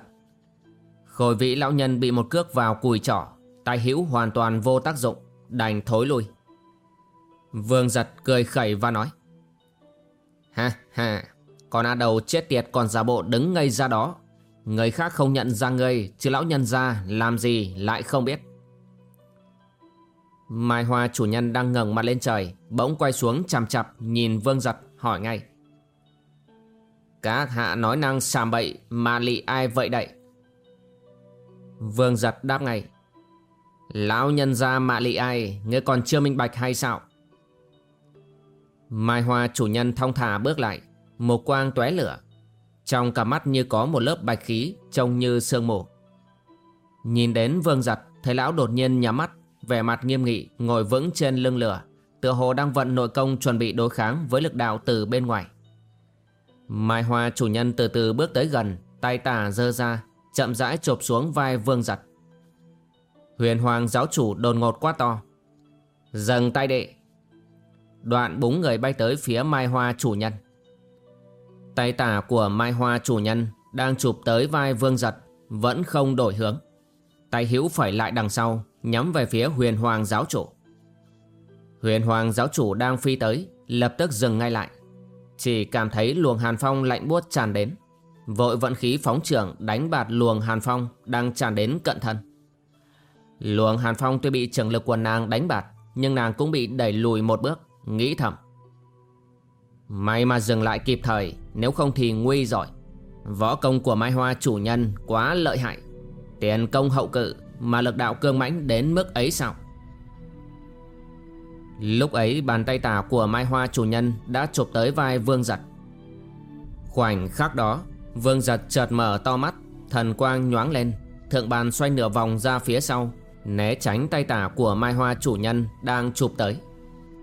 Khôi vị lão nhân bị một cước vào cùi trỏ, tay hữu hoàn toàn vô tác dụng, Đành thối lui. Vương giật cười khẩy và nói, Ha ha Còn A đầu chết tiệt, còn giả bộ đứng ngây ra đó. Người khác không nhận ra ngươi, Chứ lão nhân ra làm gì lại không biết. Mai Hoa chủ nhân đang ngẩng mặt lên trời, Bỗng quay xuống chằm chặp Nhìn Vương giật, hỏi ngay, Các hạ nói năng xàm bậy Mà lị ai vậy đậy Vương giật đáp ngay, Lão nhân ra mạ lị ai, Ngươi còn chưa minh bạch hay sao? Mai Hoa chủ nhân thong thả bước lại, Một quang tóe lửa. Trong cả mắt như có một lớp bạch khí Trông như sương mù. Nhìn đến vương giật, Thấy lão đột nhiên nhắm mắt, Vẻ mặt nghiêm nghị, ngồi vững trên lưng lửa, Tựa hồ đang vận nội công chuẩn bị đối kháng Với lực đạo từ bên ngoài. Mai Hoa chủ nhân từ từ bước tới gần, Tay tả dơ ra, Chậm rãi chộp xuống vai vương giật. Huyền hoàng giáo chủ đồn ngột quá to. Dần tay đệ Đoạn búng người bay tới phía Mai Hoa chủ nhân. Tay tả của Mai Hoa chủ nhân Đang chụp tới vai vương giật Vẫn không đổi hướng. Tay hữu phải lại đằng sau, Nhắm về phía huyền hoàng giáo chủ. Huyền hoàng giáo chủ đang phi tới, Lập tức dừng ngay lại. Chỉ cảm thấy luồng hàn phong lạnh buốt tràn đến. Vội vận khí phóng trưởng đánh bạt luồng hàn phong Đang tràn đến cận thân. Luồng hàn phong tuy bị trưởng lực của nàng đánh bạt, Nhưng nàng cũng bị đẩy lùi một bước. Nghĩ thầm. May mà dừng lại kịp thời, Nếu không thì nguy rồi. Võ công của Mai Hoa chủ nhân quá lợi hại. Tiền công hậu cự Mà lực đạo cương mãnh đến mức ấy sao? Lúc ấy, bàn tay tả của Mai Hoa chủ nhân Đã chụp tới vai Vương Giật. Khoảnh khắc đó, Vương Giật chợt mở to mắt, Thần quang nhoáng lên, Thượng bàn xoay nửa vòng ra phía sau, Né tránh tay tả của Mai Hoa chủ nhân Đang chụp tới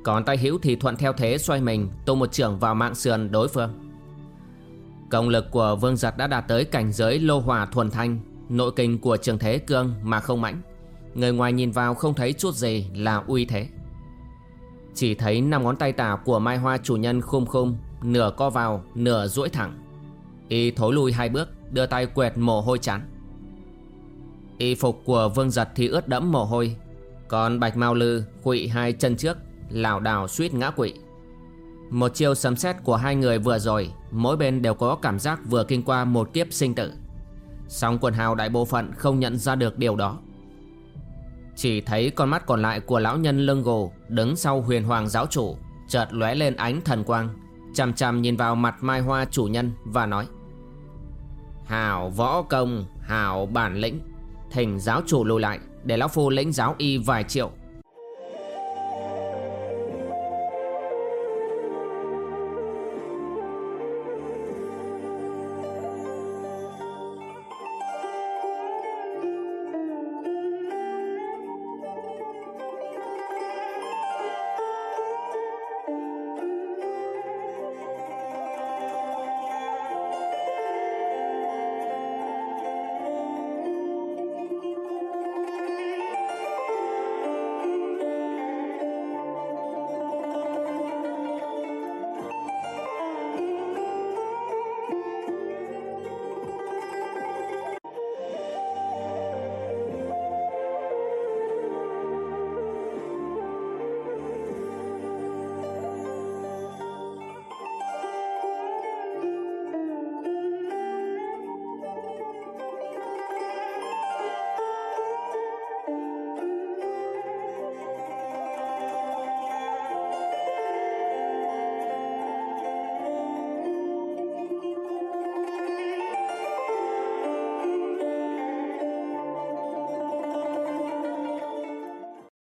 còn tay hữu thì thuận theo thế xoay mình Tung một trưởng vào mạng sườn đối phương. Công lực của Vương Giật đã đạt tới cảnh giới lô hòa thuần thanh Nội kinh của trường thế cương mà không mãnh. Người ngoài nhìn vào không thấy chút gì là uy thế. Chỉ thấy năm ngón tay tả của Mai Hoa chủ nhân khum khum Nửa co vào, nửa duỗi thẳng. Y thối lui hai bước Đưa tay quẹt mồ hôi chán. Y phục của Vương Giật thì ướt đẫm mồ hôi Còn Bạch Mao Lư khụy hai chân trước lảo đảo suýt ngã quỵ. Một chiêu sấm sét của hai người vừa rồi, mỗi bên đều có cảm giác vừa kinh qua một kiếp sinh tử. Song quần hào đại bộ phận không nhận ra được điều đó. Chỉ thấy con mắt còn lại của lão nhân lưng gồ đứng sau huyền hoàng giáo chủ, chợt lóe lên ánh thần quang, chằm chằm nhìn vào mặt mai hoa chủ nhân và nói, hảo võ công, hảo bản lĩnh, thỉnh giáo chủ lùi lại để lão phu lĩnh giáo y vài triệu.